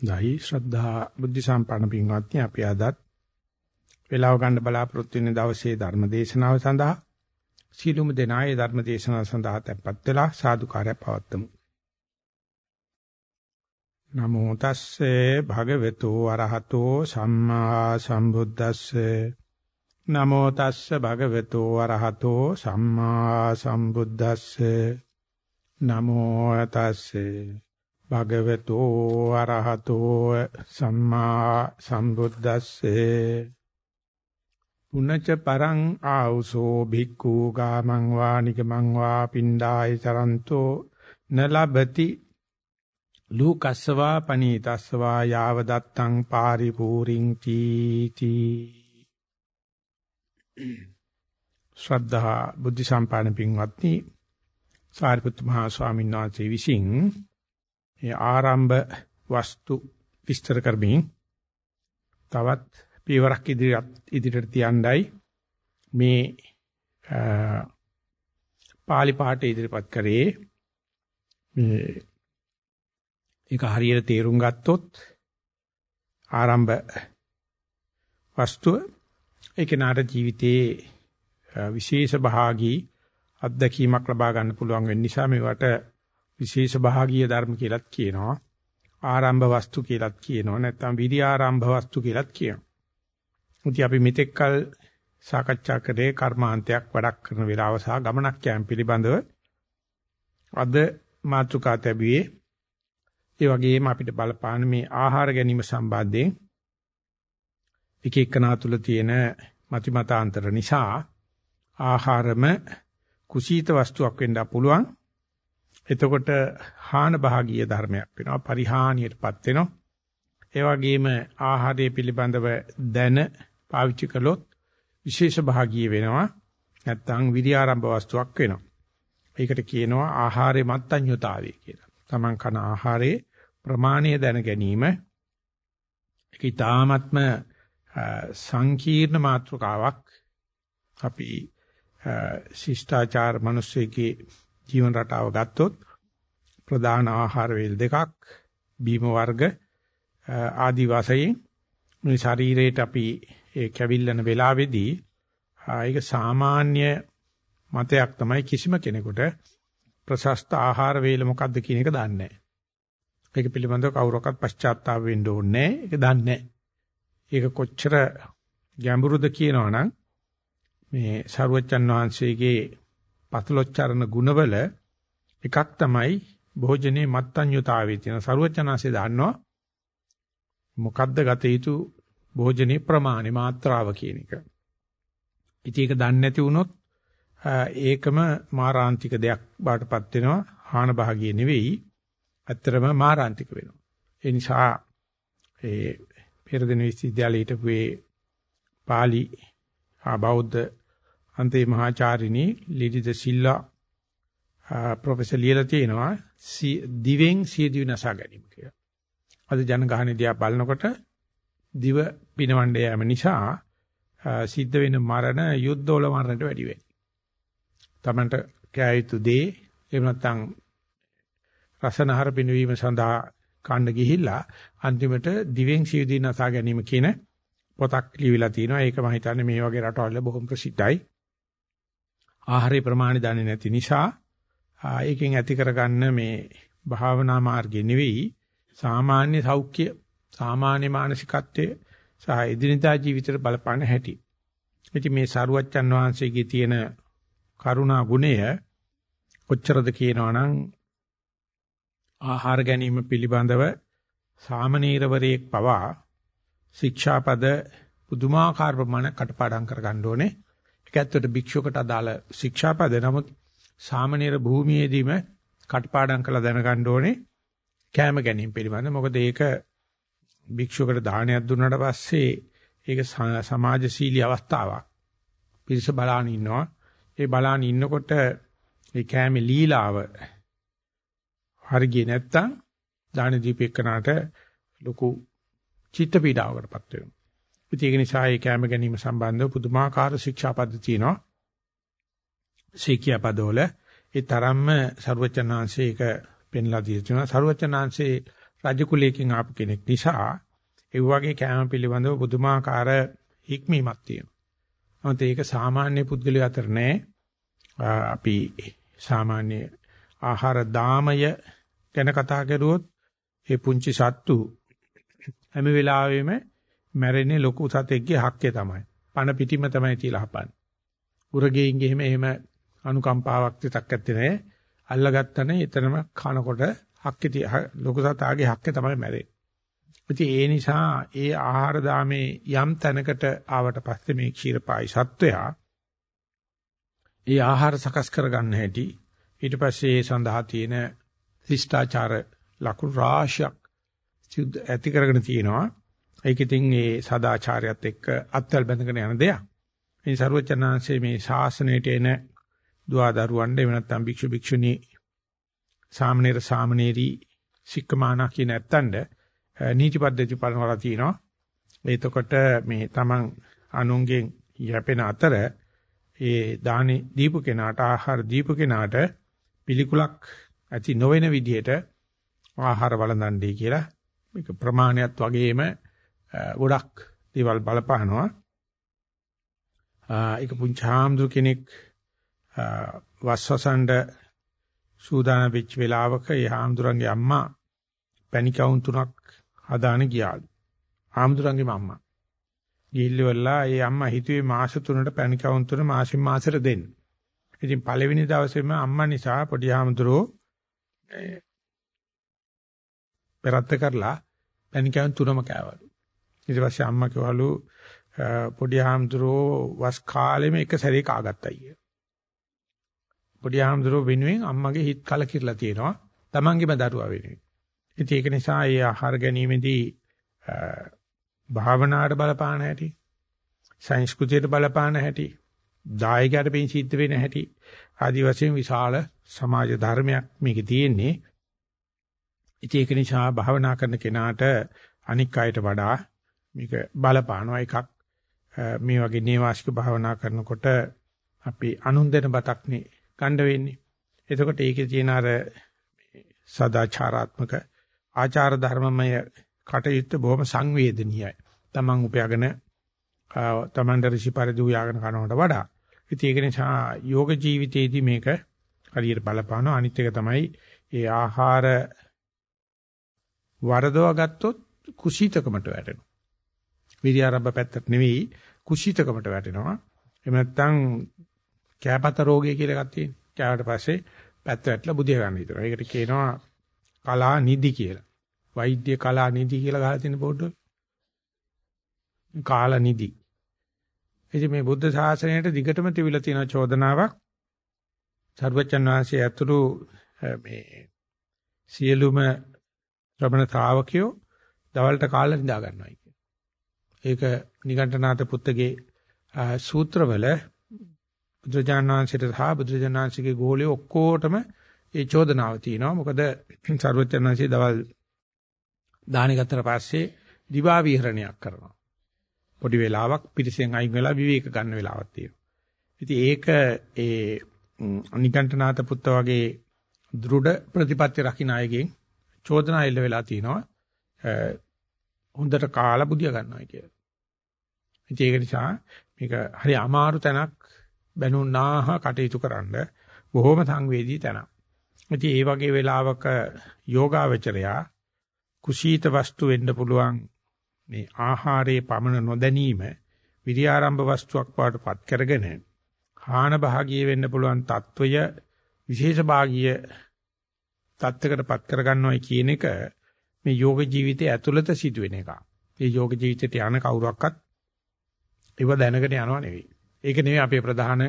දෛ ශ්‍රද්ධා බුද්ධ සම්පන්න පින්වත්නි අපි අදත් වේලාව ගන්න බලාපොරොත්තු වෙන දවසේ ධර්ම දේශනාව සඳහා. සීලුම දෙනායේ ධර්ම දේශනාව සඳහා tempත් වෙලා සාදුකාරය පවත්වමු. නමෝ තස්සේ භගවතු වරහතෝ සම්මා සම්බුද්දස්සේ. නමෝ තස්සේ භගවතු වරහතෝ සම්මා සම්බුද්දස්සේ. නමෝ තස්සේ භගවතු අරහතෝ සම්මා සම්බුද්දස්සේ. පුනච්ච පරං ආවුසෝ භික්ඛු ගාමං වා නිගමං වා පිණ්ඩාය චරන්තෝ නලබති. ලූකස්සවා පනීතස්සවා යාව දත්තං පාරිපූරින් තීති. ශ්‍රද්ධා බුද්ධ සම්පාදන පින්වත්නි සාරිපුත්ත මහා ස්වාමීන් වහන්සේ විසින් ඒ ආරම්භ වස්තු විස්තර කරමින් තවත් පියවරක් ඉදිරියට ඉදිරියට තියණ්ඩයි මේ පාලි පාඨ ඉදිරිපත් කරේ. මේ ඒක හරියට තේරුම් ගත්තොත් ආරම්භ වස්තුව ඒක නාට ජීවිතයේ විශේෂ භාගී අත්දැකීමක් ලබා ගන්න පුළුවන් වෙන නිසා මේවට විශේෂ භාගීය ධර්ම කියලාත් කියනවා. ආරම්භ වස්තු කියලාත් කියනවා. නැත්නම් විරි ආරම්භ වස්තු කියලාත් කියනවා. මුති අපි මෙතෙක්කල් සාකච්ඡා කරේ කර්මාන්තයක් වැඩක් කරන වේලාව සහ ගමනක් යෑම පිළිබඳව අද මාතෘකා තැබුවේ ඒ වගේම අපිට බලපාන මේ ආහාර ගැනීම සම්බන්ධයෙන් එක එකනා තුල තියෙන මතිමතාන්තර නිසා ආහාරම කුසීත වස්තුවක් වෙන්න පුළුවන් එතකොට හාන භාගීය ධර්මයක් වෙනවා පරිහානියටපත් වෙනවා. ඒ වගේම ආහාරය පිළිබඳව දැන පාවිච්චි කළොත් විශේෂ භාගීය වෙනවා නැත්නම් විරියාරම්භ වස්තුවක් වෙනවා. ඒකට කියනවා ආහාරේ මත්ඤ්‍යතාවය කියලා. Taman කන ආහාරයේ ප්‍රමාණය දැන ගැනීම. ඒක ඊ타ත්ම සංකීර්ණ මාත්‍රකාවක් අපි ශිෂ්ටාචාර මිනිස්සෙකේ ජීවන රටාව ගත්තොත් ප්‍රධාන ආහාර වේල් දෙකක් බීම වර්ග ආදි වශයෙන් මේ ශරීරයට අපි ඒ කැවිල්ලන වෙලාවේදී ඒක සාමාන්‍ය මතයක් තමයි කිසිම කෙනෙකුට ප්‍රශස්ත ආහාර වේල මොකක්ද කියන එක දන්නේ නැහැ. ඒක පිළිබඳව කවුරක්වත් පශ්චාත්තාප වෙන්න ඕනේ නැහැ. ඒක දන්නේ නැහැ. ඒක කොච්චර ගැඹුරුද කියනවනම් මේ සරුවච්චන් වහන්සේගේ පතලොච්චරණ ගුණවල එකක් තමයි භෝජනේ මත්ඤ්‍යතාවයේ තියෙන සරුවචනාංශය දන්නවා මොකද්ද ගත යුතු භෝජනේ ප්‍රමාණය මාත්‍රාව කියන එක. ඉතින් ඒක දන්නේ නැති වුණොත් ඒකම මාරාන්තික දෙයක් බාටපත් වෙනවා හාන භාගිය නෙවෙයි ඇත්තරම මාරාන්තික වෙනවා. ඒ නිසා ඒ පෙරදින විශ්වවිද්‍යාලයේ හිටපු පාලි ආ බෞද්ධ අන්තේ මහාචාර්යිනී ලිඩිද සිල්ලා ප්‍රොෆෙසර් ලියලා තියෙනවා දිවෙන් සිය දිව නසා ගැනීම කියලා. අද ජනගහන දිහා බලනකොට දිව පිනවන්න යෑම නිසා සිද්ධ වෙන මරණ යුද්ධවල මරණයට වැඩි වෙනවා. Tamanට කෑ යුතු දේ එහෙම නැත්නම් රසනහර පිනවීම සඳහා කන්න ගිහිල්ලා අන්තිමට දිවෙන් සිය දිව නසා ගැනීම කියන පොතක් ලියවිලා තිනවා. ඒක මම හිතන්නේ මේ වගේ රටවල බොහොම ප්‍රසිද්ධයි. ආහාරේ ප්‍රමාණය දන්නේ නැති නිසා ඒකෙන් ඇති කරගන්න මේ භාවනා මාර්ගේ නෙවෙයි සාමාන්‍ය සෞඛ්‍ය සාමාන්‍ය මානසිකත්වයේ සහ එදිනදා ජීවිතේට බලපාන හැටි. ඉතින් මේ සරුවච්චන් වහන්සේගේ තියෙන කරුණා ගුණය කොච්චරද කියනවනම් ආහාර ගැනීම පිළිබඳව සාමනීරවරයෙක් පවා ශික්ෂාපද පුදුමාකාර ප්‍රමාණයක් කටපාඩම් කරගන්න ඕනේ. ඒක ඇත්තට භික්ෂුවකට අදාළ ශික්ෂාපද නමුත් සාමනීර භූමියේදීම කටපාඩම් කරලා දැනගන්න ඕනේ කැම ගැනීම පිළිබඳ. මොකද ඒක භික්ෂුවකට දානයක් දුන්නාට පස්සේ ඒක සමාජශීලී අවස්ථාවක්. පිරිස බලාන ඉන්නවා. ඒ බලාන ඉන්නකොට ඒ කැමේ ලීලාව හරිය නැත්තම් දාන දීපේකනට ලොකු චිත්ත පීඩාවකටපත් වෙනවා. ඒක නිසා ඒ කැම ගැනීම සම්බන්ධව පුදුමාකාර ශික්ෂා පද තියෙනවා. ශික්ෂා පදවල ඒ තරම්ම ਸਰවචනාංශේ ඒක පෙන්ලා තියෙනවා. ਸਰවචනාංශේ රාජ්‍ය කුලයකින් ආපු කෙනෙක් නිසා ඒ වගේ කැම පිළිබඳව පුදුමාකාර හික්මීමක් තියෙනවා. නමුත් ඒක සාමාන්‍ය පුද්ගලයා අතර නෑ. අපි සාමාන්‍ය ආහාර දාමය ගැන කතා කරුවොත් ඒ පුංචි සත්තු හැම වෙලාවෙම මැරෙන්නේ ලොකු සතෙක්ගේ හක්කේ තමයි. පණ පිටිම තමයි තියලා හපන්නේ. උරගෙයින්ගේ එහෙම එහෙම අනුකම්පාවක් තිතක් ඇත්තේ නැහැ. අල්ලගත්තනේ එතනම කනකොට හක්කේ ලොකු සතාගේ හක්කේ තමයි මැරෙන්නේ. ඉතින් ඒ නිසා ඒ ආහාර දාමේ යම් තැනකට ආවට පස්සේ මේ ක්ෂීරපායි සත්වයා ඒ ආහාර සකස් කරගන්න හැටි ඊට පස්සේ ඒ සඳහා තියෙන ශිෂ්ටාචාර ලකුණු රාශියක් ඇති කරගෙන තියෙනවා. ඒක ඉතින් ඒ සදාචාරයත් එක්ක අත්වල බැඳගෙන යන දෙයක්. මේ ਸਰවචනාංශයේ මේ ශාසනයට එන දුවදරුවන්ට එහෙම නැත්නම් භික්ෂු භික්ෂුණී සාමනීර සාමනීරි සික්කමානා කියන ඇත්තන්ට නීති පද්ධති පරවලා තියෙනවා. එතකොට මේ තමන් අනුන්ගෙන් යැපෙන අතර ඒ දානි දීපු කෙනාට ආහාර දීපු කෙනාට පිළිකුලක් ඇති නොවන විදිහට ආහාර වළඳන්නේ කියලා මේක ප්‍රමාණයත් වගේම ගොඩක් දේවල් බලපානවා. ඒක පුංචාම්දු කෙනෙක් වස්සසඬ සූදානම් වෙච්ච වෙලාවක ඒ හාමුදුරන්ගේ අම්මා පැණිකවුන් තුනක් හදාන ගියාලු. හාමුදුරන්ගේම අම්මා. ගිහිල්ලවලා ඒ අම්මා හිතුවේ මාස තුනකට පැණිකවුන් තුන මාසින් මාසෙට දෙන්න. ඉතින් පළවෙනි දවසේම අම්මා නිසා පොඩි හාමුදුරුවෝ පෙරත්ත කරලා පැණිකවුන් තුනම කෑවලු. ඊට පස්සේ අම්මා කිව්වලු පොඩි හාමුදුරුවෝ වස් කාලෙම එක සැරේ කාගත්තා අයිය. පොඩි හාමුදුරුවෝ වෙනුවෙන් අම්මගේ හිත කලකිරලා තියෙනවා. Tamangeම දරුවා වෙනුවෙන්. ඉතින් ඒක නිසා ඒ ආහාර ගැනීමේදී භාවනාවට බලපාන හැටි, සංස්කෘතියට බලපාන හැටි, දායකයට පින් සිද්ධ වෙන හැටි ආදි වශයෙන් විශාල සමාජ ධර්මයක් මේකේ තියෙන්නේ. ඉතින් ඒක නිසා භාවනා කරන කෙනාට අනික් අයට වඩා මේක බලපානවා එකක් මේ වගේ නේවාසික භාවනා කරනකොට අපි අනුන් දෙන බතක්නේ ගන්න වෙන්නේ. එතකොට ඒකේ තියෙන අර සදාචාරාත්මක ආචාර ධර්මමය කටයුත්ත බොහොම සංවේදනීයයි. Taman උපයාගෙන Taman ඍෂි පරිදි උයාගෙන කරනවට වඩා. ඉතින් ඒක නිසා යෝග ජීවිතයේදී මේක හරියට බලපානවා. අනිත් එක තමයි ඒ ආහාර වරදවා ගත්තොත් කුසීතකමට වැටෙනවා. විරියාරම්භ පැත්තට නෙවෙයි කුසීතකමට වැටෙනවා. එහෙම නැත්නම් කෑපත රෝගය කියලා එකක් තියෙනවා. කෑවට පස්සේ පැත්ත වැටලා බුදිය ගන්න හිතනවා. ඒකට කියනවා කලා නිදි කියලා. වෛද්‍ය කලා නිදි කියලා ගහලා තියෙන බෝඩ් වල. කාලා නිදි. ඉතින් මේ බුද්ධ ශාසනයට දිගටම තිබිලා තියෙන චෝදනාවක් සර්වචන් වහන්සේ ඇතුළු මේ සියලුම ශ්‍රමණ ශ්‍රාවකයෝ දවල්ට කාලා නිදා ගන්නවා කියන. ඒක නිගණ්ඨනාත පුත්තගේ සූත්‍රවල බුදුජානනාංශයට සහ බුදුජානනාංශිකේ ගෝලිය ඔක්කොටම ඒ චෝදනාව තියෙනවා. මොකද සර්වචනංශي දවල් දාහන ගත්තට පස්සේ දිවා විහරණයක් කරනවා. පොඩි වෙලාවක් පිටිසෙන් අයින් වෙලා විවේක ගන්න වෙලාවක් තියෙනවා. ඉතින් ඒක ඒ නිකණ්ඨනාත පුත්ත වගේ දෘಢ ප්‍රතිපත්ති රකින්න අයගෙන් චෝදනා එල්ල වෙලා තිනවා. හොඳට කාලා බුදිය ගන්නවා කියලා. ඉතින් ඒක නිසා මේක හරි අමාරු තැනක් බැනුනාහ කටයුතු කරන්න බොහොම සංවේදී තැනක්. ඉතින් ඒ වගේ වෙලාවක යෝගාවචරයා කුසීත වස්තු වෙන්න පුළුවන් මේ ආහාරයේ පමණ නොදැනීම විරියාරම්භ වස්තුවක් පාටපත් කරගෙන හාන භාගිය වෙන්න පුළුවන් తত্ত্বය විශේෂ භාගිය தත්ත්වයකටපත් කරගන්නවයි කියන එක මේ යෝග ජීවිතයේ ඇතුළත සිදුවෙන එකක්. ඒ යෝග ජීවිතයට යන කවුරක්වත් ඒව දැනගෙන යනව නෙවෙයි. ඒක නෙවෙයි අපේ ප්‍රධාන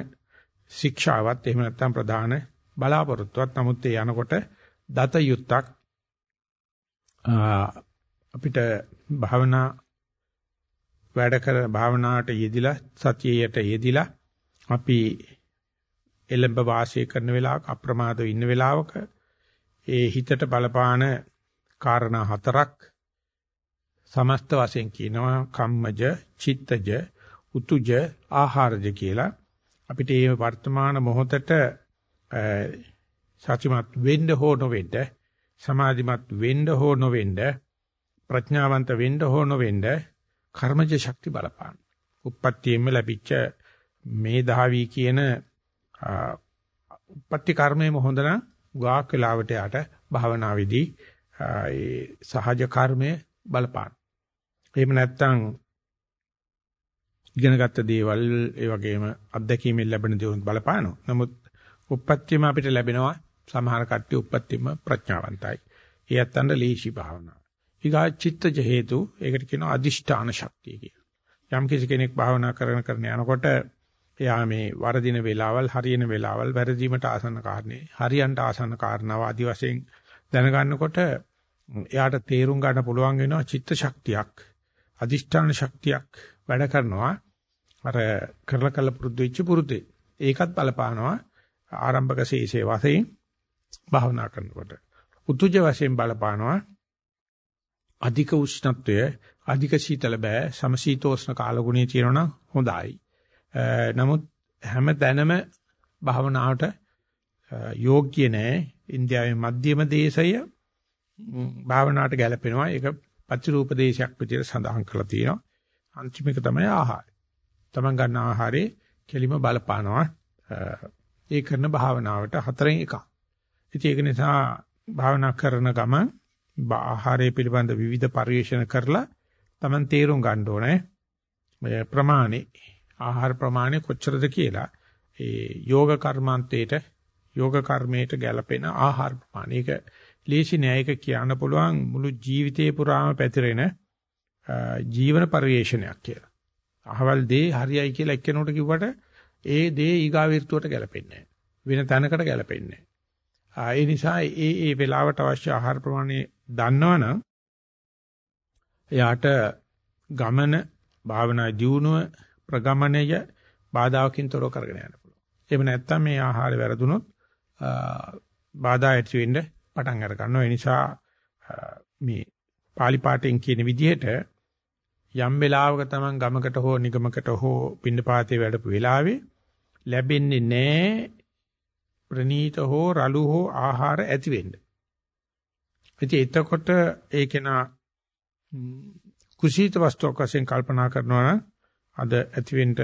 ශික්ෂාවත් එහෙම නැත්නම් ප්‍රධාන බලාපොරොත්තුවක්. නමුත් ඒ යනකොට දත යුත්තක් අපිට භාවනා වැඩ කර භාවනාවට යෙදිලා සතියයට යෙදිලා අපි එළඹ වාසය කරන වෙලාවක අප්‍රමාදව ඉන්න වෙලාවක ඒ හිතට බලපාන කාරණා හතරක් සමස්ත වශයෙන් කියනවා කම්මජ චිත්තජ උතුජ ආහාරජ කියලා අපිට මේ වර්තමාන මොහොතට සත්‍යමත් වෙන්න හෝ නොවෙන්න සමාධිමත් වෙන්න හෝ නොවෙන්න ප්‍රඥාවන්ත වෙන්න හෝ නොවෙන්න කර්මජ ශක්ති බලපාන. උප්පත්තියෙම ලැබිච්ච මේ දහවි කියන උප්පත්ති කර්මයේම හොඳ නම් ගාක් වෙලාවට යට භාවනාවේදී ඒ සහජ කර්මය බලපාන. එහෙම නැත්නම් ඉගෙනගත්ත දේවල් ඒ වගේම අත්දැකීමෙන් ලැබෙන දේවල් බලපානවා. නමුත් උප්පත්තියම අපිට ලැබෙනවා සමහර කට්ටිය උප්පත්තියම ප්‍රඥාවන්තයි. ඒ ඇත්තන්ට ලීෂි භාවනාව. ඊගා චිත්තජ හේතු ඒකට කියනවා අදිෂ්ඨාන ශක්තිය කියලා. යම් කිසි කෙනෙක් භාවනා කරන කරන යනකොට එයා මේ වරදින වේලාවල් හරියන වේලාවල් වැරදීමට ආසන්න කාරණේ හරියන්ට ආසන්න කාරණාව ආදි වශයෙන් දැනගන්නකොට එයාට තේරුම් ගන්න පුළුවන් වෙනවා චිත්ත ශක්තියක් අදිෂ්ඨාන ශක්තියක් වැඩ කරනවා අර කරලා කළ පුරුදු වෙච්ච පුරුතේ ඒකත් බලපානවා ආරම්භක ශේෂයේ වශයෙන් භාවනා කරනකොට උතුජ වශයෙන් බලපානවා අධික උෂ්ණත්වය අධික සීතල බෑ සමශීතෝෂ්ණ කාලගුණයේ තියෙනවා හොඳයි. නමුත් හැම තැනම භාවනාවට යෝග්‍ය නෑ. ඉන්දියාවේ මධ්‍යම දේශය භාවනාවට ගැලපෙනවා. ඒක ප්‍රතිරූප දේශයක් විදිහට සඳහන් කරලා තියෙනවා. අන්තිම එක තමයි ආහාරය. තමන් ගන්න ආහාරේ කෙලිම බලපානවා. ඒ කරන භාවනාවට හතරෙන් එකක්. ඉතින් ඒක නිසා භාවනා කරන ගමන් ආහාරය පිළිබඳ විවිධ පරිශන කරලා Taman තේරුම් ගන්න ඕනේ ප්‍රමාණේ ආහාර ප්‍රමාණය කොච්චරද කියලා ඒ යෝග කර්මාන්තයේට යෝග කර්මයට ගැලපෙන ආහාර ප්‍රමාණය. ඒක ලේසි නෑ ඒක කියන්න පුළුවන් මුළු ජීවිතේ පුරාම පැතිරෙන ජීවන පරිශ්‍රණයක් කියලා. අහවල් දේ හරියයි කියලා එක්කෙනෙකුට කිව්වට ඒ දේ ඊගා විර්තුවට ගැලපෙන්නේ වෙන තැනකට ගැලපෙන්නේ ඒ නිසා ඒ ඒ වෙලාවට අවශ්‍ය ආහාර ප්‍රමාණය දන්නවනම් එයාට ගමන භාවනා දියුණුව ප්‍රගමණය බාධාකින් තොරව කරගෙන යන්න පුළුවන්. එහෙම නැත්නම් මේ ආහාර වැරදුනොත් බාධා ඇති වෙන්න පටන් අර ගන්නවා. ඒ නිසා මේ pāli පාඨයෙන් කියන විදිහට යම් වෙලාවක Taman ගමකට හෝ නිගමකට හෝ පින්නපාතේ වැඩපු වෙලාවේ ලැබෙන්නේ නැහැ ප්‍රනීත හෝ රළු හෝ ආහාර ඇති වෙන්න. ඉතින් එතකොට ඒකේන කුසීත වස්තුවක් වශයෙන් කල්පනා කරනවා නම් අද ඇතිවෙන්න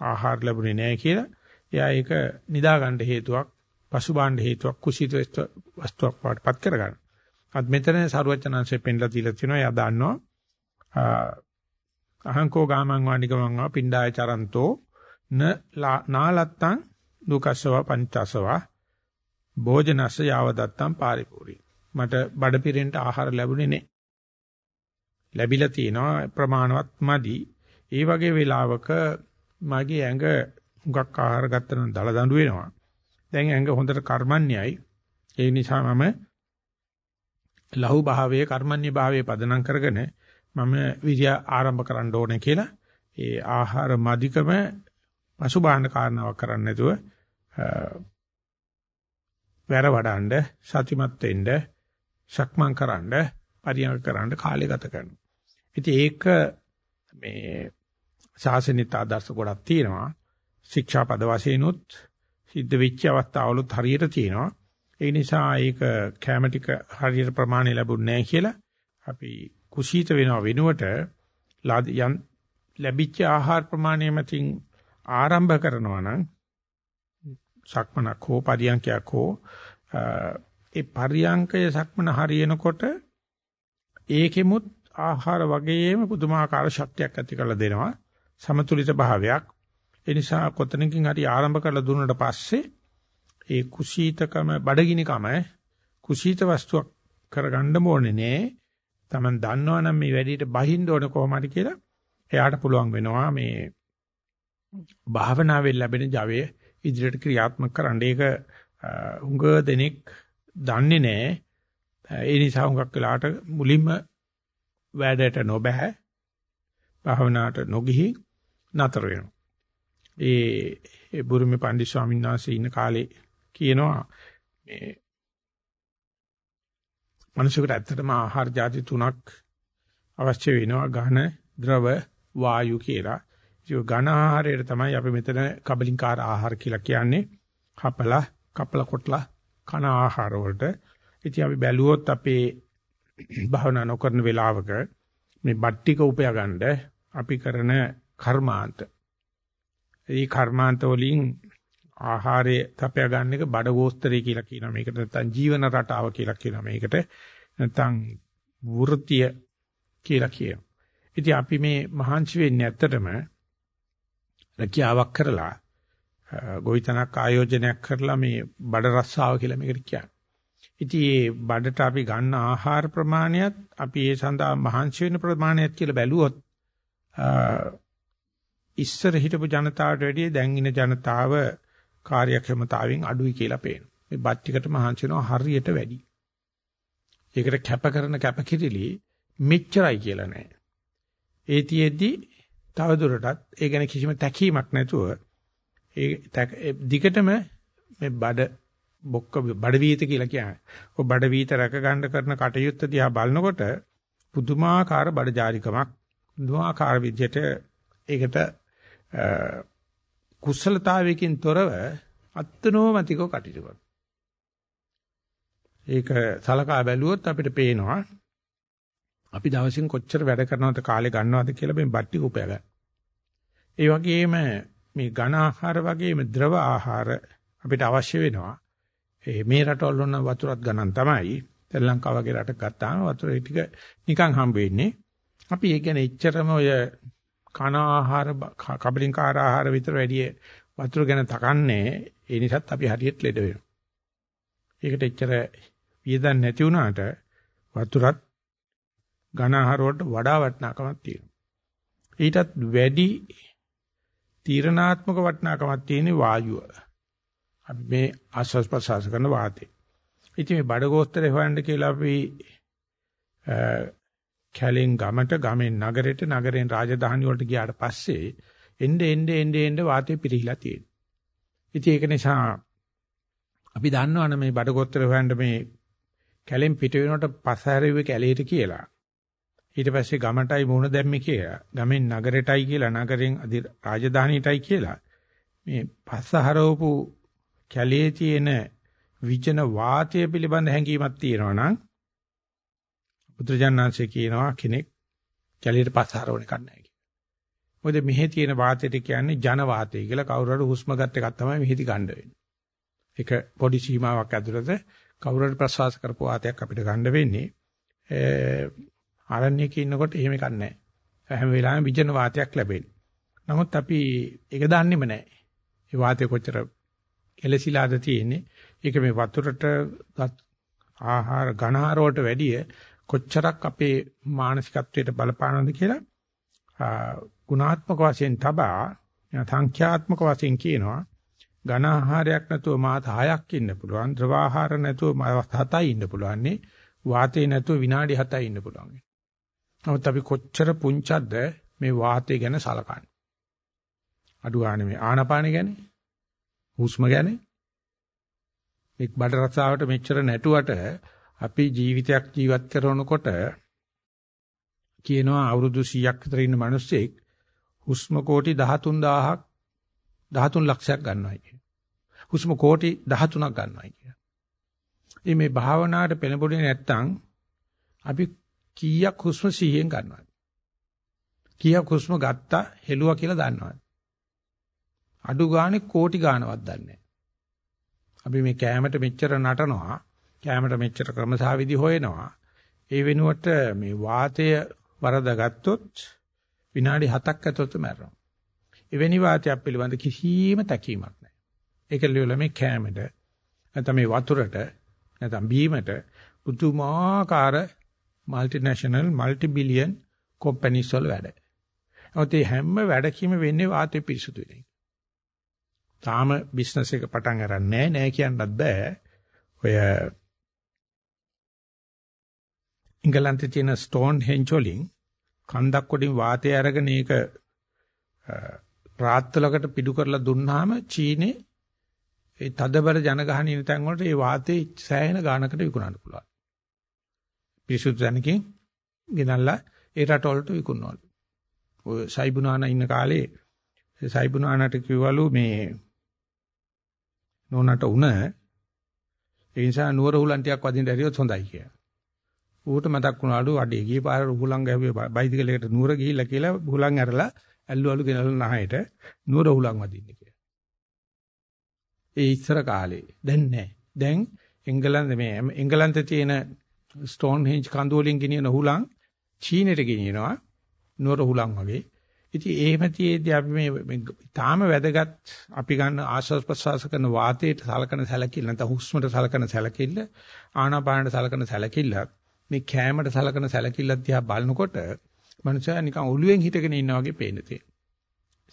ආහාර ලැබුණේ නැහැ කියලා එයා ඒක නිදා ගන්න හේතුවක් පසුබාණ්ඩ හේතුවක් කුසීත වස්තුවක් වඩපත් කරගන්න. අත් මෙතන සරුවචනංශයෙන් පෙන්ලා දීලා තියෙනවා එයා දන්නවා අහංකෝ ගාමං වානිකමං වා පිණ්ඩාය චරන්තෝ න නාලත්තං දුකස්සව පංචසව භෝජනස්ස යාව දත්තම් පාරිපූර්ණයි මට බඩ පිරෙන්න ආහාර ලැබුණේ නැහැ. ලැබිලා තියෙනවා ප්‍රමාණවත් මදි. ඒ වගේ වෙලාවක මගේ ඇඟ හුඟක් ආහාර ගත්තනම් දල දඬු වෙනවා. දැන් ඇඟ හොඳට කර්මන්නේයි. ඒ නිසා මම ලහු භාවයේ කර්මන්නේ භාවයේ පදනම් කරගෙන මම විද්‍ය ආරම්භ කරන්න ඕනේ කියලා ඒ ආහාර මදිකම පසුබාහන කාරණාවක් කරන්න නැතුව වැර වඩන්න සතිමත් වෙන්න සක්මන් කරන්න පරියන්ක කරන්න කාලය ගත කරනවා. ඉතින් ඒක මේ ශාසනික ආදර්ශ ගොඩක් තියෙනවා. ශික්ෂා පද වශයෙන්ුත් සිද්ධ වෙච්ච අවස්ථාවලුත් හරියට තියෙනවා. ඒ නිසා ඒක කැම ටික හරියට ප්‍රමාණය ලැබුණ නැහැ කියලා අපි කුසීත වෙනව වෙනුවට යම් ලැබිච්ච ආහාර ප්‍රමාණය මතින් ආරම්භ කරනවා නම් සක්මනක් හෝ පරියන්කයක් හෝ ඒ පරියංකය සක්මන හරියනකොට ඒකෙමුත් ආහාර වගේම පුදුමාකාර ශක්තියක් ඇති කරලා දෙනවා සමතුලිත භාවයක් ඒ නිසා කොතනකින් හරි ආරම්භ කරලා දුන්නට පස්සේ ඒ කුසීතකම බඩගිනිකම කුසීත වස්තුවක් කරගන්න ඕනේ නෑ Taman දන්නවනම් මේ වැඩේට බහින්න ඕන කොහොමද කියලා එයාට පුළුවන් වෙනවා මේ භාවනාවෙන් ලැබෙන ජවය ඉදිරියට ක්‍රියාත්මක කරන්න ඒක උඟ දෙනෙක් දන්නේ නැහැ. ඒ නිසා හුඟක් වෙලාට මුලින්ම වැඩට නොබෑ. භාවනාවට නොගිහි නතර වෙනවා. ඒ ඒ බුරුමේ පන්දි ස්වාමීන් වහන්සේ ඉන්න කාලේ කියනවා මේ මිනිසෙකුට ඇත්තටම ආහාර ಜಾති තුනක් අවශ්‍ය වෙනවා ඝන ද්‍රව වායු කියලා. ඒ ඝන ආහාරයට තමයි අපි මෙතන කබලින්කාර ආහාර කියලා කියන්නේ. හපලා, කපලා කොටලා කන ආහාර වලට ඉතින් අපි බැලුවොත් අපේ භාවනා නොකරන වෙලාවක මේ බට්ටික උපය ගන්න අපි කරන කර්මාන්ත. ඒ කර්මාන්ත වලින් ආහාරය තපය ගන්න එක බඩ ගෝස්තරය කියලා කියනවා. මේකට නැත්නම් ජීවන රටාව කියලා කියනවා. මේකට නැත්නම් වෘත්තිය කියලා කියනවා. ඉතින් අපි මේ මහන්සි වෙන්නේ ඇත්තටම රැකියාවක් කරලා ගොවිතැනක් ආයෝජනයක් කරලා මේ බඩ රස්සාව කියලා මේකට කියන්නේ. ඉතින් මේ බඩට අපි ගන්න ආහාර ප්‍රමාණයත් අපි ඒ සඳහා මහන්සි වෙන ප්‍රමාණයත් කියලා බැලුවොත් ඉස්සර හිටපු ජනතාවට වැඩිය දැන් ඉන ජනතාව කාර්යක්ෂමතාවෙන් අඩුයි කියලා පේනවා. මේ බත් ටිකට මහන්සි වෙනවා හරියට වැඩි. ඒකට කැප කරන කැපකිරිලි මෙච්චරයි කියලා නෑ. ඒතියෙදි තවදුරටත් ඒ ගැන කිසිම තැකීමක් නැතුව ඒ දිගටම මේ බඩ බොක්ක බඩ වීත කියලා කියන්නේ. ඔය බඩ වීත රැක ගන්න කරන කටයුත්ත දිහා බලනකොට පුදුමාකාර බඩ ජාරිකමක් පුදුමාකාර විදිහට ඒකට කුසලතාවයකින් තොරව අත්නෝමතිකව කටයුතු කරනවා. ඒක සලකා බැලුවොත් අපිට පේනවා අපි දවසින් කොච්චර වැඩ කරනවද කාලේ ගන්නවද කියලා මේ බට්ටි උපය ගන්න. ඒ වගේම මේ ඝන ආහාර වගේම ද්‍රව ආහාර අපිට අවශ්‍ය වෙනවා. මේ රටවල වුණ වතුරත් ගණන් තමයි. ශ්‍රී ලංකාව වගේ රටක ගත්තාම වතුර ටික නිකන් හම්බ වෙන්නේ. අපි ඒ කියන්නේ එච්චරම ඔය කන ආහාර කබලින්කාර ආහාර විතර වැඩි වතුර ගැන තකන්නේ ඒ නිසාත් අපි හරියට ලෙඩ වෙනවා. ඒකට එච්චර වියදම් නැති වුණාට වතුරත් ඝන ආහාර වලට වඩා වටිනාකමක් තියෙනවා. ඊටත් වැඩි තීරණාත්මක වටිනාකමක් තියෙන වායුව. අපි මේ ආස්වාස් ප්‍රසවාස කරන වාතය. ඉතින් මේ බඩගෝස්තරේ හොයන්න කියලා අපි කැලෙන් ගමට ගමෙන් නගරෙට නගරෙන් රාජධානි වලට ගියාට පස්සේ එnde ende ende ende වාතය පිරීලා තියෙනවා. ඉතින් ඒක නිසා අපි දන්නවනේ මේ බඩගෝස්තරේ හොයන්න මේ කැලෙන් පිට වෙනකොට පස හැරෙව්වේ කැලේට කියලා. ඊට පස්සේ ගමටයි මුණ දැම්මේ කියලා. ගමෙන් නගරෙටයි කියලා නගරෙන් රාජධානියටයි කියලා. මේ පස්ස හරවපු කැලේ තියෙන විජන වාතය පිළිබඳ හැඟීමක් තියෙනවා නම් බුදුජානනාංශය කියනවා කෙනෙක් කැලේට පස්ස හරවන එකක් නැහැ කියලා. මොකද මෙහි තියෙන වාතයට කියන්නේ ජන වාතය කියලා කවුරු හරි හුස්ම ගන්න එකක් තමයි මෙහිදී ගන්න වෙන්නේ. ඒක පොඩි සීමාවක් ඇතුළත කවුරු හරි ප්‍රසවාස කරපු වාතයක් අපිට ගන්න වෙන්නේ. ආරණ්‍යයක ඉන්නකොට එහෙම එකක් නැහැ. හැම වෙලාවෙම විජන වාතයක් ලැබෙන්නේ. නමුත් අපි ඒක දන්නේම නැහැ. ඒ වාතය කොච්චර එලසිලාද තියෙන්නේ. ඒක මේ වතුරට ආහාර ඝනහාර වලට වැඩිය කොච්චරක් අපේ මානසිකත්වයට බලපානවද කියලා ගුණාත්මක වශයෙන් තබා සංඛ්‍යාත්මක වශයෙන් කියනවා ඝන ආහාරයක් නැතුව මාස 6ක් ඉන්න පුළුවන් ද්‍රව ආහාර නැතුව මාස 7යි ඉන්න පුළුවන් වාතේ නැතුව විනාඩි 7යි ඉන්න පුළුවන්. නමුත් අපි කොච්චර පුංචක්ද මේ වාතය ගැන සලකන්නේ. අඩු ගන්න මේ ආනපාන ගැන? හුස්ම ගැන? එක් බඩ රසාවට මෙච්චර නැටුවට අපි ජීවිතයක් ජීවත් කරනකොට කියනවා අවුරුදු 100ක් විතර ඉන්න මිනිස්සෙක් හුස්ම කෝටි 13000ක් 13 ලක්ෂයක් ගන්නවා කියන. හුස්ම කෝටි 13ක් ගන්නවා කියන. මේ භාවනාවට පෙළඹුණේ නැත්තම් අපි කීයක් හුස්ම 100ෙන් ගන්නවද? කීයක් හුස්ම ගත්තා හෙළුවා කියලා දන්නවද? අඩු ගානේ කෝටි ගානවත් දන්නේ අපි මේ කෑමට මෙච්චර නටනවා, කෑමට මෙච්චර ක්‍රමසාවිදි හොයනවා. ඒ වෙනුවට මේ වාතය වරදගත්තොත් විනාඩි 7ක් ඇතුළත මැරෙනවා. එවැනි වාතයක් පිළිබඳ කිසිම තැකීමක් නැහැ. ඒක ලියවල මේ කෑමට නැත්නම් මේ වතුරට නැත්නම් බීමට පුදුමාකාර multinational multi billion companies වල වැඩ. නමුත් මේ හැම වැඩකීම වෙන්නේ වාතය පිරිසුදු වෙන එක. තාම බිස්නස් එක පටන් අරන් නැහැ නෑ කියන්නත් බෑ. ඔය ඉංගලන්තේ තියෙන ස්ටෝන් හෙන්ජ් වලින් කන්දක් උඩින් වාතය අරගෙන ඒක රාත්‍රලකට පිටු කරලා දුන්නාම චීනේ ඒ තදබර ජනගහනින තැන් වලට ඒ වාතේ සෑහෙන ගානකට විකුණන්න පුළුවන්. පිරිසුදු තැනකින් ගෙනල්ලා ඒ රටවලට විකුණනවලු. ඔය සයිබුනානා ඉන්න කාලේ සයිබුනානාට කිව්වලු මේ නෝනට උණ ඒ නිසා නුවර හුලන් ටිකක් වදින්න ඇරියොත් හොඳයි කියලා. ඌට මතක් වුණාලු අඩේ ගියේ පාර හුලං ගැහුවේ බයිසිකලයකට නුවර ගිහිල්ලා කියලා හුලං ඇරලා ඇල්ලුවලු ගෙනල්ලා නහයට නුවර හුලං වදින්න කියලා. ඒ ඉස්සර කාලේ දැන් නැහැ. දැන් එංගලන්ත මේ එංගලන්තේ තියෙන ස්ටෝන් හෙන්ජ් කඳු වලින් ගෙනියන හුලං චීනෙට ගෙනියනවා නුවර හුලං වගේ. ඉතින් එහෙම තියේදී අපි මේ තාම වැදගත් අපි ගන්න ආශ්වාස ප්‍රශ්වාස කරන වාතයට සලකන සැලකිල්ල නැත්නම් හුස්මට සලකන සැලකිල්ල ආනාපානට සලකන සැලකිල්ල මේ කෑමට සලකන සැලකිල්ල දිහා බලනකොට මනුස්සයා නිකන් ඔළුවෙන් හිටගෙන ඉන්නා වගේ පේන තියෙනවා.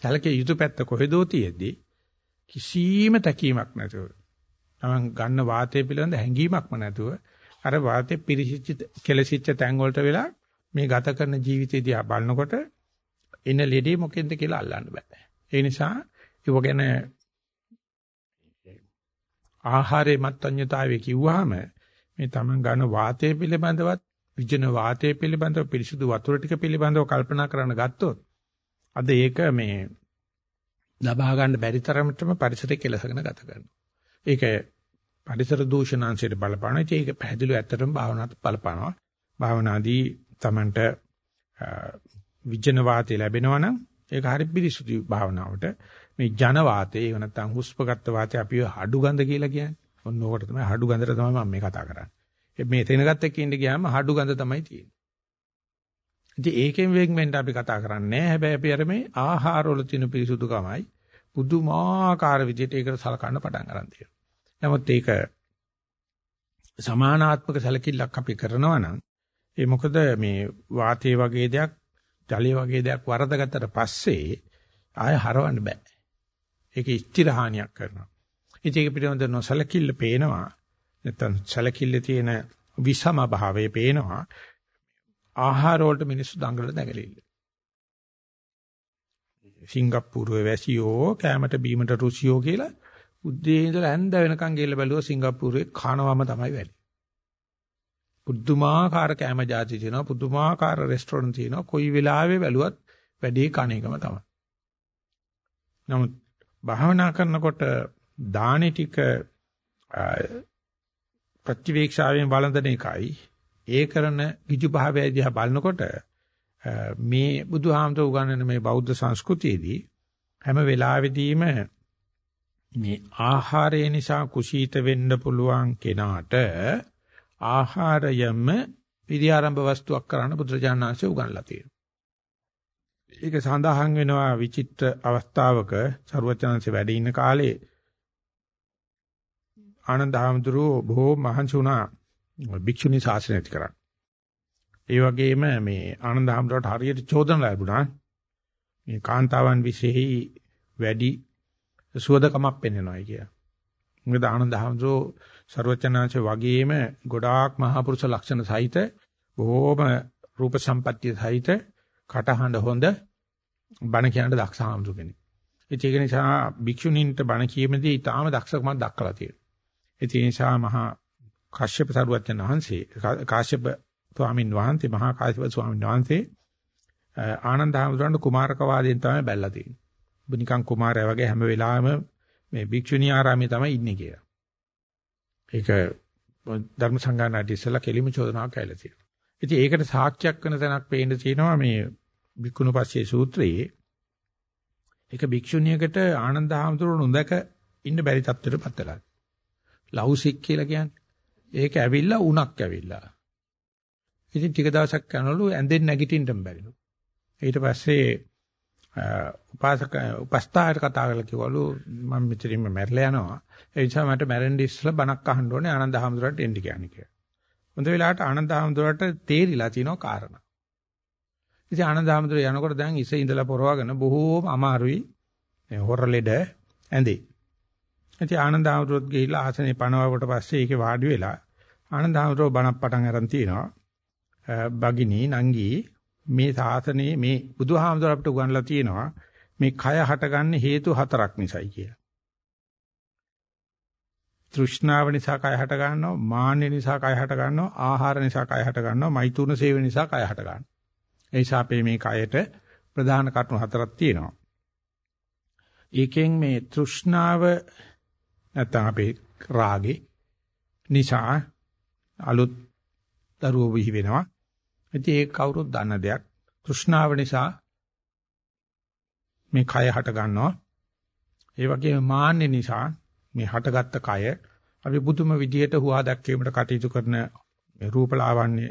සැලකේ යුතු පැත්ත කොහෙදෝ තියෙද්දි කිසිම තැකීමක් නැතුව තමන් ගන්න වාතය පිළිබඳ හැඟීමක්ම නැතුව අර වාතේ පිරිසිච්ච කෙලසිච්ච තැන් වලට වෙලා මේ ගත කරන ජීවිතය දිහා බලනකොට එන ලෙඩේ මොකෙන්ද කියලා අල්ලන්න බෑ. ඒ නිසා ඒව ගැන ආහාරයේ මත්ඤ්‍යතාවය කිව්වහම මේ තමන් ගන්න වාතය පිළිබඳවත් විජන වාතය පිළිබඳව පිරිසුදු වතුර ටික පිළිබඳව කල්පනා කරන්න ගත්තොත් අද ඒක මේ ලබා ගන්න බැරි තරමටම පරිසරය කෙලසගෙන ගත කරනවා. ඒක පරිසර දූෂණාංශයට බලපානවා. ඒක පැහැදිලිව ඇත්තටම භාවනාවට බලපානවා. භාවනාදී Tamanට විජන වාතය ලැබෙනවා නම් ඒක හරි පිරිසුදු භාවනාවට. මේ ජන වාතය එහෙම නැත්නම් හුස්පගත් වාතය අපි හඩු ගඳ කියලා කියන්නේ. ඔන්න ඕකට තමයි හඩු ගඳට තමයි මම මේ කතා කරන්නේ. මේ තැනගත් එක්ක ඉඳ ගියාම හඩු ගඳ තමයි තියෙන්නේ. ඉතින් ඒකෙන් වෙන් අපි කතා කරන්නේ හැබැයි අපි අර මේ ආහාර වල තියෙන පිරිසුදුකමයි පුදුමාකාර විදිහට ඒකට සලකන්න පටන් ගන්න තියෙනවා. නමුත් ඒක සමානාත්මක සැලකිල්ලක් අපි කරනවා නම් ඒ මොකද මේ වාතයේ වගේ දෙයක් ජලයේ වගේ දෙයක් වරදගත්තට පස්සේ ආය හරවන්න බෑ. ඒක ස්ථිර හානියක් කරනවා. ඉතින් ඒක පිළිබඳ නොසලකිල්ල පේනවා. නැත්නම් සැලකිල්ලේ තියෙන විසම භාවය පේනවා. ආහාර වලට මිනිස්සු දඟල නැගලිල්ල. සිංගප්පූරුවේ වැසියෝ කැමට බීමට රුසියෝ කියලා උද්දී ඉඳලා ඇඳ වෙනකන් ගිහලා බැලුවා සිංගප්පූරුවේ කනවම තමයි වැඩි. පුදුමාකාර කැම જાති තියෙනවා පුදුමාකාර රෙස්ටෝරන්ට් තියෙනවා කොයි වෙලාවෙ බැලුවත් වැඩි කණ එකම තමයි. නමුත් භාවනා කරනකොට දානි ටික ප්‍රතිවේක්ෂාවෙන් වළඳන එකයි ඒ කරන ගිජු භාවය දිහා බලනකොට මේ බුදුහාමතු උගන්වන මේ බෞද්ධ සංස්කෘතියේදී හැම වෙලාවෙදීම මේ ආහාරය නිසා කුසීත වෙන්න පුළුවන් කෙනාට ආහාරයම විද්‍යාරම්භ වස්තුවක් කරන්න බුදුරජාණන් වහන්සේ උගන්ලා තියෙනවා. ඒක සඳහන් වෙනවා විචිත්‍ර අවස්ථාවක ਸਰවචනන්සේ වැඩ ඉන්න කාලේ ආනන්ද හැමතුරු බොහෝ මහන්සි වුණා භික්ෂුණී ශාසනය ඇති කරන්න. ඒ වගේම මේ ආනන්ද හැමතුරට හරියට චෝදන ලැබුණා. මේ කාන්තාවන් විශේෂයි වැඩි සුවදකමක් පෙන්වනවායි කියලා. මොකද ආනන්ද හැමතුරු ਸਰවචනාංශ වගේම ගොඩාක් මහා පුරුෂ ලක්ෂණ සහිත බොහෝම රූප සම්පත්තිය සහිත කටහඬ හොඳ බණ කියන්න දක්ෂ ආමතු කෙනෙක්. ඒක නිසා භික්ෂුණීන්ට බණ කියමේදී ඊටාම දක්ෂකමක් දක්වලා තියෙනවා. ඒ නිසා මහා කාශ්‍යප සරුවචන වහන්සේ කාශ්‍යප ස්වාමීන් වහන්සේ මහා කාශ්‍යප ස්වාමීන් වහන්සේ ආනන්ද හැමතුරන්ට කුමාරක වාදයෙන් තමයි බැලලා තියෙන්නේ. ඔබ නිකන් කුමාරයා වගේ හැම වෙලාවෙම මේ භික්ෂුණී ආරාමයේ තමයි ඉන්නේ කියලා. ඒක ධර්ම සංගායනාට ඉස්සලා කෙලිම චෝදනාවක් ඇවිල්ලා තියෙනවා. ඉතින් ඒකට සාක්ෂියක් වෙන තැනක් පේන්න තියෙනවා මේ බික්කුණු පස්සේ සූත්‍රයේ. ඒක භික්ෂුණියකට ආනන්ද හාමුදුරුවෝ නොදක ඉන්න බැරි තත්ත්වයකට පත් වෙලා. ලහුසික් කියලා කියන්නේ. ඒක ඇවිල්ලා උණක් ඇවිල්ලා. ඉතින් ටික දවසක් යනවලු ඇඳෙන් නැගිටින්න බැරිලු. ඊට පස්සේ උපාසක උපස්ථායට කතා කරලා කිව්වලු මම මෙතනින්ම මැරලා යනවා. ඒ නිසා මට මැරෙන්න ඉස්සෙල්ලා බණක් අහන්න ඕනේ ආනන්ද හැමදුරට එන්න කියන්නේ කියලා. හොඳ වෙලාවට ආනන්ද හැමදුරට තේරිලා තිනවා කාරණා. ඉතින් ආනන්ද හැමදුර යනකොට දැන් ඉස ඉඳලා පොරවගෙන බොහෝම අමාරුයි මේ හොර ලෙඩ ඇඳේ. ඉතින් ආනන්ද හැමදුරත් ගිහිල්ලා ආසනේ පනවවට පස්සේ ඒකේ වාඩි වෙලා ආනන්ද හැමදුර බණක් පටන් අරන් තිනවා. බගිනී නංගී මේ සාසනයේ මේ බුදුහාමුදුර අපිට උගන්ලා තියෙනවා මේ කය හටගන්න හේතු හතරක් නිසායි කියලා. තෘෂ්ණාව නිසා කය හට ගන්නවා, මාන්න නිසා කය හට ගන්නවා, ආහාර නිසා කය හට ගන්නවා, මෛතුන සේව නිසා කය හට ගන්නවා. ඒ නිසා අපේ මේ කයට ප්‍රධාන කරුණු හතරක් තියෙනවා. ඒකෙන් මේ තෘෂ්ණාව නැත්නම් අපේ රාගේ නිසා අලුත් දරුවෝ බිහි වෙනවා. ඉතින් ඒක කවුරුත් දන්න දෙයක්. තෘෂ්ණාව නිසා මේ කය හට ගන්නවා. ඒ වගේම මාන්නේ නිසා මේ හටගත්ත කය අපි පුදුම විදියට හුවා දැක්වීමට කටයුතු කරන රූපලාවන්‍ය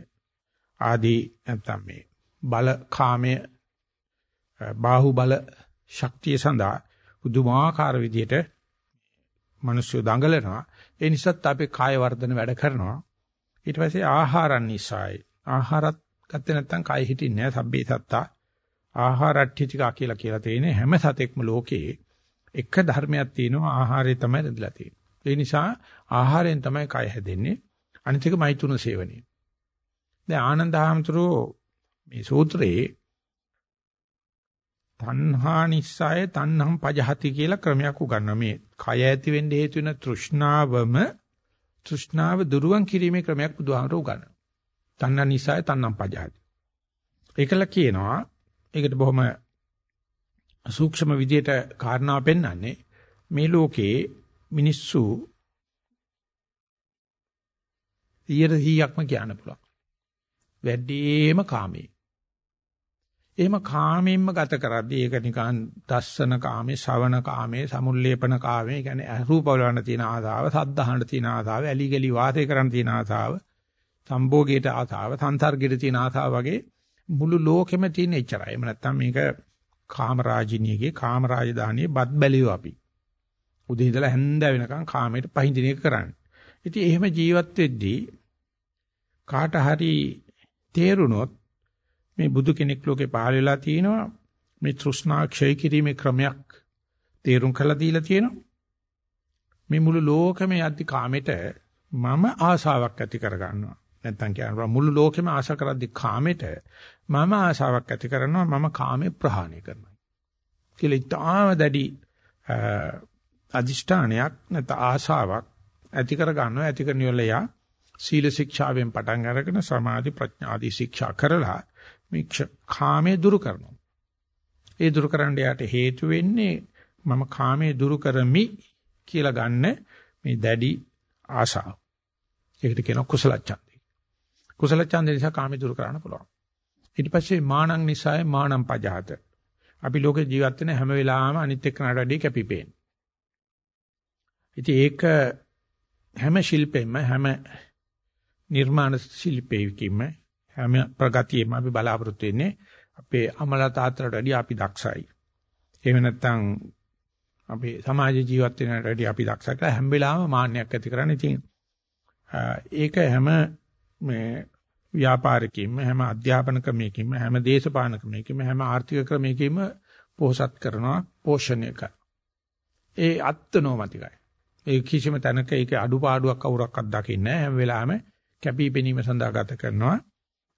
ආදී නැත්නම් මේ බල කාමයේ බාහු බල ශක්තිය සඳහා පුදුමාකාර විදියට මිනිස්සු දඟලනවා. ඒ නිසාත් අපේ කාය වර්ධන වැඩ කරනවා. ඊට පස්සේ ආහාරන් නිසායි. ආහාරත් ගත්තේ නැත්නම් කය හිටින්නේ නැහැ සබ්බේ සත්තා. ආහාරට්ඨිතිකා කියලා කියලා තියෙන හැම සතෙක්ම ලෝකේ එක ධර්මයක් තියෙනවා ආහාරය තමයි රැඳිලා තියෙන්නේ. ඒ නිසා ආහාරයෙන් තමයි කය හැදෙන්නේ. අනිත් එක මෛතුන සේවනය. දැන් ආනන්ද හාමුදුරුවෝ මේ සූත්‍රයේ තණ්හා නිස්සය තණ්හම් පජහති කියලා ක්‍රමයක් උගන්වනවා. මේ කය ඇති වෙන්න හේතු වෙන තෘෂ්ණාවම තෘෂ්ණාව දුරුවන් කිරීමේ ක්‍රමයක් බුදුහාමර උගන්වනවා. තණ්හා නිස්සය තණ්හම් පජහති. ඒකල කියනවා ඒකට බොහොම සූක්ෂම විදියට කාරණා පෙන්වන්නේ මේ ලෝකේ මිනිස්සු 100%ක්ම කියන්න පුළුවන්. වැඩිම කාමී. එහෙම කාමයෙන්ම ගත කරද්දී ඒක නිකන් දස්සන කාමේ, ශවන කාමේ, සමුල්ලේපන කාමේ, කියන්නේ රූප වලන තියෙන ආසාව, සද්ධාහන තියෙන ආසාව, ඇලි ගලි වාසය කරන්න තියෙන ආසාව, සම්භෝගයට ආසාව, සංසර්ගයට තියෙන ආසාව වගේ මුළු ලෝකෙම තියෙන එච්චරයි. එහෙම නැත්නම් මේක කාමරාජිනියගේ කාමරාජධානියේ බත් බැලියෝ අපි. උදේ ඉඳලා හැන්ද වෙනකන් කාමයට පහඳින එක කරන්නේ. ඉතින් එහෙම ජීවත් වෙද්දී කාට හරි තේරුනොත් මේ බුදු කෙනෙක් ලෝකේ පහළ වෙලා තිනවා මේ තෘෂ්ණා ක්ෂය කිරීමේ ක්‍රමයක් තේරුම් කරලා දීලා තියෙනවා. මේ මුළු ලෝකෙම යද්දි කාමෙට මම ආශාවක් ඇති කර ගන්නවා නැත්තම් කියනවා මුළු ලෝකෙම ආශා කරද්දි කාමෙට මම ආශාවක් ඇති කරනවා. මම කාමේ ප්‍රහාණය කරනවා. කියලා ඉතාම දැඩි අදිෂ්ඨානයක් නැත්නම් ආශාවක් ඇති කර ගන්නවා ඇති කරන යොලයා සීල ශික්ෂාවෙන් පටන් අරගෙන සමාධි ප්‍රඥා ආදී ශික්ෂා කරලා මේ කාමයේ දුරු කරනවා. ඒ දුරු කරන්න යාට හේතු වෙන්නේ මම කාමයේ දුරු කරමි කියලා ගන්න මේ දැඩි ආශාව. ඒකට කියනවා කුසල ඡන්දය. කුසල ඡන්දය නිසා කාමයේ දුරු කරන්න පුළුවන්. ඊට පස්සේ මානං නිසාය මානං පජහත. අපි ලෝකේ ජීවත් වෙන හැම වෙලාවෙම අනිත් එක්කනට වැඩි කැපිපේන. ඉතින් ඒක හැම ශිල්පෙම හැම නිර්මාණ ශිල්පයකින්ම හැම ප්‍රගතියෙම අපි බලාපොරොත්තු වෙන්නේ අපේ අමලා තාත්තලට වැඩිය අපි දක්ෂයි. එහෙම නැත්නම් අපේ සමාජ ජීවත් වෙනට වැඩිය අපි දක්ෂ කියලා හැම වෙලාවෙම මාන්නයක් ඇති කරන්නේ. ඉතින් ඒක හැම මේ ව්‍යාපාරිකින්ම හැම අධ්‍යාපන ක්‍රමයකින්ම හැම දේශපාලන ක්‍රමයකින්ම හැම ආර්ථික ක්‍රමයකින්ම පෝෂත් කරනවා පෝෂණය කරනවා. ඒ අත්නෝමතිකයි. ඒ කිසිම තැනක ඒක අඩුපාඩුවක් කවුරක්වත් දකින්නේ නැහැ. හැම වෙලාවෙම කැපිපෙනීම සඳහා ගත කරනවා.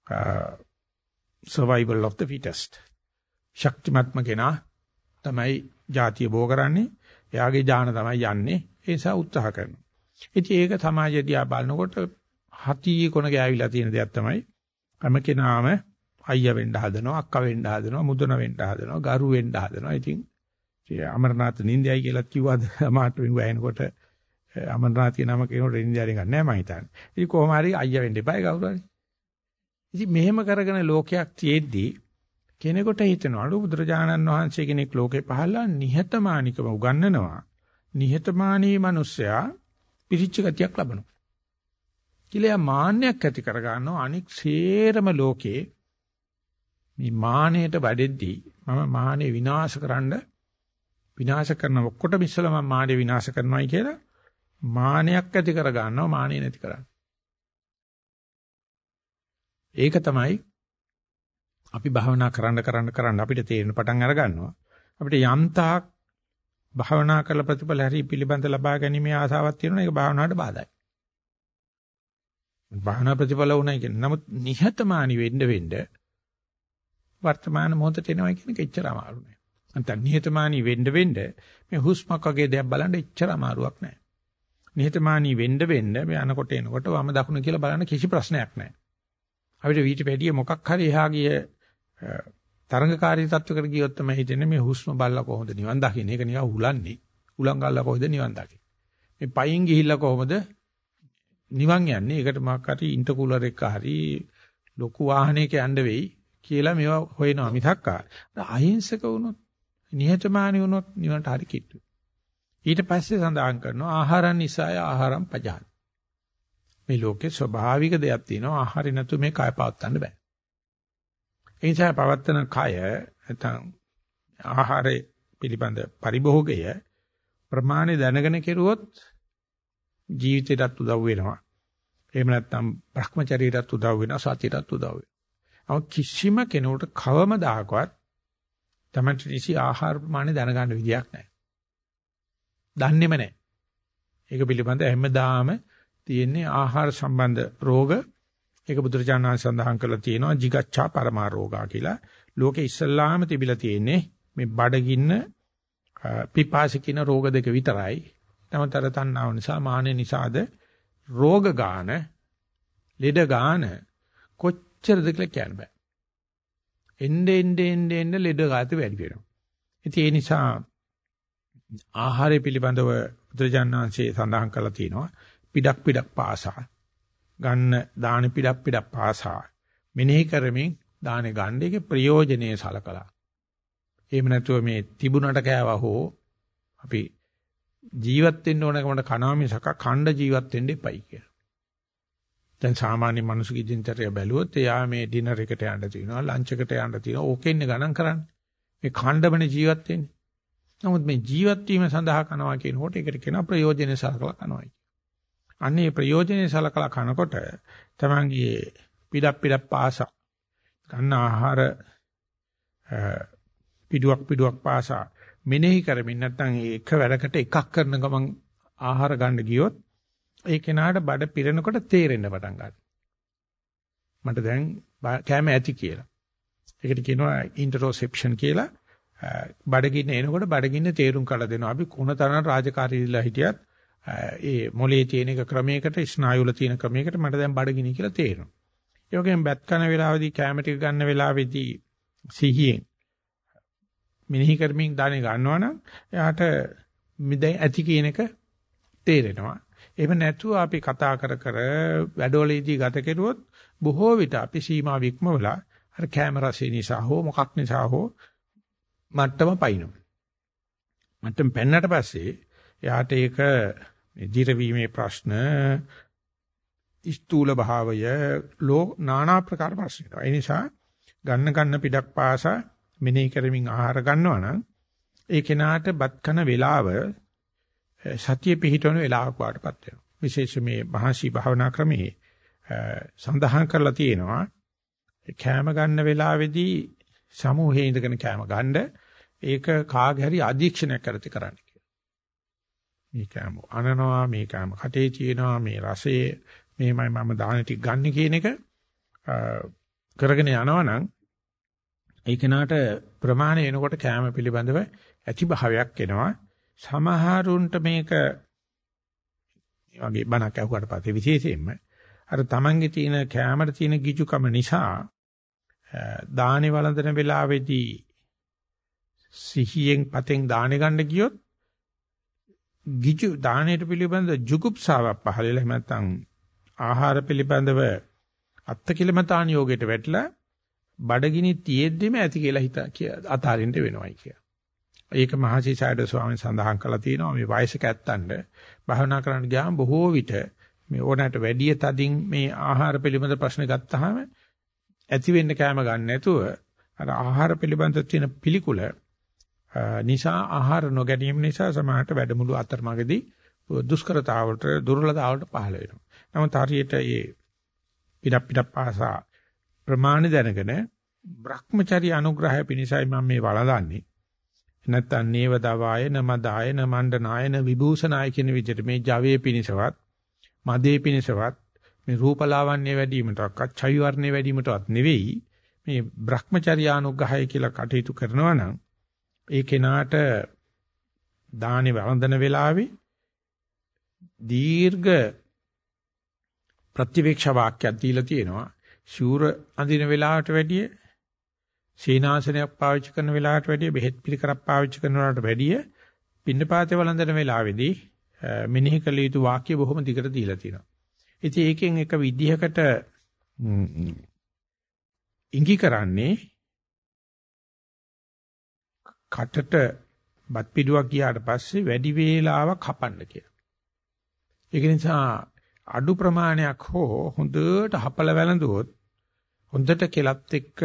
Uh, survival of the fittest. ශක්තිමත්ම කෙනා තමයි ಜಾතිය බෝ කරන්නේ. එයාගේ ඥාන තමයි යන්නේ. ඒ නිසා උත්සාහ කරනවා. ඉතින් ඒක සමාජය දිහා බලනකොට හති කොන ගෑවිලා තියෙන දෙයක් තමයි හැම කෙනාම අයියා වෙන්න හදනවා, අක්කා වෙන්න හදනවා, මුදුන වෙන්න හදනවා, ගරු වෙන්න හදනවා. ඉතින් අමරනාථ නින්දයයි කියලා කිව්වද මාට මෙව ඇහෙනකොට අමරනාථ කියන නම කෙනෙකුට නින්දයරින් ගන්න නැහැ මම හිතන්නේ. ඉතින් කොහොම හරි අයියා වෙන්න එපායි කවුරු හරි. ඉතින් මෙහෙම කරගෙන ලෝකයක් තියෙද්දී කෙනෙකුට හිතනවලු බුදුරජාණන් වහන්සේ කෙනෙක් ලෝකේ පහළලා නිහතමානිකම උගන්වනවා. නිහතමානී මිනිසයා පිරිච්ච ගතියක් ලබනවා. කියලා මාන්නයක් ඇති කර ගන්නවා අනික් සේරම ලෝකේ මේ මානෙට වැඩෙද්දී මම මානෙ විනාශකරන්න විනාශ කරන ඔක්කොටම ඉස්සලා මම මානෙ විනාශ කරනවායි කියලා මානයක් ඇති කර ගන්නවා මානෙ නැති කරන්නේ. ඒක තමයි අපි භාවනා කරන්න කරන්න කරන්න අපිට තේරෙන පටන් අර ගන්නවා. අපිට යම්තාක් භාවනා කළ ප්‍රතිඵල හරි පිළිබඳ ලබා ගැනීමේ ආසාවක් තියෙනවා ඒක භාවනාවට බාධායි. භාවනා ප්‍රතිඵල උනායි කියන්නේ. නමුත් නිහතමානී වෙන්න වෙන්න වර්තමාන මොහොතට එනවා කියන එක එච්චර අමාරු නෑ. නැත්නම් නිහතමානී වෙන්න වෙන්න මේ හුස්මක් වගේ දෙයක් බලන්න එච්චර අමාරුවක් නෑ. නිහතමානී වෙන්න වෙන්න මේ අනකොට එනකොට වම දකුණ කියලා බලන්න කිසි ප්‍රශ්නයක් නෑ. අපිට ඊට වැඩිය මොකක් හරි එහා ගිය තරංගකාරී තත්වයකට ගියොත් තමයි හිතෙන්නේ මේ හුස්ම බලලා කොහොමද නිවන් දකින්නේ. ඒක නිකන් උලන්නේ. උලන් ගල්ලා කොහොමද නිවන් දකින්නේ. මේ පයින් ගිහිල්ලා කොහොමද නිවන් යන්නේ. ඒකට මොකක් හරි ඉන්ටර්කූලර් එක හරි ලොකු වාහනයක යන්න වෙයි කියලා මේවා හොයනවා මිසක් අහිංසක වුණොත් නිහතමානී වුණොත් නිවනට හරි කිට්ටු. ඊට පස්සේ සඳහන් කරනවා ආහාරන් නිසාය ආහාරම් පජාන. මේ ලෝකේ ස්වභාවික දෙයක් තියෙනවා ආහාරي නැතු මේ කය පවත්වන්න බෑ. ඒ නිසා පවත්තන කය නැත්නම් ආහාරය පිළිබඳ පරිභෝගය ප්‍රමාණය දැනගෙන කෙරුවොත් ජීවිතයටත් උදව් වෙනවා. එහෙම නැත්නම් භ්‍රමචරීටත් උදව් වෙනවා සතියටත් උදව් වෙනවා. කිසිම කෙනෙකුට කවමදාකවත් තමයි නිසි ආහාර ප්‍රමාණය දැනගන්න විදියක් නැහැ. දන්නේම නැහැ. ඒක පිළිබඳ හැමදාම තියෙන්නේ ආහාර සම්බන්ධ රෝග. ඒක බුදුරජාණන් වහන්සේ සඳහන් කරලා තියෙනවා jigaccha parama roga කියලා. ලෝකේ ඉස්සල්ලාම තිබිලා තියෙන්නේ මේ බඩගින්න පිපාසිකින රෝග දෙක විතරයි. තමතර තණ්හාව නිසා මානෙ නිසාද රෝග ගාන ලෙඩ ගාන කොච්චරද කියලා කියන්න බෑ. එnde ende ende ende ලෙඩ ගාත වැඩි වෙනවා. ඉතින් ඒ නිසා ආහාරය පිළිබඳව බුදුජානනාංශයේ සඳහන් කරලා තියෙනවා. පිඩක් පිඩක් පාසා ගන්න දාන පිඩක් පිඩක් පාසා මෙනෙහි කරමින් දානේ ගන්න එකේ ප්‍රයෝජනේ සලකලා. එහෙම නැතුව මේ තිබුණට කෑවා හෝ අපි ජීවත් වෙන්න ඕනකමට කනවා මිසක ඛණ්ඩ ජීවත් වෙන්න එපයි කියලා. දැන් සාමාන්‍ය මිනිසුගේ දිනචර්ය බැලුවොත් එයා මේ ඩිනර් එකට යන්න තියෙනවා ලන්ච් එකට යන්න තියෙනවා ඕකෙන්නේ ගණන් කරන්නේ. මේ ඛණ්ඩමනේ ජීවත් වෙන්නේ. නමුත් මේ ජීවත් වීම සඳහා කනවා කියනකොට ඒකට කියනවා ප්‍රයෝජනෙ සලකලා කනවායි. අන්නේ ප්‍රයෝජනෙ සලකලා කනකොට තමන්ගේ පිටක් පිටක් පාසා ගන්න ආහාර පිටුවක් පිටුවක් පාසා මෙනෙහි කරමින් නැත්නම් එක වැඩකට එකක් කරන ගමන් ආහාර ගන්න ගියොත් ඒ කෙනාට බඩ පිරෙනකොට තේරෙන්න පටන් ගන්නවා. මට දැන් කැම ඇති කියලා. ඒකට කියනවා ඉන්ටරොසෙප්ෂන් කියලා. බඩගින්න එනකොට බඩගින්න තේරුම් කළ දෙනවා. අපි කොන තරම් රාජකාරී ඉල්ලලා හිටියත් ඒ මොලේ තියෙන එක ක්‍රමයකට ස්නායු වල තියෙන ක්‍රමයකට මට දැන් බඩගිනි කියලා තේරෙනවා. ඒ වගේම බත් කන වෙලාවේදී කැම ටික ගන්න වෙලාවේදී සිහියෙන් මිනිහි කරමින් දානේ ගන්නවනම් එයාට මිදැයි ඇති කියන එක තේරෙනවා. එහෙම නැතුව අපි කතා කර කර වැඩවලදී ගත කෙරුවොත් බොහෝ විට අපි සීමා වික්මවලා අර කැමරාසේ නිසා හෝ මොකක් නිසා හෝ මට්ටම පයින්නවා. මට්ටම පෙන්නට පස්සේ එයාට ඒක දිරවීමේ ප්‍රශ්න ස්ථූල භාවය ලෝ নানা ප්‍රකාර ප්‍රශ්න. ඒ නිසා ගන්න ගන්න පිටක් පාසා මෙනෙහි කරමින් ආහාර ගන්නවා නම් ඒ කෙනාට බත් කන වේලාව සතිය පිහිටවන වේලාවක් වාටපත් වෙනවා. විශේෂ මේ මහසි භාවනා ක්‍රමයේ සඳහන් කරලා තියෙනවා කෑම ගන්න වෙලාවේදී සමූහයේ ඉඳගෙන කෑම ගන්න ඒක කාගේ හරි අධීක්ෂණයක් කරති කරන්න කියලා. මේ කෑම අනනවා මේ කෑම කටේ තියෙනවා මේ රසයේ මේමයි මම දාන ටික ගන්න කියන එක කරගෙන යනවනම් ඒ කෙනාට ප්‍රමාණය එනකොට කෑම පිළිබඳව ඇති භාවයක් එනවා. සමහරුන්ට මේක වගේ බණක් අහුවට පස්සේ විශේෂයෙන්ම අර Tamange තියෙන කෑමට තියෙන ගිජුකම නිසා දානේ වළඳන වෙලාවේදී සිහියෙන් පතෙන් දානේ ගන්න ගියොත් ගිජු දානයට පිළිබඳ ජුගුප්සාවක් පහළ වෙලා නැත්නම් ආහාර පිළිබඳව අත්කිලමතාන යෝගයට වැටලා බඩගිනි තියෙද්දිම ඇති කියලා හිත අතාරින්න වෙනවයි කිය. ඒක මහසි සයඩ ස්වාමීන් සඳහන් කළා තියෙනවා මේ වයසක ඇත්තන්ට භවනා කරන්න ගියාම බොහෝ විට මේ ඕනෑමට වැඩි තදින් මේ ආහාර පිළිබඳ ප්‍රශ්න ගත්තාම ඇති වෙන්න කැම ගන්න නැතුව අර ආහාර පිළිබඳ තියෙන පිළිකුල නිසා ආහාර නොගැනීම නිසා සමහරට වැඩමුළු අතරමඟදී දුෂ්කරතාවලට දුර්වලතාවලට පහළ වෙනවා. නමුත් හරියට මේ පිටක් පිටක් පාසා ප්‍රමාණ දැනගෙන Brahmacharya අනුග්‍රහය පිණිසයි මම මේ වළඳන්නේ. නැත්තම් නේව දවාය නමදාය නමණ්ඩනාය න විභූෂනාය කියන විදිහට මේ ජවයේ පිණිසවත් මදේ පිණිසවත් මේ රූපලාවන්‍ය වැඩිවීමටවත් ඡවි වර්ණය වැඩිවීමටවත් නෙවෙයි මේ Brahmacharya අනුග්‍රහය කියලා කටයුතු කරනවා නම් ඒ කෙනාට දානේ වළඳන වෙලාවේ දීර්ඝ ප්‍රතිවේක්ෂා වාක්‍යයක් දීලා තියෙනවා ශූර අඳින වෙලාවට වැඩිය සීනාසනයක් පාවිච්චි කරන වෙලාවට වැඩිය බෙහෙත් පිළිකරක් පාවිච්චි කරන වෙලාවට වැඩිය පින්නපාතේ වළඳන වෙලාවේදී මෙනෙහි කළ යුතු වාක්‍ය බොහොම දිගට දීලා තියෙනවා. ඉතින් ඒකෙන් එක විදිහකට ඉඟි කරන්නේ කටට බත් පිටුවක් ගියාට පස්සේ වැඩි වේලාවක් හපන්න කියලා. ඒක නිසා අඩු ප්‍රමාණයක් හෝ හොඳට හපල වැළඳුවොත් හොඳට කෙලත් එක්ක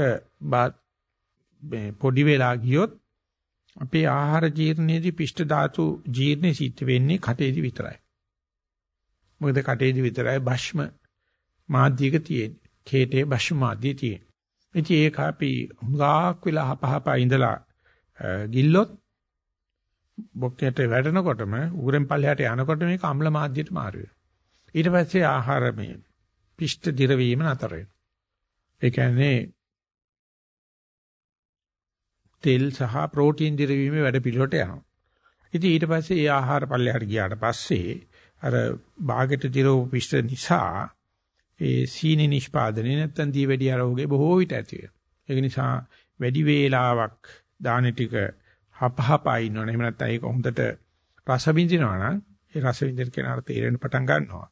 පොඩි වෙලා ගියොත් අපේ ආහාර ජීර්ණයේදී පිෂ්ඨ ධාතු ජීර්ණේ සිද්ධ වෙන්නේ කටේදී විතරයි. මොකද කටේදී විතරයි භෂ්ම මාධ්‍යක තියෙන්නේ. කේතේ භෂ්ම මාධ්‍ය තියෙන්නේ. ඉතින් ඒක අපි හුඟක් වෙලා හපහපා ඉඳලා ගිල්ලොත් බොක්කේට වැටෙනකොටම උගුරෙන් පල්ලෙහාට යනකොට මේක අම්ල මාධ්‍යයට මාරු වෙනවා. ඊට පස්සේ ආහාර මේ පිෂ්ඨ දිරවීම නතර වෙනවා. ඒ කියන්නේ තෙල් සහ ප්‍රෝටීන් දිරවීමේ වැඩ පිළිවෙලට යනවා. ඉතින් ඊට පස්සේ ඒ ආහාර පල්ලෙහාට ගියාට පස්සේ අර බාගෙට දිරව පිෂ්ඨ නිසා ඒ සීනි නිෂ්පාදනය නැත්තම් දීවැඩි ආරෝග්‍ය බොහෝ විට ඇති වෙනවා. ඒක නිසා වැඩි වේලාවක් දාන ටික හපහපා ඉන්නවනේ. එහෙම නැත්නම් ඒක හොඳට රස විඳිනවා නම් ඒ රස විඳින කෙනාට තේරෙන්න පටන් ගන්නවා.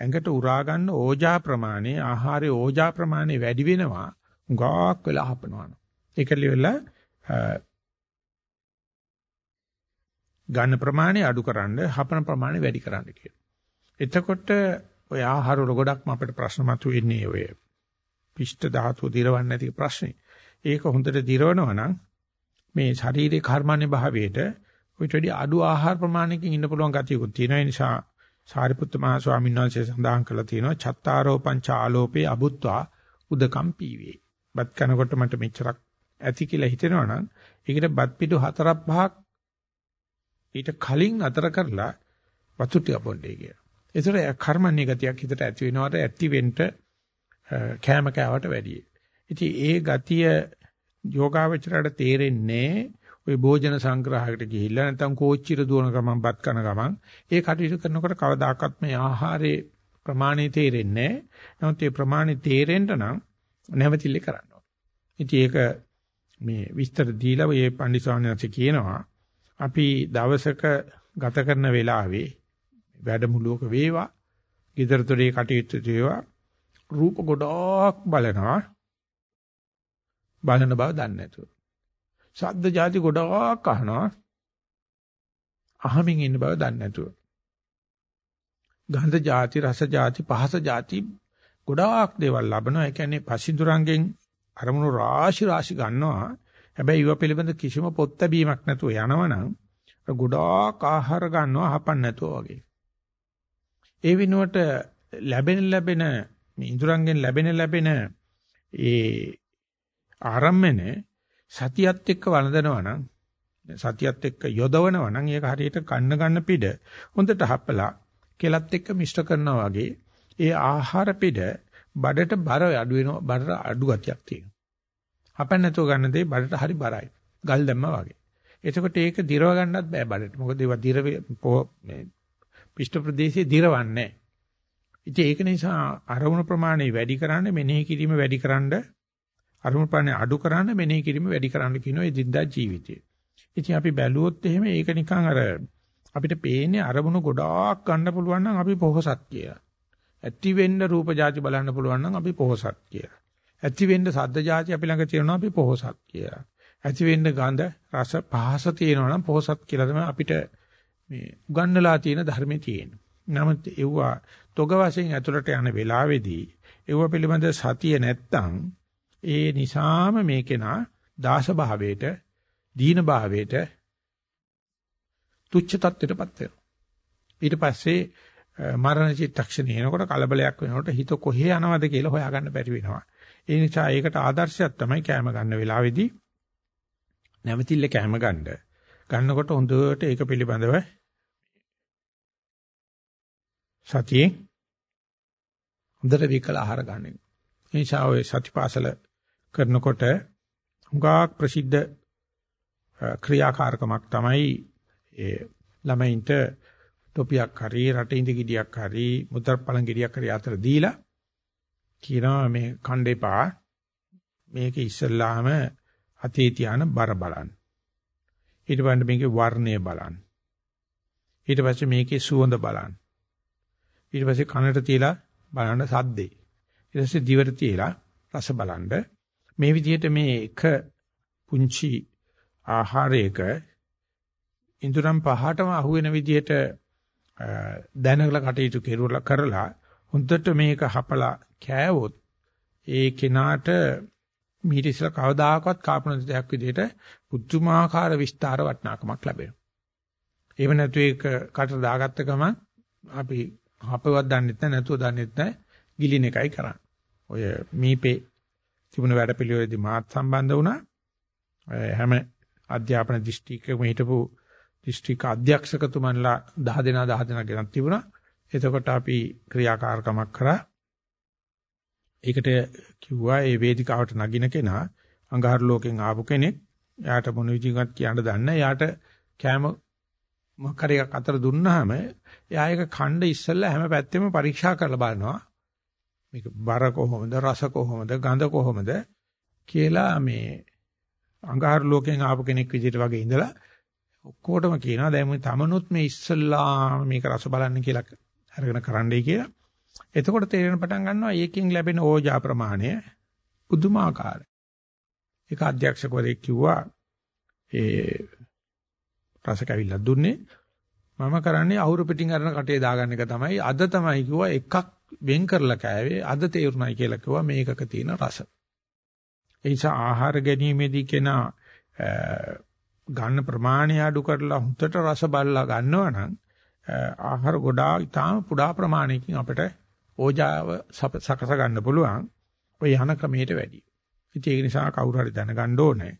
ඇඟට උරා ගන්න ඕජා ප්‍රමාණය ආහාරයේ ඕජා ප්‍රමාණය වැඩි වෙනවා. උගාක් වෙලා හපනවා. ඒකලිය වෙලා ගන්න ප්‍රමාණය අඩු කරන්න හපන ප්‍රමාණය වැඩි කරන්න කියලා. එතකොට ඔය ආහාර වල ගොඩක්ම අපිට ප්‍රශ්න මතුවෙන්නේ ඔය පිෂ්ඨ ධාතුව දිරවන්නේ නැති ප්‍රශ්නේ. ඒක හොඳට දිරවනවා නම් මේ ශරීරේ කර්මන්නේ භාවයට ඔයිට වැඩි අඩු ආහාර ප්‍රමාණයකින් ඉන්න පුළුවන් ගතියකුත් තියෙනවා. ඒ නිසා සාරිපුත්ත මහ ස්වාමීන් වහන්සේ සඳහන් කළා තියෙනවා චත්තාරෝ පංච ආලෝපේ අබුත්වා උදකම් පීවේ. බත් කනකොට මට මෙච්චරක් ඇති කියලා හිතෙනවා නම් ඒකට බත් පිටු හතරක් පහක් ඊට කලින් අතර කරලා වතු ටික බොන්නේ කියලා. ඒතර කර්මන්නේ ගතියක් හිතට ඇති වෙනවට ඇති වෙන්න කෑම කෑවට වැඩියි. ඉතින් ඒ ගතිය යෝගාවචරයට තේරෙන්නේ ওই භෝජන සංග්‍රහයකට ගිහිල්ලා නැත්නම් කෝච්චියට දුවන ගමන් බත් කන ගමන් ඒ කටයුතු කරනකොට කවදාකවත් මේ ආහාරයේ ප්‍රමාණය තේරෙන්නේ නැහැ. නමුත් ඒ ප්‍රමාණය තේරෙන්න නම් නැවතිලි කරන්න ඕනේ. ඉතින් ඒක මේ විස්තර දීලා මේ පන්දිස්වාමීන් කියනවා අපි දවසක ගත කරන වෙලාවේ වැඩමුළුවක වේවා, ගෙදර දොරේ කටයුතු වේවා, රූප ගොඩක් බලනවා බලන බව දන්නේ නැතුව. ශබ්ද જાති ගොඩක් අහනවා. අහමින් ඉන්න බව දන්නේ නැතුව. ගන්ධ જાති රස જાති පහස જાති ගොඩාක් දේවල් ලබනවා. ඒ කියන්නේ පසිඳුරංගෙන් අරමුණු රාශි රාශි ගන්නවා. හැබැයි ඒව පිළිබඳ කිසිම පොත් බැීමක් නැතුව යනවනම් ගොඩාක් ආහාර ගන්නවා හපන්න නැතුව වගේ. ඒ වෙනුවට ලැබෙන ලැබෙන මේ ඉඳුරංගෙන් ලැබෙන ලැබෙන ඒ ආරම්මන සතියත් එක්ක වළඳනවා නම් සතියත් එක්ක යොදවනවා නම් ඒක හරියට කන්න ගන්න පිට හොඳට හපලා කෙලත් එක්ක මිශ්‍ර කරනවා වගේ ඒ ආහාර පිට බඩට බර අඩු වෙනවා බඩට අඩු ගතියක් තියෙනවා. හපන්න නැතුව ගන්න දේ බඩට හරි බරයි. ගල් දැම්මා වගේ. එතකොට ඒක දිරව ගන්නත් බෑ බඩට. මොකද ඒවා දිර මේ පිෂ්ඨ ප්‍රදේශයේ දිරවන්නේ නැහැ. ඉතින් ඒක නිසා අරමුණු ප්‍රමාණය වැඩි කරන්න මෙනෙහි කිරීම වැඩි කරන්න අරමුණු ප්‍රාණය අඩු කරන්න මෙනෙහි කිරීම වැඩි කරන්න කියනවා ඒ දින්දා ජීවිතේ. ඉතින් අපි බැලුවොත් එහෙම ඒක නිකන් අර අපිට පේන්නේ අරමුණු ගොඩාක් ගන්න පුළුවන් නම් අපි පොහසත් කියලා. ඇති වෙන්න රූප જાති බලන්න පුළුවන් නම් අපි පොහසත් කියලා. ඇති වෙන්න සද්ද જાති අපි ළඟ තියෙනවා අපි පොහසත් කියලා. ඇති වෙන්න ගඳ රස පහස තියෙනවා නම් පොහසත් කියලා තමයි අපිට මේ උගන්නලා තියෙන ධර්මයේ තියෙන්නේ. නමුත් ඒවා තොග වශයෙන් ඇතුළට යන වෙලාවේදී ඒව පිළිබඳ සතිය නැත්තම් ඒ නිසාම මේ කෙනා දාස භාවයට, දීන භාවයට තුච්ච තත්ත්වයටපත් වෙනවා. ඊට පස්සේ මරණ චිත්තක්ෂණය එනකොට කලබලයක් වෙනකොට හිත කොහේ යනවද කියලා හොයාගන්න බැරි වෙනවා. ඒ නිසා ඒකට ආදර්ශයක් තමයි කැම ගන්න වෙලාවේදී නැවතිල්ල කැම ගන්න. ගන්නකොට හොඳට ඒක පිළිබඳව සතියේ හොඳට විකල ආහාර ගන්න. ඒ නිසා ඔය සතිපාසල කරනකොට හුඟක් ප්‍රසිද්ධ ක්‍රියාකාරකමක් තමයි ඒ ළමයින්ට ටොපියක් හරි රටින්ද ගෙඩියක් හරි මුද්‍ර පළං ගෙඩියක් හරි අතර දීලා කියනවා මේ කණ්ඩේපා මේක ඉස්සල්ලාම අතේ තියාන බර බලන්න ඊට පස්සේ මේකේ වර්ණය බලන්න ඊට පස්සේ මේකේ සුවඳ බලන්න ඊට පස්සේ කනට තියලා බලන්න සද්දේ. ඊට පස්සේ දිවට තියලා රස බලන්න. මේ විදිහට මේ එක පුංචි ආහාරයක ඉඳුරම් පහටම අහුවෙන විදිහට දැනගලා කටයුතු කෙරුවලා කරලා හොඳට මේක හපලා කෑවොත් ඒ කෙනාට මීට ඉස්සලා කවදාකවත් කාපන දෙයක් විදිහට පුදුමාකාර විස්තර වටනාකමක් ලැබෙනවා. එහෙම නැතු ඒක කට දාගත්ත ගමන් අපි හපවත් දන්නෙත් නැහැ නැතුව දන්නෙත් නැහැ ගිලින එකයි කරන්නේ. ඔය මීපේ තිබුණ වැඩපිළිවෙලදී මාත් සම්බන්ධ වුණා. හැම අධ්‍යාපන දිස්ත්‍රික්කෙම හිටපු දිස්ත්‍රික්ක අධ්‍යක්ෂකතුමන්ලා 10 දෙනා 10 දෙනා ගෙනත් තිබුණා. එතකොට අපි ක්‍රියාකාරකමක් කරා. ඒකට කිව්වා මේ වේදිකාවට නගින කෙනා අඟහරු ලෝකෙන් ආපු කෙනෙක්. එයාට මොන විදිහකට කියන්න දන්නේ. එයාට කෑම මොකක් හරි එකක් අතර දුන්නාම එයා ඒක ඛණ්ඩ ඉස්සෙල්ලා හැම පැත්තෙම පරීක්ෂා කරලා බලනවා. මේක බර කොහොමද රස කොහොමද ගඳ කොහොමද කියලා මේ අඟහරු ලෝකෙන් ආපු කෙනෙක් විදිහට වගේ ඉඳලා ඔක්කොටම කියනවා දැන් මේ තමනුත් මේ ඉස්සල්ලා මේක රස බලන්න කියලා අරගෙන කරන්නයි කියලා. එතකොට තේරෙන පටන් ගන්නවා ඒකෙන් ලැබෙන ඕජා ප්‍රමාණය පුදුමාකාරයි. ඒක අධ්‍යක්ෂකවරයෙක් කිව්වා ඒ රස කැවිල්ල දුන්නේ මම කරන්නේ අහුරු පිටින් අරන කටේ දාගන්න එක තමයි අද තමයි කිව්වා එකක් වෙන් කරලා කෑවේ අද තේරුණයි කියලා කිව්වා මේකක තියෙන රස. ඒ නිසා ආහාර ගැනීමේදී කෙනා ගන්න ප්‍රමාණය අඩු කරලා හුත්තට රස බලලා ගන්නවා නම් ආහාර ගොඩාක් ඉතාම පුඩා ප්‍රමාණයකින් අපිට ඕජාව සකස ගන්න පුළුවන්. ඔය යන ක්‍රමයට වැඩි. ඉතින් ඒක නිසා කවුරු හරි දැනගන්න ඕනේ.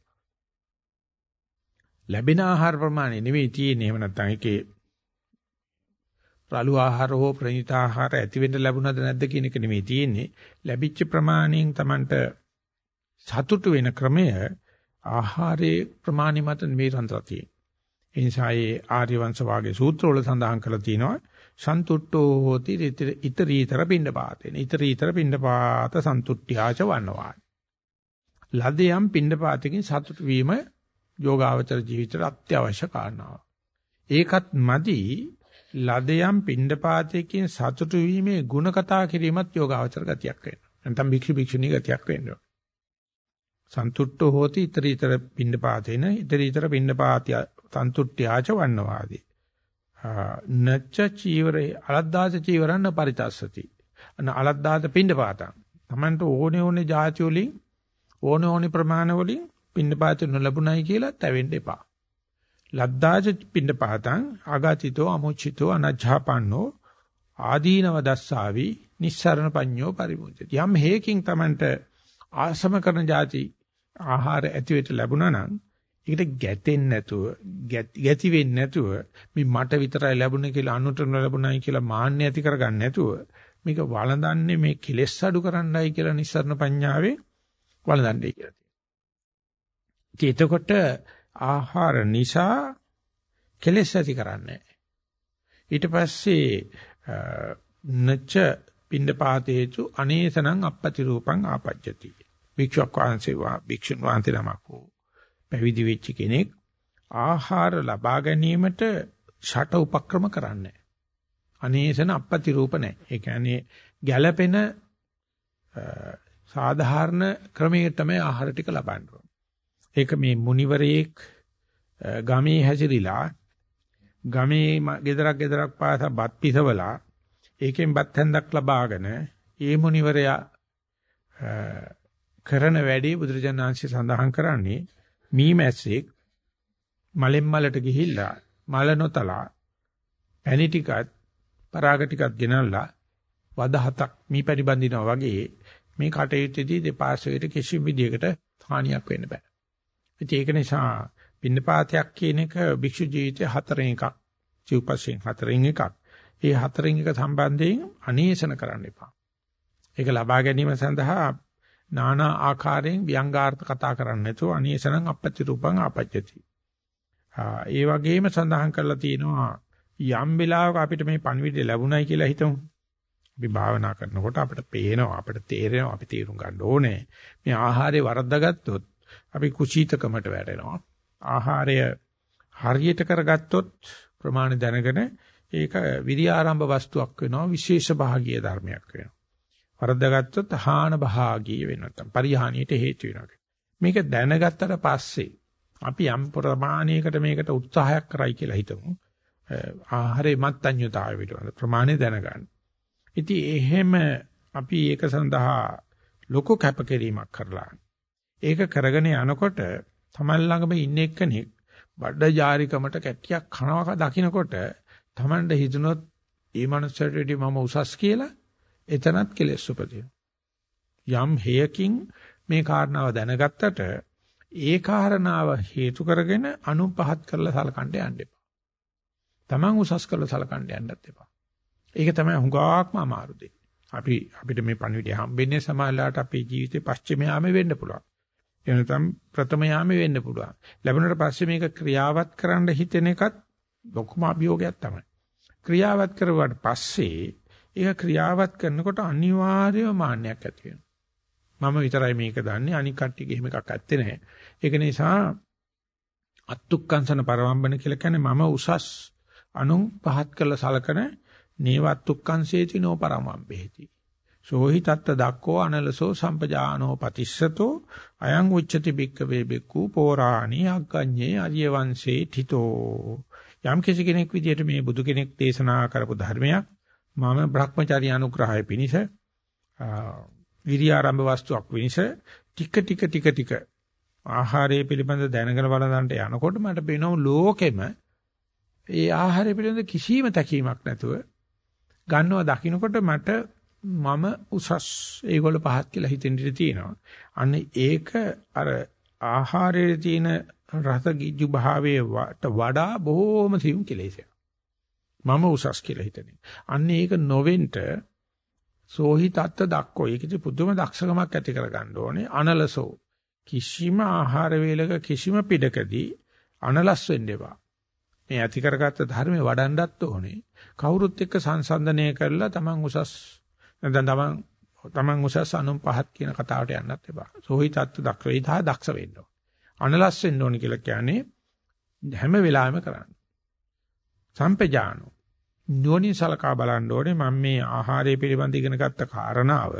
ලැබෙන ආහාර ප්‍රමාණය නෙවෙයි තියෙන්නේ. එහෙම නැත්නම් ඒකේ රළු ආහාර හෝ ප්‍රණීත ආහාර ඇති වෙන්න ලැබුණද නැද්ද කියන එක නෙමෙයි තියෙන්නේ. ලැබිච්ච ප්‍රමාණයෙන් Tamanට සතුටු වෙන ක්‍රමය ආහාරයේ ප්‍රමාණි මත නෙමෙයි රන්තරා තියෙන්නේ. ඒ නිසා ඒ ආර්ය වංශ වාගේ සූත්‍රවල සඳහන් කරලා තියෙනවා සන්තුට්ඨෝ හෝති ඉතරීතර පිණ්ඩපාතේන. ඉතරීතර පිණ්ඩපාත සන්තුට්ඨ්‍යාච වන්නවා. ලදයම් පිණ්ඩපාතකින් සතුටු වීම යෝගාවචර ජීවිතයට අත්‍යවශ්‍ය කාරණාවක්. ඒකත් මදි ලදයන් පින්ඩපාතයකින් සතුටු වීමේ ಗುಣ කතා කිරීමත් යෝගාවචර ගතියක් වෙනවා. නැත්නම් භික්ෂු භික්ෂුණී ගතියක් වෙනවා. සන්තුට්ඨෝ හෝති iterator පින්ඩපාතේන iterator පින්ඩපාතිය සන්තුට්ඨ්‍යාච වන්නවාදී. නච්ච චීවරේ අලද්දාස චීවරන්න පරිතස්සති. අන අලද්දාත පින්ඩපාතං. Tamanට ඕනේ ඕනේ જાති වලින් ඕනේ ඕනේ ප්‍රමාණ වලින් පින්ඩපාතේ නොලැබුණයි කියලා තැවෙන්න එපා. ලද්දාජ පිණ්ඩපාතං ආගාතිතෝ අමුචිතෝ අනජ්ජාපන්නෝ ආදීනව දස්සාවි නිස්සරණ පඤ්ඤෝ පරිමුච්චති යම් හේකින් Tamanට ආසම කරන જાති ආහාර ඇතිවෙට ලැබුණා නම් ඒකට ගැටෙන්නේ නැතුව ගැති වෙන්නේ නැතුව මේ මට විතරයි ලැබුණේ කියලා අනුට නොලැබුණයි කියලා මාන්නය ඇති කරගන්න නැතුව මේක වළඳන්නේ මේ කෙලෙස් අඩු කරන්නයි කියලා නිස්සරණ පඤ්ඤාවේ වළඳන්නේ කියලා තියෙනවා. එතකොට ආහාර නිසා කෙලෙස් ඇති කරන්නේ. ඊට පස්සේ නච්ච පින්ඩපාතේතු අනේසනං අපපති රූපං ආපජ්ජති. භික්ෂුවක් වහන්සේ වා භික්ෂුන් වහන්සේ නමක් වූ පැවිදි වෙච්ච කෙනෙක් ආහාර ලබා ගැනීමට ෂට උපක්‍රම කරන්නේ. අනේසන අපපති රූප නැහැ. ඒ කියන්නේ ගැළපෙන සාධාරණ ක්‍රමයකට තමයි ආහාර ටික ලබන්නේ. ඒක මේ මුනිවරයෙක් ගමේ හැසිරිලා ගමේ ගෙදරක් ගෙදරක් පාසා බත් පිසවලා ඒකෙන් බත් හැන්දක් ලබාගෙන ඒ මුනිවරයා කරන වැඩේ බුදුරජාණන්සේ සඳහන් කරන්නේ මීමැස්සෙක් මලෙන් මලට ගිහිල්ලා මල නොතලා පැණි ටිකත් පරාග ටිකත් ගෙනල්ලා වද හතක් මී පරිබන්දිනවා වගේ මේ කටයුත්තේදී දෙපාර්ශ්වයට කිසිම විදියකට හානියක් වෙන්න බෑ. ඉතින් ඒක නිසා පින්නපාතයක් කියන එක භික්ෂු ජීවිතයේ හතරෙන් එකක්. සිව්පස්යෙන් හතරෙන් එකක්. ඒ හතරෙන් එක සම්බන්ධයෙන් අනේෂණ කරන්න එපා. ඒක ලබා ගැනීම සඳහා নানা ආකාරයෙන් ව්‍යංගාර්ථ කතා කරන්න නැතුව අනේෂණං අපත්‍ය රූපං ආපජ්ජති. ඒ වගේම සඳහන් කරලා තියෙනවා යම් වෙලාවක අපිට මේ පණිවිඩය ලැබුණයි කියලා හිතමු. අපි භාවනා කරනකොට අපිට පේනවා අපිට තේරෙනවා අපි තේරුම් ගන්න ඕනේ. මේ ආහාරය වරද්දාගත්තොත් අපි කුසීතකමට වැටෙනවා. ආහාරය හරියට කරගත්තොත් ප්‍රමාණ දැනගෙන ඒක විරි ආරම්භ වස්තුවක් වෙනවා විශේෂ භාගීය ධර්මයක් වෙනවා. වරද්දාගත්තොත් හාන භාගී වෙනවා නැත්නම් පරිහානියට හේතු වෙනවා. මේක දැනගත්තට පස්සේ අපි යම් ප්‍රමාණයකට මේකට උත්සාහයක් කරයි කියලා හිතමු. ආහාරේ මත්ඤ්‍යතාවය පිළිබඳ ප්‍රමාණය දැනගන්න. ඉතින් එහෙම අපි ඒක සඳහා ලොකු කැපකිරීමක් කරලා ඒක කරගෙන යනකොට තමන් ළඟම ඉන්න එක්කෙනෙක් බඩ ජාරිකමට කැටියක් කනවා දකින්නකොට තමන්ට හිතුනොත් ඒ මනුස්සයට වඩා මම උසස් කියලා එතනත් කෙලෙස් උපදිනවා. යම් හේයකින් මේ කාරණාව දැනගත්තට ඒ කාරණාව හේතු කරගෙන අනුපහත් කරලා සලකන්න යන්න එපා. තමන් උසස් කරලා සලකන්න යන්නත් එපා. ඒක තමයි හුඟාක්ම අමාරු දෙය. අපි අපිට මේ පණිවිඩය හම්බෙන්නේ සමාජලාට අපේ ජීවිතේ පස්චිම යාමේ වෙන්න පුළුවන්. එනතම් ප්‍රථම යාමේ වෙන්න පුළුවන්. ලැබුණට පස්සේ මේක ක්‍රියාවත් කරන්න හිතෙන එකත් ලොකුම අභියෝගයක් තමයි. ක්‍රියාවත් කරුවාට පස්සේ ඒක ක්‍රියාවත් කරනකොට අනිවාර්යව මාන්නයක් ඇති වෙනවා. මම විතරයි මේක දන්නේ අනික් කට්ටියගේ එහෙම එකක් ඇත්තේ නැහැ. ඒක නිසා අත්තුක්කංශන පරවම්බන කියලා කියන්නේ මම උසස් අනුන් පහත් කළ සලකන නේවත්තුක්කංශේති නෝ පරමම්බේති. සෝහි තත්ත දක්කෝ අනලසෝ සම්පජානෝ පතිස්සතෝ අයං උච්චති බික්කවේ බෙක්කු පෝරාණි අග්ගඤ්ඤේ අරිය වංශේ තිතෝ. යම් කිසි කෙනෙක් විදියට මේ බුදු කෙනෙක් දේශනා කරපු ධර්මයක් මම Brahmacharya අනුග්‍රහය පිණිස විරි ආරම්භ වස්තුවක් වෙනස ටික ටික ටික ටික ආහාරය පිළිබඳ දැනගෙන බලනන්ට යනකොට මට පේනවා ලෝකෙම ඒ ආහාරය පිළිබඳ කිසිම තැකීමක් නැතුව ගන්නවා දකින්නකොට මට මම උසස් ඒගොල්ල පහත් කියලා හිතෙන්න ඉඩ තියෙනවා. අන්න ඒක අර ආහාරයේ තියෙන රස ගිජු භාවයේ වඩා බොහෝම සියුම් කෙලෙසයක්. මම උසස් කියලා හිතන්නේ. අන්න ඒක නොවෙන්න සෝහි තත්ත දක්කෝ. ඒකෙදි පුදුම දක්ෂකමක් ඇති කරගන්න ඕනේ. අනලසෝ. කිසිම ආහාර වේලක කිසිම පිටකදී අනලස් වෙන්න එපා. මේ ඇති කරගත්ත ධර්මේ වඩන්නත් ඕනේ. කවුරුත් එක්ක සංසන්දනය කරලා Taman උසස් නැත්නම් Taman Taman උසස් අනුන් පහත් කියන කතාවට යන්නත් එපා. සෝහි තත්ත දක්ෂ වේදා දක්ෂ වෙන්න ඕනේ. අනලස් වෙන්න ඕනේ කියලා කියන්නේ හැම වෙලාවෙම කරන්න. සම්පජානෝ නුවණින් සලකා බලන්න ඕනේ මම මේ ආහාරය පිළිබඳ ඉගෙන ගත්ත කාරණාව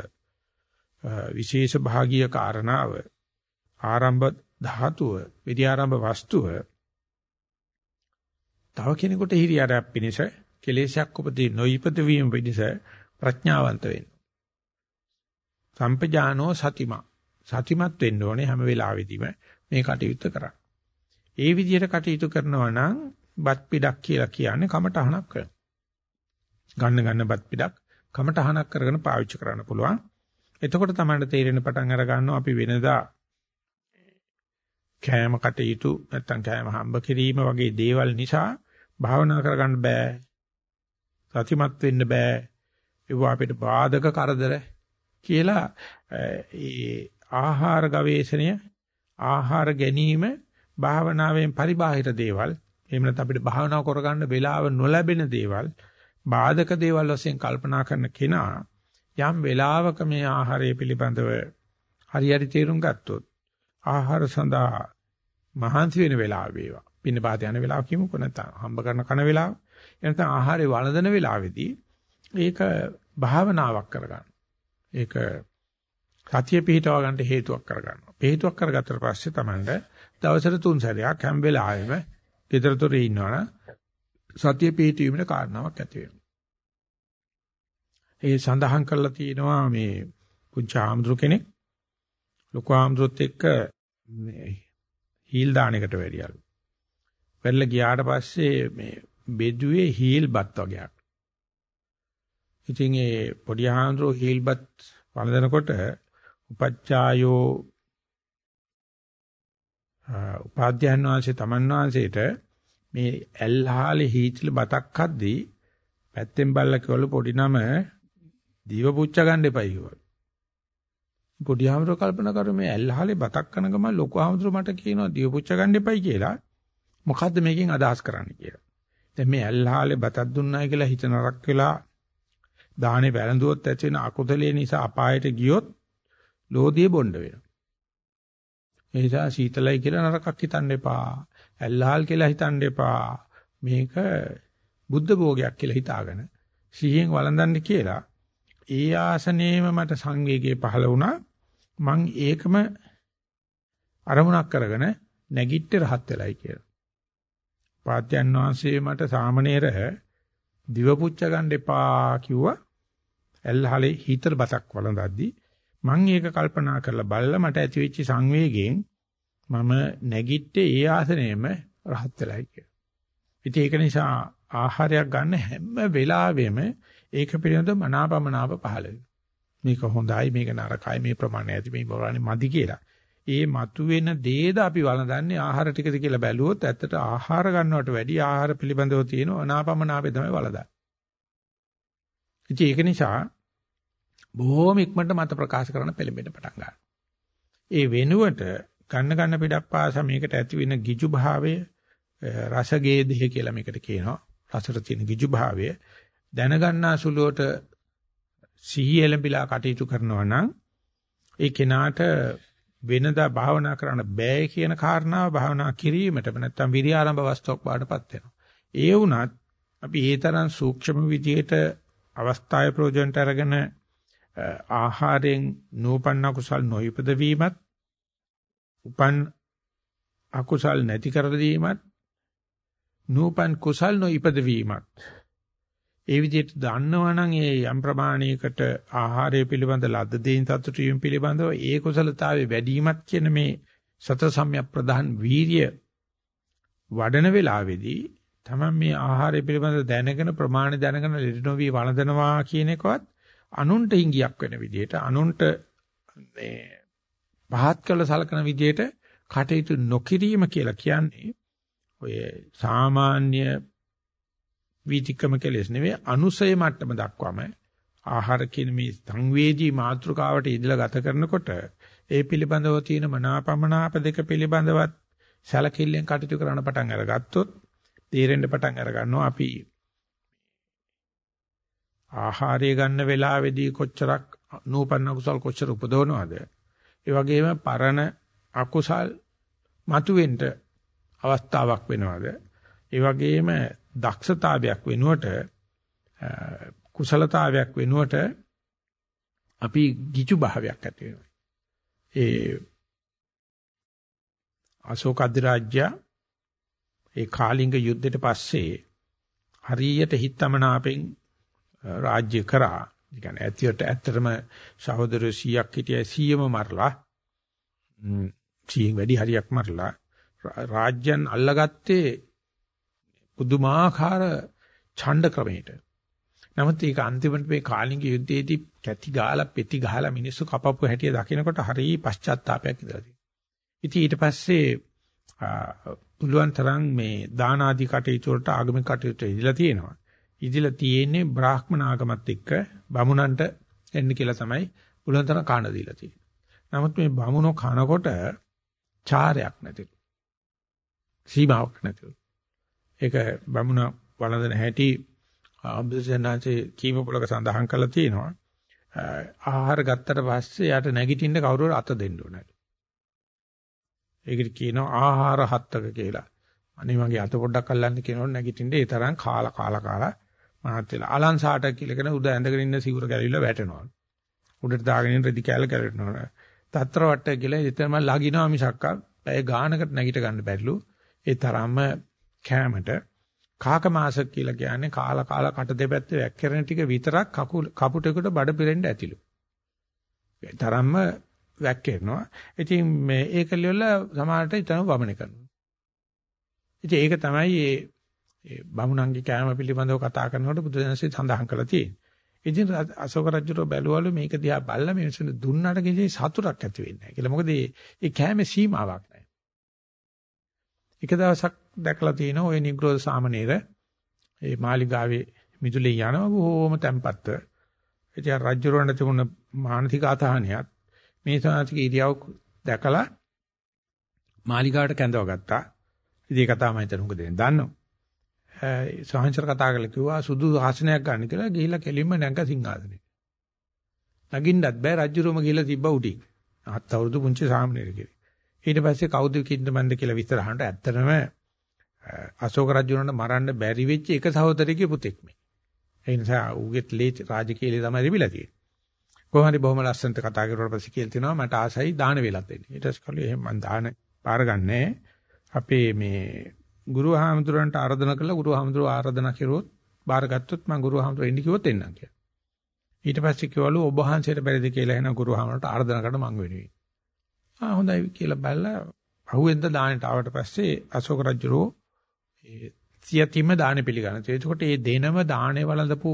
විශේෂ භාගීය කාරණාව ආරම්භ ධාතුව විද්‍යාරම්භ වස්තුව තව කෙනෙකුට හිරියරක් පිණිස කෙලේශයක් උපදී නොයිපද වීම පිණිස ප්‍රඥාවන්ත වෙන්න සම්පජානෝ සතිමා සතිමත් වෙන්න ඕනේ හැම වෙලාවෙදීම මේ කටයුත්ත කරන්න. ඒ විදිහට කටයුතු කරනවා නම් බත් පිටක් කියලා කියන්නේ කමටහනක් කරනවා. ගන්න ගන්න බත් පිටක් කමටහනක් කරගෙන පාවිච්චි කරන්න පුළුවන්. එතකොට තමයි තේරෙන පටන් අර ගන්නවා අපි වෙනදා කෑම කටයුතු නැත්තම් කෑම හම්බ කිරීම වගේ දේවල් නිසා භාවනා කරගන්න බෑ. සතිමත් වෙන්න බෑ. ඒවා අපිට බාධක කරදර කියලා ඒ ආහාර ගවේෂණය ආහාර ගැනීම භාවනාවෙන් පරිබාහිර දේවල් එහෙම නැත්නම් අපිට භාවනා කරගන්න වෙලාව නොලැබෙන දේවල් බාධක දේවල් වශයෙන් කල්පනා කරන කෙනා යම් වෙලාවක මේ ආහාරය පිළිබඳව හරියට තේරුම් ගත්තොත් ආහාර සඳහා මහන්සි වෙන වෙලාව වේවා. පින්න පාත යන වෙලාව කියමුකෝ නැත්නම් හම්බ කරන කන වෙලාව. එනතන ආහාරය වළඳන වෙලාවේදී ඒක භාවනාවක් කරගන්න. ඒක සතිය පිහිටව ගන්නට හේතුවක් කරගන්නවා. හේතුවක් කරගත්තට පස්සේ තමයි දවසට තුන් සැරයක් හැම වෙලාවෙම ඊතරතොරේ ඉන්නවනම් සතිය පිහිටීමේ කාරණාවක් ඇති වෙනවා. ඒ සඳහන් කරලා තියෙනවා මේ පුංචි ආම්ද්‍රු කෙනෙක් ලොකු ආම්ද්‍රුත් එක්ක හීල් දාන එකට වැඩියලු. වෙල්ල ගියාට පස්සේ මේ බෙදුවේ හීල්පත් වගේක්. ඉතින් ඒ පොඩි ආම්ද්‍රු හීල්පත් වළඳනකොට උපච්චායෝ උපාධ්‍යයන් වහන්සේ තමන් වහන්සේට මේ ඇල්හාලේ හීචල බතක් හද්දී පැත්තෙන් බල්ලා කිව්වලු පොඩි නම දීව පුච්ච ගන්න එපයි කිව්වලු. පොඩි ආමර කල්පනා කරු මේ ඇල්හාලේ බතක් කන ගම ලොකු ආමර මට කියනවා දීව පුච්ච ගන්න එපයි කියලා. මොකද්ද මේකෙන් අදහස් කරන්නේ කියලා. දැන් මේ ඇල්හාලේ බතක් දුන්නායි කියලා හිත නරක් වෙලා දාහනේ වැළඳුවොත් ඇති වෙන අකුසලයේ නිසා අපායට ගියොත් ලෝධිය බොණ්ඩ වෙනවා. ඒ නිසා සීතලයි කියලා නරකක් හිතන්න එපා. ඇල්ලහල් කියලා හිතන්න එපා. මේක බුද්ධ භෝගයක් කියලා හිතාගෙන සිහියෙන් වළඳන්න කියලා ඒ ආසනයේම මට සංවේගය පහළ වුණා. මං ඒකම අරමුණක් කරගෙන නැගිට රහත් වෙලයි කියලා. පාත්‍යයන් වහන්සේ මට සාමණේර දිව පුච්ච ගන්න එපා කිව්වා. ඇල්හලේ හීතල බතක් වළඳද්දි මං ඒක කල්පනා කරලා බලලා මට ඇතිවෙච්ච සංවේගයෙන් මම නැගිට්ටේ ඒ ආසනයේම රහත් වෙලයි කියලා. ඉතින් ඒක නිසා ආහාරයක් ගන්න හැම වෙලාවෙම ඒක පිළිබඳව මනාපමනාප පහළ වෙනවා. මේක හොඳයි මේක නරකයි මේ ප්‍රමාණය ඇති මේ ප්‍රමාණය මදි කියලා. ඒ මතුවෙන දේද අපි වළඳන්නේ ආහාර ටිකද කියලා බැලුවොත් ඇත්තට ආහාර ගන්නවට වැඩිය ආහාර පිළිබඳව තියෙන අනාපමනාපේ තමයි වළඳන්නේ. ඉතින් ඒක නිසා බොහොම ඉක්මනට මත ප්‍රකාශ කරන පෙළඹෙන්න පටන් ගන්නවා. ඒ වෙනුවට ගන්න ගන්න පිටක් පාසා මේකට ඇති වෙන ගිජු භාවය රසගේදේ කියලා මේකට කියනවා. රසට තියෙන ගිජු භාවය දැනගන්නා සුළුවට සිහි එළඹිලා කටයුතු කරනවා නම් ඒ කෙනාට වෙනදා භාවනා කරන්න බෑ කියන කාරණාව භාවනා කිරීමටම නැත්තම් විරි ආරම්භ වස්තුවක් බාටපත් වෙනවා. ඒ වුණත් අපි ඒ තරම් සූක්ෂම විදියට අවස්ථාවේ ප්‍රයෝජනට අරගෙන ආහාරයෙන් නූපන්න කුසල් නොයිපද වීමත් උපන් අකුසල් නැති කර දීමත් නූපන් කුසල් නොයිපද වීමත් ඒ විදිහට දන්නවනම් ඒ යම් ප්‍රමාණයකට ආහාරය පිළිබඳ ලද්ද දෙයින් සතුටු වීම පිළිබඳව ඒ කුසලතාවේ වැඩිමත් කියන මේ සතර සම්‍යක් ප්‍රධාන වීරිය වඩන වෙලාවේදී තමයි මේ ආහාරය පිළිබඳ දැනගෙන ප්‍රමාණ දැනගෙන ලෙඩ නොවි වළඳනවා කියන එකවත් අනුන්ට හිඟියක් වෙන විදිහට අනුන්ට මේ පහත් කළ සලකන විදිහට කටයුතු නොකිරීම කියලා කියන්නේ ඔය සාමාන්‍ය වීතික්‍රම කෙලෙස් නෙවෙයි අනුසය මට්ටම දක්වාම ආහාර කියන මේ සංවේදී මාත්‍රකාවට ඉදලා ගත කරනකොට ඒ පිළිබඳව තියෙන මනාපමනාප දෙක පිළිබඳවත් සැලකිල්ලෙන් කටයුතු කරන්න පටන් අරගත්තොත් තීරෙන්න පටන් අර ගන්නවා අපි. ආහාරය ගන්න වෙලාවේදී කොච්චරක් නූපන්න කුසල් කොච්චර උපදවනවද? ඒ වගේම පරණ අකුසල් මතුවෙන්න අවස්ථාවක් වෙනවද? ඒ වගේම දක්ෂතාවයක් වෙනුවට කුසලතාවයක් වෙනුවට අපි ගිජු භාවයක් ඇති වෙනවා. ඒ අශෝක අධිරාජ්‍ය ඒ කාලිංග යුද්ධයට පස්සේ හරියට හිතමනාපෙන් රාජ්‍ය කරා. ඒ කියන්නේ ඇතියට ඇත්තටම සහෝදර 100ක් හිටියයි 100ම මරලා 100න් වැඩි හරියක් මරලා රාජ්‍යයන් අල්ලගත්තේ පුදුමාකාර ඡණ්ඩ ක්‍රමයකට. නමුත් ඒක අන්තිමට මේ කාලිංග යුද්ධයේදී කැටි ගාලා පෙති ගහලා මිනිස්සු කපපු හැටි දකිනකොට හරි පශ්චාත්තාවයක් ඉඳලා තියෙනවා. ඉතින් ඊට පස්සේ පුළුවන් තරම් මේ දාන ආදී කටයුතු වලට ආගමික කටයුතු ඉදලා තියෙනවා. ඉදලා තියෙන්නේ බ්‍රාහ්මණ ආගමත් එක්ක බමුණන්ට එන්න කියලා තමයි පුළුවන් තරම් කාණ දීලා තියෙන්නේ. නමුත් මේ බමුණෝ කනකොට චාරයක් නැතිලු. සීමාවක් නැතිලු. ඒක බමුණ වළඳන හැටි අම්බුසනාචේ කීම පොලක සඳහන් කරලා තියෙනවා. ආහාර ගත්තට පස්සේ යාට නැගිටින්න කවුරු අත දෙන්න ඕනේ. ඒකට කියනවා ආහාර හත්තක කියලා. අනේ මගේ අත පොඩ්ඩක් අල්ලන්න කියනොත් නැගිටින්න ඒ තරම් කාලා කාලා කාලා මහත් වෙලා. අලන් සාටක් කියලා කියන උද ඇඳගෙන ඉන්න සිවුර ගැලවිලා වැටෙනවා. උඩට දාගෙන ඉන්න රෙදි කැල කැරෙනවා. තත්‍ර වට්ට කියලා එතනම ලගිනවා මිසක්කා පැය ගානකට නැගිට ගන්න බැරිලු. ඒ තරම්ම කෑමට කාක මාස කියලා කියන්නේ කාලා කාලා කට දෙපැත්තේ වැක්කිරෙන ටික විතරක් කකුල කපුටෙකුට බඩ පිරෙන්න ඇතිලු. ඒ තරම්ම වැක්කිරනවා. ඉතින් මේ ඒක ලියවල සමහරට ඊතන වමන කරනවා. ඉතින් ඒක තමයි ඒ බමුණන්ගේ කෑම පිළිබඳව කතා කරනකොට බුදුදහමේ සඳහන් කරලා තියෙන්නේ. ඉතින් අශෝක රජුට බැලුවලු මේක දිහා බලලා මිනිස්සුන්ට දුන්නාට කිසි සතුටක් ඇති වෙන්නේ නැහැ කියලා. මොකද මේ කෑමේ සීමාවක් නැහැ. එක දවසක් දැකලා තියෙනවා ওই නිග්‍රෝධ සාමණේර ඒ මාලිගාවේ මිදුලේ යනවා බොහොම තැම්පත්ව. ඉතින් රජුරවන්න තිබුණ මානසික අතහනියත් මේ සාහිතික ඉරියව් දැකලා මාලිගාවට කැඳව ගත්තා. ඉතින් ඒක තමයි මම හිතන්නේ උඟ දෙන්න දන්නවා. සාහංශර කතා කරලා කිව්වා සුදු ආසනයක් ගන්න කියලා ගිහිල්ලා කෙලින්ම නැංග සිංහාසනෙ. නගින්නත් බෑ රජුරම ගිහිල්ලා තිබ්බ උඩින්. හත් අවුරුදු පුංචි සාමණේර කෙනෙක්. ඊට පස්සේ කවුද කින්දමන්ද කියලා විස්තර අහන්න ඇත්තටම අශෝක රජුණන්ට මරන්න බැරි වෙච්ච එක සහෝදරයෙකුගේ පුතෙක් මේ. ඒ නිසා ඌගෙත් ලේ රාජකීය තමයි තිබිලා තියෙන්නේ. කොහොම හරි බොහොම ලස්සනට කතා කරුවාට පස්සේ කියලා තිනවා මට ආසයි දාන වේලක් දෙන්න. ඊට පස්සේ කළේ එහෙනම් මම දාන පාර ගන්නෑ. අපේ මේ ගුරු හාමුදුරන්ට ආරාධනා කළා ගුරු හාමුදුරුවෝ ආරාධනා කරුවොත් බාරගත්තොත් මම ගුරු හාමුදුරුවෝ එන්න කිව්වොත් එන්නම් කියලා. ඊට පස්සේ කිව්වලු ඔබ වහන්සේට බැරිද කියලා එහෙනම් ගුරු හාමුදුරන්ට ආරාධනා කරන්න මං වෙනුවෙන්. ආ හොඳයි කියලා බැලලා අහුවෙන්ද දානට ආවට පස්සේ අශෝක රජුරෝ ඒ සියතිම දාන පිළිගන්න. එතකොට මේ දෙනම දානේ වළඳපු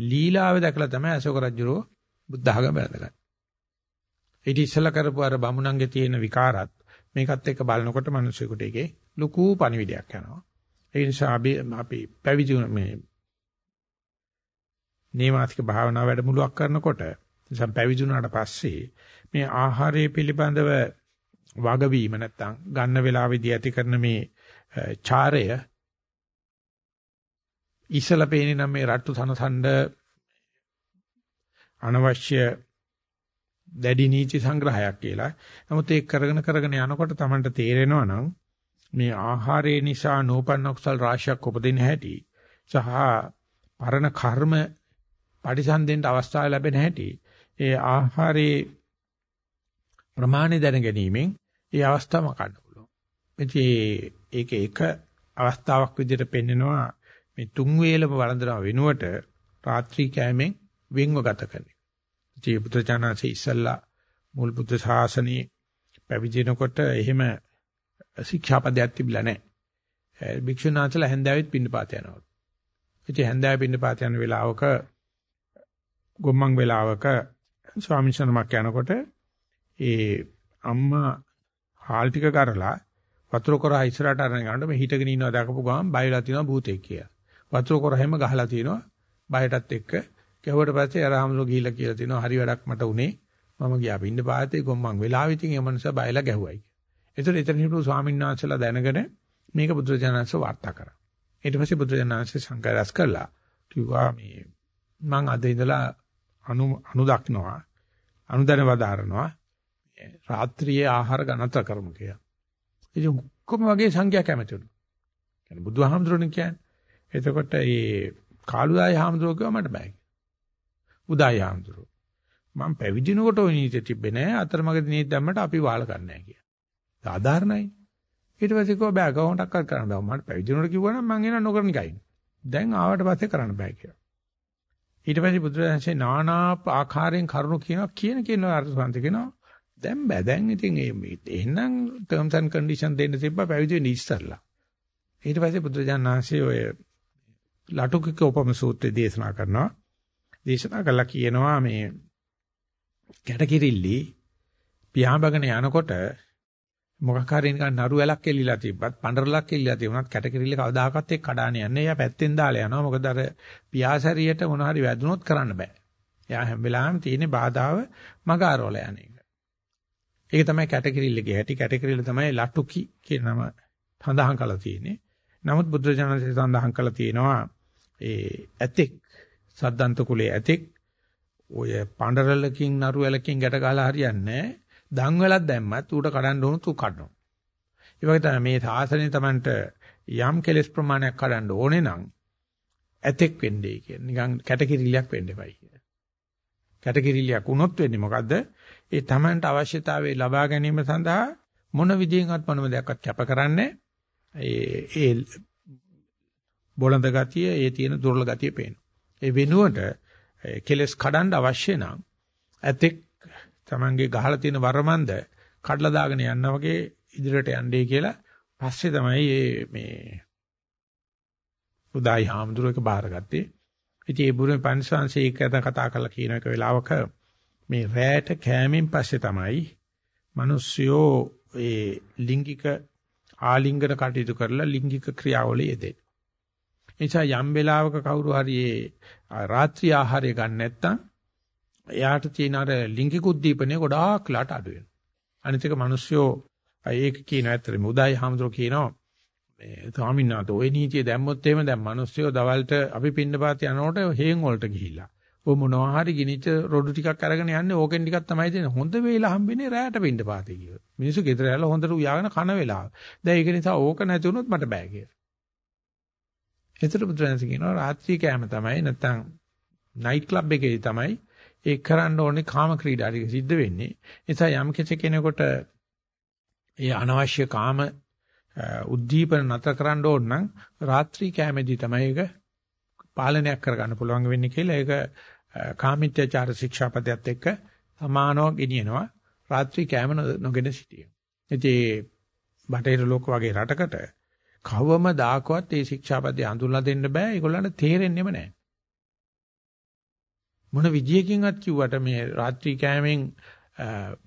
ලීලාව දැකලා තමයි අශෝක රජුරෝ බුද්ධ ආගම වැළඳගන්නේ. ඊට ඉස්සලා කරපු අර බමුණන්ගේ තියෙන විකාරات මේකත් එක්ක බලනකොට මිනිස්සුෙකුට ඒකේ ලুকু පණිවිඩයක් යනවා. ඒ නිසා අපි අපි පැවිදි මේ නේමාතික භාවනා වැඩමුළුවක් කරනකොට නිසා පැවිදි වුණාට පස්සේ මේ ආහාරය පිළිබඳව වගවීම නැත්තම් ගන්න වේලාවේදී ඇති කරන මේ Eh, චාරය ඉස්සලා පේන්නේ නම් මේ රට්ටු සනසඬ අනවශ්‍ය දැඩි නීති සංග්‍රහයක් කියලා. නමුත් ඒක කරගෙන කරගෙන යනකොට Tamanට තේරෙනවා නම් මේ ආහාරය නිසා නෝපන්න කුසල් රාශියක් උපදින හැටි සහ පරණ කර්ම පරිසන්දෙන්ට අවස්ථාව ලැබෙන හැටි ඒ ආහාරයේ ප්‍රමාණය දැන ගැනීමෙන් ඒ අවස්ථාව මකන්න පුළුවන්. ඉතින් ඒක එක අවස්ථාවක් විදිහට පෙන්නනවා මේ තුන් වේලම වළඳනවා වෙනුවට රාත්‍රී කෑමෙන් වෙන්ව ගත කරන එක. ඉතින් බුදුචානන්සේ ඉස්සල්ලා මුල් බුද්ධ ශාසනයේ පැවිදිනකොට එහෙම ශික්ෂාපදයක් තිබිලා නැහැ. භික්ෂුන් වහන්සේලා හැන්දෑවෙත් පින්නපාත යනවා. ඉතින් හැන්දෑවෙ පින්නපාත යන වෙලාවක ගොම්මන් වෙලාවක ස්වාමීන් වහන්සේ යනකොට ඒ අම්මා හාල් ටික කරලා වතුර කොරා ඉස්සරහට අරගෙන යනකොට මේ හිටගෙන ඉන්නවා දැකපු ගමන් බයලා තියෙනවා භූතෙක් කියලා. වතුර කොරහෙම ගහලා තියෙනවා බයටත් එක්ක. කෙවුවට පස්සේ අරහමලෝ ගිහිල්ලා කියලා තියෙනවා හරි වැඩක් මට උනේ. මම ගියා බින්න පාතේ ගොම්මන් වෙලාවෙ ඉතින් ඒ මනුස්සයා බයලා ගැහුවයි. ඒතර එතන හිටපු ස්වාමීන් වහන්සේලා දැනගෙන මේක බුදුරජාණන්ස වාර්තා කරා. ඊට පස්සේ බුදුරජාණන්ස සංකල්පස් කළා. කිව්වා මේ මං අද ඉඳලා අනු අනු දක්නවා. අනුදැන වදාරනවා. රාත්‍රියේ ආහාර ගණත කරමු කියලා. ඉතින් ඔක්කොම වගේ සංඛ්‍යා කැමතිලු. කියන්නේ බුදුහාමුදුරනේ කියන්නේ. එතකොට මේ කාළුදායි හාමුදුරුවෝ කිව්වා මට බෑ. උදායි හාමුදුරුවෝ. මම පැවිදිනකොට ওই නීතිය තිබ්බේ නෑ. අතරමඟදී නීති දැම්මට අපි වාල ගන්න නෑ කියලා. සාධාරණයි. ඊට පස්සේ කිව්වා බෑ කවුන්ටක් කරන්න බෑ. මට පැවිදිනකොට කිව්වනම් මං එන නොකරන එකයි. දැන් ආවට පස්සේ කරන්න බෑ කියලා. ඊට පස්සේ බුදුරජාණන්සේ නානා ආකාරයෙන් කරුණු කියනවා කියන කියන අර්ථ සම්පත කියනවා දැන් බෑ දැන් ඉතින් ඒ එහෙනම් terms and condition දෙන්න තිබ්බා පැවිදි වෙන්න ඉස්සරලා ඊට පස්සේ බුදුරජාණන් වහන්සේ ඔය ලටුකික උපම සූත්‍රය දේශනා කරනවා දේශනා කළා කියනවා මේ කැටකිරිල්ලි පියාඹගෙන යනකොට මොකක් හරි නිකන් නරු ඇලක් එල්ලීලා තිබ්බත් පඬරලක් එල්ලීලා තිබුණත් කැටකිරිල්ල කවදාකවත් එක් කඩාන යන්නේ. එයා පැත්තෙන් දාලා යනවා. මොකද අර පියාසරියට මොන හරි වැදුනොත් කරන්න බෑ. එයා හැම වෙලාවෙම තියෙන බාධාව මග ආරවල යන එක. ඒක තමයි කැටකිරිල්ලගේ හැටි. කැටකිරිල්ල තමයි ලටුකි කියන නම සඳහන් කරලා තියෙන්නේ. නමුත් බුදුරජාණන්සේ සඳහන් කරලා තියෙනවා ඒ ඇතෙක් සද්දන්ත කුලයේ ඇතෙක් ඔය පඬරලකින් නරු ඇලකින් ගැට ගහලා හරියන්නේ දන් වලක් දැම්මත් ඌට කඩන්න ඕන තු කඩනවා. ඒ වගේ තමයි මේ සාසනය Tamanට යම් කෙලස් ප්‍රමාණයක් කඩන්න ඕනේ නම් ඇතෙක් වෙන්නේ කියන්නේ නිකන් කැටකිරිලියක් වෙන්න එපයි කියන. කැටකිරිලියක් වුණොත් වෙන්නේ මොකද්ද? ඒ Tamanට අවශ්‍යතාවය ලබා ගැනීම සඳහා මොන විදියෙන්වත් මොනම දෙයක්වත් කැප කරන්නේ ඒ ඒ බොළඳ ගතිය ඒ තියෙන දුර්වල ගතිය පේනවා. ඒ වෙනුවට කෙලස් කඩන්න අවශ්‍ය නම් ඇතෙක් Tamange ගහලා තියෙන වරමන්ද කඩලා දාගෙන යනවා වගේ ඉදිරියට යන්නේ කියලා පස්සේ තමයි මේ උදායි හාමුදුරුවෝ එක බාරගත්තේ. ඉතින් ඒ බුරුමේ පන්සංශේ එක කතා කරලා කියන එක වෙලාවක මේ රැට කෑමෙන් පස්සේ තමයි මිනිස්සුયો ඒ ලිංගික ආලිංගන කටයුතු කරලා ලිංගික ක්‍රියාවල යෙදෙන්නේ. එනිසා යම් වෙලාවක කවුරු හරි ඒ රාත්‍රී ආහාරය ගන්න නැත්නම් එයාට තියෙන අර ලිංගික උද්දීපනය ගොඩාක් ලාට අඩු වෙනවා. අනිත් එක මිනිස්සුયો ඒක කියන ඇත්තටම උදායි හාමුදුරුවෝ කියනවා මේ ස්වාමීන් වහන්සේ ওই නීතිය දැම්මොත් එහෙම දැන් මිනිස්සුયો දවල්ට අපි පින්න පාත් යනකොට හේන් වලට ගිහිල්ලා ඔය මොනවා හරි ගිනිච්ච රොඩු ටිකක් අරගෙන යන්නේ ඕකෙන් ටිකක් තමයි දෙන්නේ. හොඳ වේලා හම්බෙන්නේ රැයට පින්නපාතේ කියලා. මිනිස්සු ගෙදර ඇවිල්ලා හොඳට උයාගෙන කන වෙලාව. දැන් ඒක නිසා ඕක නැති වුණොත් මට බෑ කියලා. ඒතර බුදුරජාණන් කියනවා රාත්‍රී කෑම තමයි නැත්තම් නයිට් ක්ලබ් එකේ තමයි ඒක කරන්න ඕනේ කාම ක්‍රීඩා ටික සිද්ධ වෙන්නේ. ඒ නිසා යම් කෙනෙකුට ඒ අනවශ්‍ය කාම උද්දීපන නතර කරන්න ඕන නම් රාත්‍රී කෑමේදී තමයි ඒක පාලනයක් කරගන්න පුළුවන් වෙන්නේ කියලා ඒක කාමීත්‍යචාර ශික්ෂාපදයට එක්ක සමානව ගෙනියනවා රාත්‍රී කෑම නොගෙන සිටිය. ඉතින් බටහිර ලෝක වගේ රටකට කවම දාකවත් මේ ශික්ෂාපදේ අඳුල්ලා දෙන්න බෑ. ඒගොල්ලන්ට තේරෙන්නේම නැහැ. මොන විදියකින්වත් කිව්වට මේ රාත්‍රී කෑමෙන්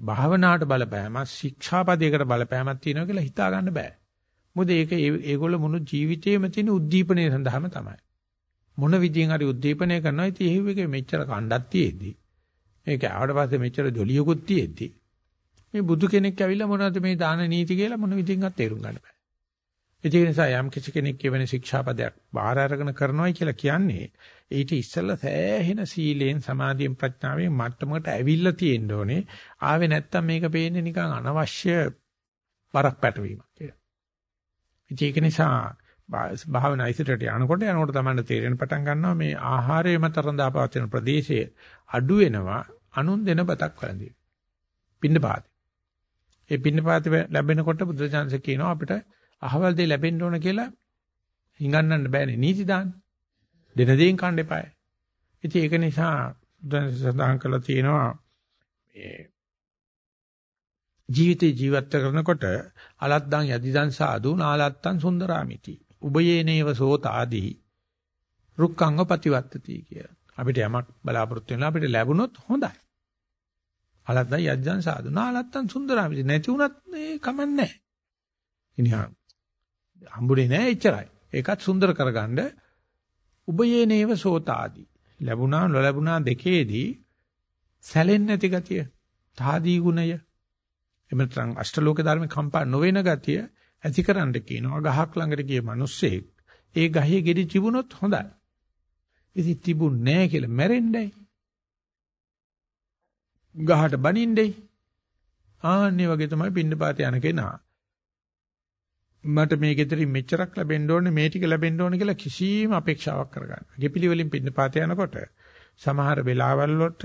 භාවනාවට බලපෑමක් ශික්ෂාපදයකට බලපෑමක් තියෙනවා කියලා හිතා ගන්න බෑ. මොකද ඒක ඒගොල්ල මුළු ජීවිතේම තියෙන උද්දීපනය සඳහාම තමයි. මොන විදියෙන් හරි උද්දීපනය කරනවා ඉතින් ඒ විගේ මෙච්චර කණ්ඩක් තියෙද්දි මේක ආවට පස්සේ මෙච්චර ජොලියකුත් තියෙද්දි මේ බුදු කෙනෙක් ඇවිල්ලා මොනවද මේ දාන නීති කියලා මොන විදියෙන්වත් තේරුම් ගන්න බෑ. ඒ නිසා යම් කිසි කෙනෙක් කියවෙන ශික්ෂාපදයක් බාහිර අරගෙන කරනවායි කියලා කියන්නේ ඊට ඉස්සෙල්ලා සෑහෙන සීලෙන් සමාධියෙන් ප්‍රඥාවෙන් මට්ටමකට ඇවිල්ලා තියෙන්න ඕනේ. ආවේ නැත්තම් මේක පේන්නේ නිකන් අනවශ්‍ය බරක් පැටවීමක් කියලා. ඒක නිසා භාවනා ඉදිරියට යනකොට යනකොට තමයි තේරෙන පටන් ගන්නවා මේ ආහාරයේ මත රඳාපවතින ප්‍රදේශයේ අඩු වෙනවා අනුන් දෙන බතක් වළඳින. පින්නපාත. ඒ පින්නපාත ලැබෙනකොට බුදුචාන්සේ කියනවා අපිට අහවල් දෙය ලැබෙන්න ඕන කියලා හිඟන්නන්න බෑනේ නීති දාන්න. දෙන දේෙන් කන්න එපායි. ඉතින් ඒක නිසා දැන් සඳහන් කරලා තියෙනවා මේ ජීවිතේ ජීවත් කරනකොට අලද්දන් යදිදන් සාදු නාලත්තන් සුන්දරාමිති. උබයේනේව සෝතාදී රුක්ඛංග ප්‍රතිවත්තති කිය. අපිට යමක් බලාපොරොත්තු වෙනවා අපිට ලැබුණොත් හොඳයි. අලද්දන් යදිදන් සාදු නාලත්තන් සුන්දරාමිති නැති වුණත් ඒ කමන්නේ නැහැ. ඉනිහා හම්බුනේ නැහැ එච්චරයි. ඒකත් සුන්දර කරගන්න උබයේ නේව සෝතාදී. ලැබුණා නොලැබුණා දෙකේදී සැලෙන්නේ නැති ගතිය. තාදී ගුණය. එමෙතන අෂ්ටලෝක ධර්ම කම්පා නොවන ගතිය ඇතිකරන්න කියනවා. ගහක් ළඟට ගිය මිනිස්සෙක් ඒ ගහේ ගෙඩි තිබුණොත් හොඳයි. ඉතින් තිබුණ නැහැ කියලා මැරෙන්නයි. ගහට බනින්නයි. ආන්නේ වගේ තමයි පින්නපාත යන කෙනා. මට මේ ගෙදරින් මෙච්චරක් ලැබෙන්න ඕනේ මේ ටික ලැබෙන්න ඕනේ කියලා කිසිම අපේක්ෂාවක් කරගන්න. ගෙපිලි වලින් පින්න පාත යනකොට සමහර වෙලාවල් වලට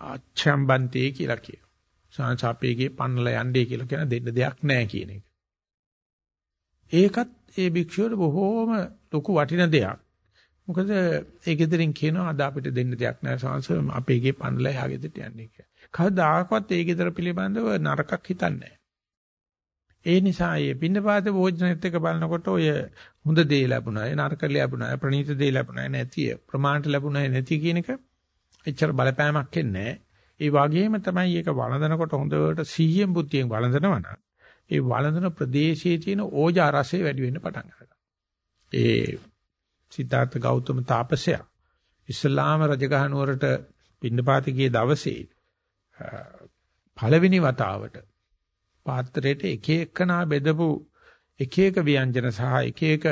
ආච්ඡම්බන්තේ කියලා කියනවා. සාංශාපේගේ පන්නලා යන්නේ කියලා කියන දෙන්න දෙයක් නැහැ කියන එක. ඒකත් ඒ භික්ෂුවට බොහෝම ලොකු වටින දෙයක්. මොකද ඒ ගෙදරින් කියනවා අද අපිට දෙන්න දෙයක් නැහැ සාංශ අපේගේ පන්නලා එහා ගෙදරට යන්නේ කියලා. කවදාකවත් ඒ ගෙදර පිළිබඳව නරකක් හිතන්නේ නැහැ. ඒ නිසා මේ පින්නපාත භෝජනෙත් එක බලනකොට ඔය හොඳ දේ ලැබුණා, නරක ලැබුණා, ප්‍රණීත දේ ලැබුණා නැති, ප්‍රමාණට ලැබුණා නැති කියන එක එච්චර බලපෑමක් එන්නේ ඒ වගේම තමයි ඒක වළඳනකොට හොඳට සීයෙන් බුද්ධියෙන් වළඳනවා නම් ඒ වළඳන ප්‍රදේශයේ තියෙන ඕජා රසය වැඩි වෙන්න පටන් ගන්නවා. ඒ සිද්ධාර්ථ ගෞතම තාපසයා ඉස්ලාම රජගහ නුවරට පින්නපාතිකයේ දවසේ පළවෙනි වතාවට පාත්‍රයට එක එකනා බෙදපු එක එක ව්‍යංජන සහ එක එක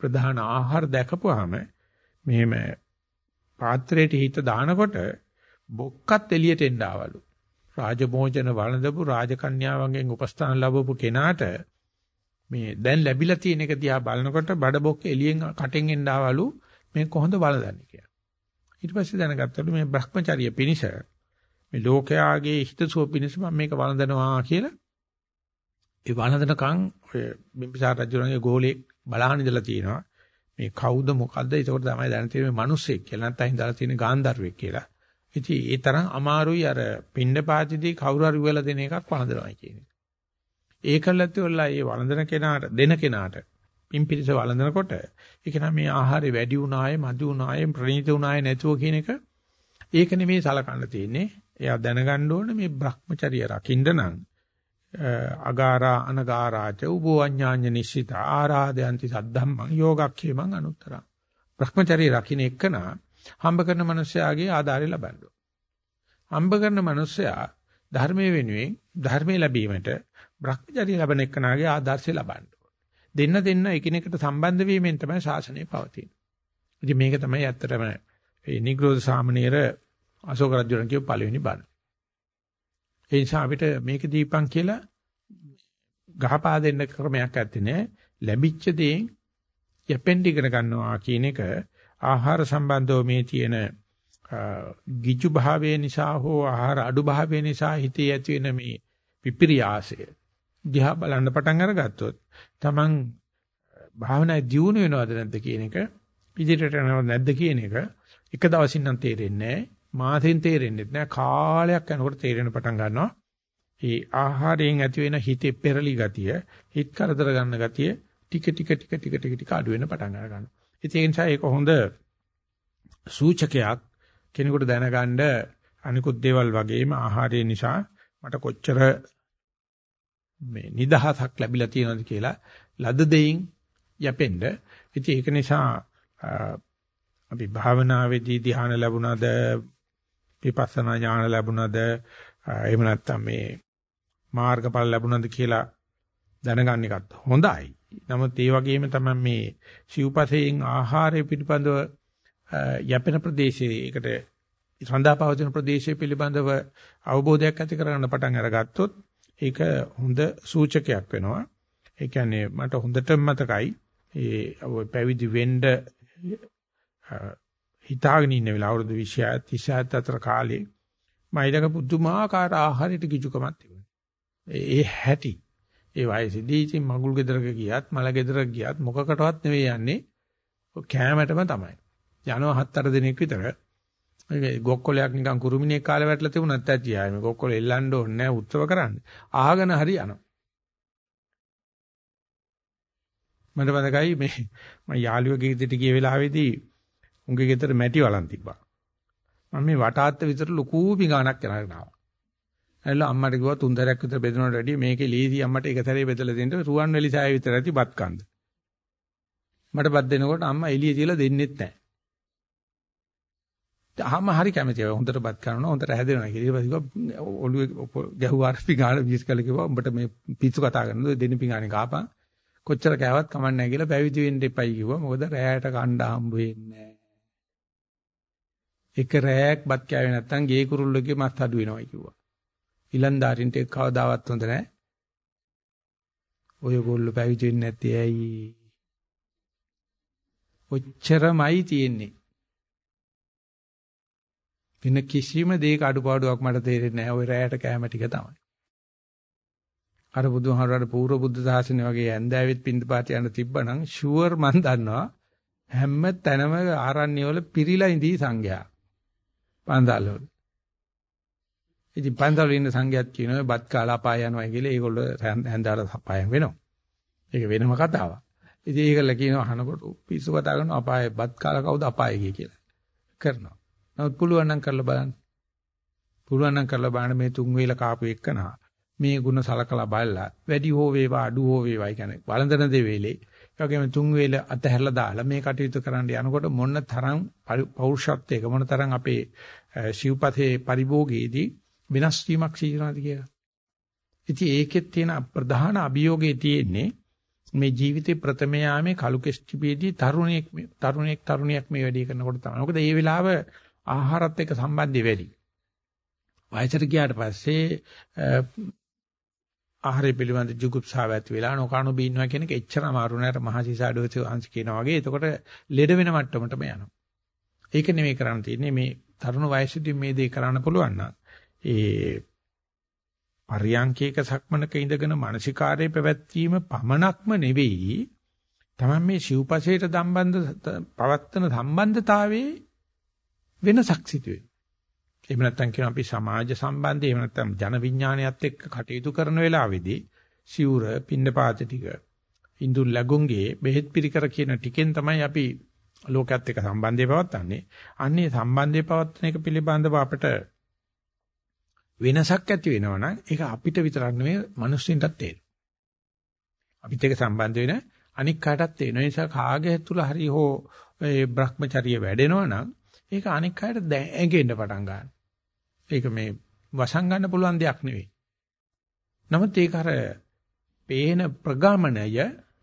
ප්‍රධාන ආහාර දැකපුවාම මෙහෙම පාත්‍රයට හිත දානකොට බොක්කත් එළියට එන්න ආවලු. රාජභෝජන වළඳපු රාජකන්‍යාවන්ගෙන් උපස්ථාන ලැබපු කෙනාට මේ දැන් ලැබිලා තියෙන එක දිහා බලනකොට බඩ බොක්ක එළියෙන් කටෙන් එන්න ආවලු මේ කොහොමද වළඳන්නේ කියලා. ඊට පස්සේ දැනගත්තලු මේ Brahmacharya පිනිස මේ ලෝකයාගේ හිතසුව පිණිස මම මේක වළඳනවා කියලා ඒ වළඳනකම් ඔය බිම්බිසාර රජුගේ ගෝලේ බලහන් ඉඳලා තියෙනවා මේ කවුද මොකද්ද ඒකට තමයි දැන තියෙන්නේ මිනිස්සෙක් කියලා නැත්නම් ඉඳලා තියෙන ගාන්ධර්වෙක් කියලා. ඉතින් ඒ තරම් අමාරුයි අර පින්නපාතිදී කවුරු හරි උයලා දෙන එකක් වළඳනවා කියන එක. ඒකලත් වෙලා ඒ වළඳන කෙනාට දෙන කෙනාට පිම්පිරිස වළඳනකොට ඒක නම් මේ ආහාරය වැඩි වුණායේ මදි වුණායේ ප්‍රණීත වුණායේ නැතුව කියන එක ඒක නෙමෙයි සලකන්න තියෙන්නේ එයා දැනගන්න ඕනේ මේ Brahmacharya රකින්න නම් අගාරා අනගාරාච උබෝ අඤ්ඤාඤ්ඤ නිශ්චිත ආරාදයන්ති සද්ධම්මං යෝගක්ඛේමං අනුත්තරං Brahmacharya රකින්න එක්කන හම්බ කරන මිනිස්යාගේ ආධාරය ලබන්න හම්බ කරන මිනිස්යා ධර්මයේ වෙනුවෙන් ධර්මයේ ලැබීමට Brahmacharya ලැබෙන එක්කනාගේ ආදර්ශය ලබන්න දෙන්න දෙන්න එකිනෙකට සම්බන්ධ වීමෙන් තමයි ශාසනය පවතින්නේ. ඉතින් මේක තමයි ඇත්තටම ඒ නිග්‍රෝධ සාමණේර අශෝක රජුරන් කියපු පළවෙනි බණ. ඒ නිසා අපිට මේක දීපන් කියලා ගහපා දෙන්න ක්‍රමයක් ඇත්තේ නෑ. ලැබිච්ච දේෙන් යැපෙන්න ඉගෙන ගන්නවා කියන එක ආහාර සම්බන්ධව මේ තියෙන ගිජු භාවය නිසා හෝ ආහාර අඩු භාවය නිසා හිතේ ඇති වෙන මේ විපිරියාසය දිහා බලන්න පටන් අරගත්තොත් Taman භාවනායි දියුණු වෙනවද නැද්ද කියන එක ඉදිරියට යනවද නැද්ද කියන එක එක දවසින් නම් තේරෙන්නේ නැහැ. මාසෙන් තේරෙන්නේ නැහැ. කාලයක් යනකොට තේරෙන පටන් ගන්නවා. ඒ ආහාරයෙන් ඇති වෙන හිතේ පෙරලි ගතිය හිත කරදර ගන්න ගතිය ටික ටික ටික ටික ටික ටික අඩු වෙන පටන් ගන්නවා ඒ නිසා ඒක හොඳ සූචකයක් කෙනෙකුට දැනගන්න අනිකුත් දේවල් වගේම ආහාරය නිසා මට කොච්චර මේ නිදහසක් ලැබිලා තියෙනවද කියලා ලද දෙයින් යැපෙන්න. ඉතින් ඒක නිසා අපි භාවනාවේදී ධ්‍යාන ලැබුණාද විපස්සනා ඥාන ලැබුණාද එහෙම නැත්නම් මේ මාර්ගඵල ලැබුණාද කියලා දැනගන්න එකත් හොඳයි. නමුත් ඒ වගේම තමයි මේ සිව්පසයෙන් ආහාරය පිළිබඳව යැපෙන ප්‍රදේශයේ ඒකට රඳාපවතින ප්‍රදේශය පිළිබඳව අවබෝධයක් ඇති කරගන්න පටන් අරගත්තොත් ඒක හොඳ සූචකයක් වෙනවා. ඒ කියන්නේ මට හොඳටම මතකයි ඒ පැවිදි වෙන්න හිතාගෙන ඉන්න වෙලාව අවුරුදු 20 37 අතර කාලේ මයිලක පුදුමාකාර ආහාරයට කිචුකමක් තිබුණා. ඒ හැටි ඒ වයසේදී ඉතින් මගුල් ගෙදරක ගියත් මල ගෙදරක ගියත් මොකකටවත් නෙවෙයි යන්නේ කෑමටම තමයි. යනවා හත් අට දිනක් විතර. මේ ගොක්කොලයක් නිකන් කුරුමිනියෙක් කාලේ වැටලා තිබුණත් ඇති ආයේ මේ ගොක්කොල එල්ලන්න ඕනේ නැහැ උත්සව කරන්න. ආගෙන හරි යනවා. මට මතකයි මේ මම යාළුවගේ ගෙදරට ගිය වෙලාවේදී උන්ගේ ගෙදර මැටි වලන් තිබ්බා. මම මේ වටාත්ත විතර ලොකු පිඟානක් කරගෙන ආවා. ඇවිල්ලා අම්මට කිව්වා තුන්තරයක් විතර බෙදනවට වැඩිය මේකේ ලීසි අම්මට එක සැරේ බෙදලා දෙන්න රුවන්වැලි සෑය විතර ඇති බත් කන්ද. මට බත් දෙනකොට අම්මා එළිය තියලා දෙන්නෙත් නැහැ. අහම හරි කැමතියි. හොඳට බත් කරනවා හොඳට හැදෙනවා කියලා. ඊට පස්සේ ඔළුවේ ගැහුවාට පිඟාන විශ් කළ කිව්වා උඹට මේ පිස්සු කතා කරනද දෙන්න පිඟානේ කාපන්. කොච්චර කෑවත් කමක් නැහැ කියලා පැවිදි වෙන්න එපයි කිව්වා. මොකද රැයට කණ්ඩ හම්බ වෙන්නේ නැහැ. එක රැයක් බත් කෑවේ නැත්තම් ගේ කුරුල්ලගේ මස් අඩු වෙනවා කිව්වා. ඉලන්දාරින්ට කවදාවත් හොඳ නැහැ. ඔයගොල්ලෝ පැවිදි වෙන්නේ නැත්තේ ඇයි? ඔච්චරමයි තියෙන්නේ. වෙන කිසිම දෙයක අඩුපාඩුවක් මට තේරෙන්නේ නැහැ. ওই රැයට කැම ටික තමයි. අර බුදුහාමරට පූර්ව බුද්ධ ශාසනය වගේ ඇඳෑවෙත් පින්දපාත යන තිබ්බනම් ෂුවර් මන් දන්නවා හැම තැනම ආරණ්‍ය වල පිරීලා ඉඳී සංඝයා. පන්සල් වල. ඉතින් පන්සල් වල ඉන්න සංඝයාත් කියනවා බත් කාලා අපාය යනවා කියලා ඒගොල්ලෝ හැන්දාට අපායම් වෙනවා. ඒක වෙනම කතාවක්. ඉතින් ඒකල කියනවා අහනකොට පිස්සු කතා කරනවා අපාය බත් කාලා කවුද අපාය ගියේ කියලා. කරනවා. නමුත් පුළුවන් නම් කරලා බලන්න. පුළුවන් නම් කරලා බලන්න මේ තුන් වේල කාපු එකනා මේ ಗುಣ සලකලා බලලා වැඩි හෝ වේවා අඩු හෝ වේවා කියන්නේ වළඳන දේ වේලේ ඒ වගේම තුන් වේල අතහැරලා දාලා මේ කටයුතු කරන්න යනකොට මොන තරම් පෞරුෂත්වයක මොන තරම් අපේ ශිවපතේ පරිභෝගයේදී වෙනස් වීමක් සිදුනවාද කියලා. ඉතින් ඒකෙත් තියෙන ප්‍රධාන අභියෝගයේ තියෙන්නේ මේ ජීවිතේ ප්‍රථම යාමේ කලු කෙස්ටිපේදී තරුණියෙක් තරුණියෙක් තරුණියක් මේ වැඩේ කරනකොට තමයි. මොකද මේ වෙලාව ආහාරත් එක්ක සම්බන්ධය වැඩි. වයසට ගියාට පස්සේ ආහාරය පිළිබඳ ජුගුප්සාව ඇති වෙලා නොකණු බීනවා කියන එක එච්චර අමාරු නෑ අර මහසිසාඩෝති අංශ කියනා වගේ. එතකොට ලෙඩ වෙන මට්ටමටම යනවා. ඒක නෙමෙයි කරන්න තියෙන්නේ මේ තරුණ වයසේදී මේ දේ කරන්න පුළුවන් නම් ඒ පරියංකේක සක්මනක ඉඳගෙන මානසිකාරයේ පැවැත්වීම පමණක්ම නෙවෙයි තමයි මේ සිව්පසේට සම්බන්ධ පවත්තන සම්බන්ධතාවයේ වෙනසක් සිදු වෙනවා. එහෙම නැත්නම් කියන අපි සමාජ සම්බන්ධය එහෙම නැත්නම් ජන විඥානයත් එක්ක කටයුතු කරන වෙලාවේදී සිවුර පින්නපාත ටික ඉන්දු ලැබුංගේ බෙහෙත් පිරිකර කියන ටිකෙන් තමයි අපි ලෝකයේත් එක්ක සම්බන්ධය පවත්න්නේ. අන්නේ සම්බන්ධය පවත්න එක පිළිබඳව අපිට වෙනසක් ඇති වෙනවා නම් ඒක අපිට විතරක් නෙවෙයි මිනිස්සුන්ටත් තේරෙනවා. අපිත් එක්ක සම්බන්ධ වෙන අනික් කාටත් තේරෙනවා. ඒ නිසා කාගේ තුල හරි හෝ ඒ Brahmacharya වැඩෙනවා නම් ඒක අනික් කාට ඇඟෙන්න පටන් ගන්නවා. ඒක මේ වසන් ගන්න පුළුවන් දෙයක් නෙවෙයි. නමුත් ඒක අර පේන ප්‍රගමණය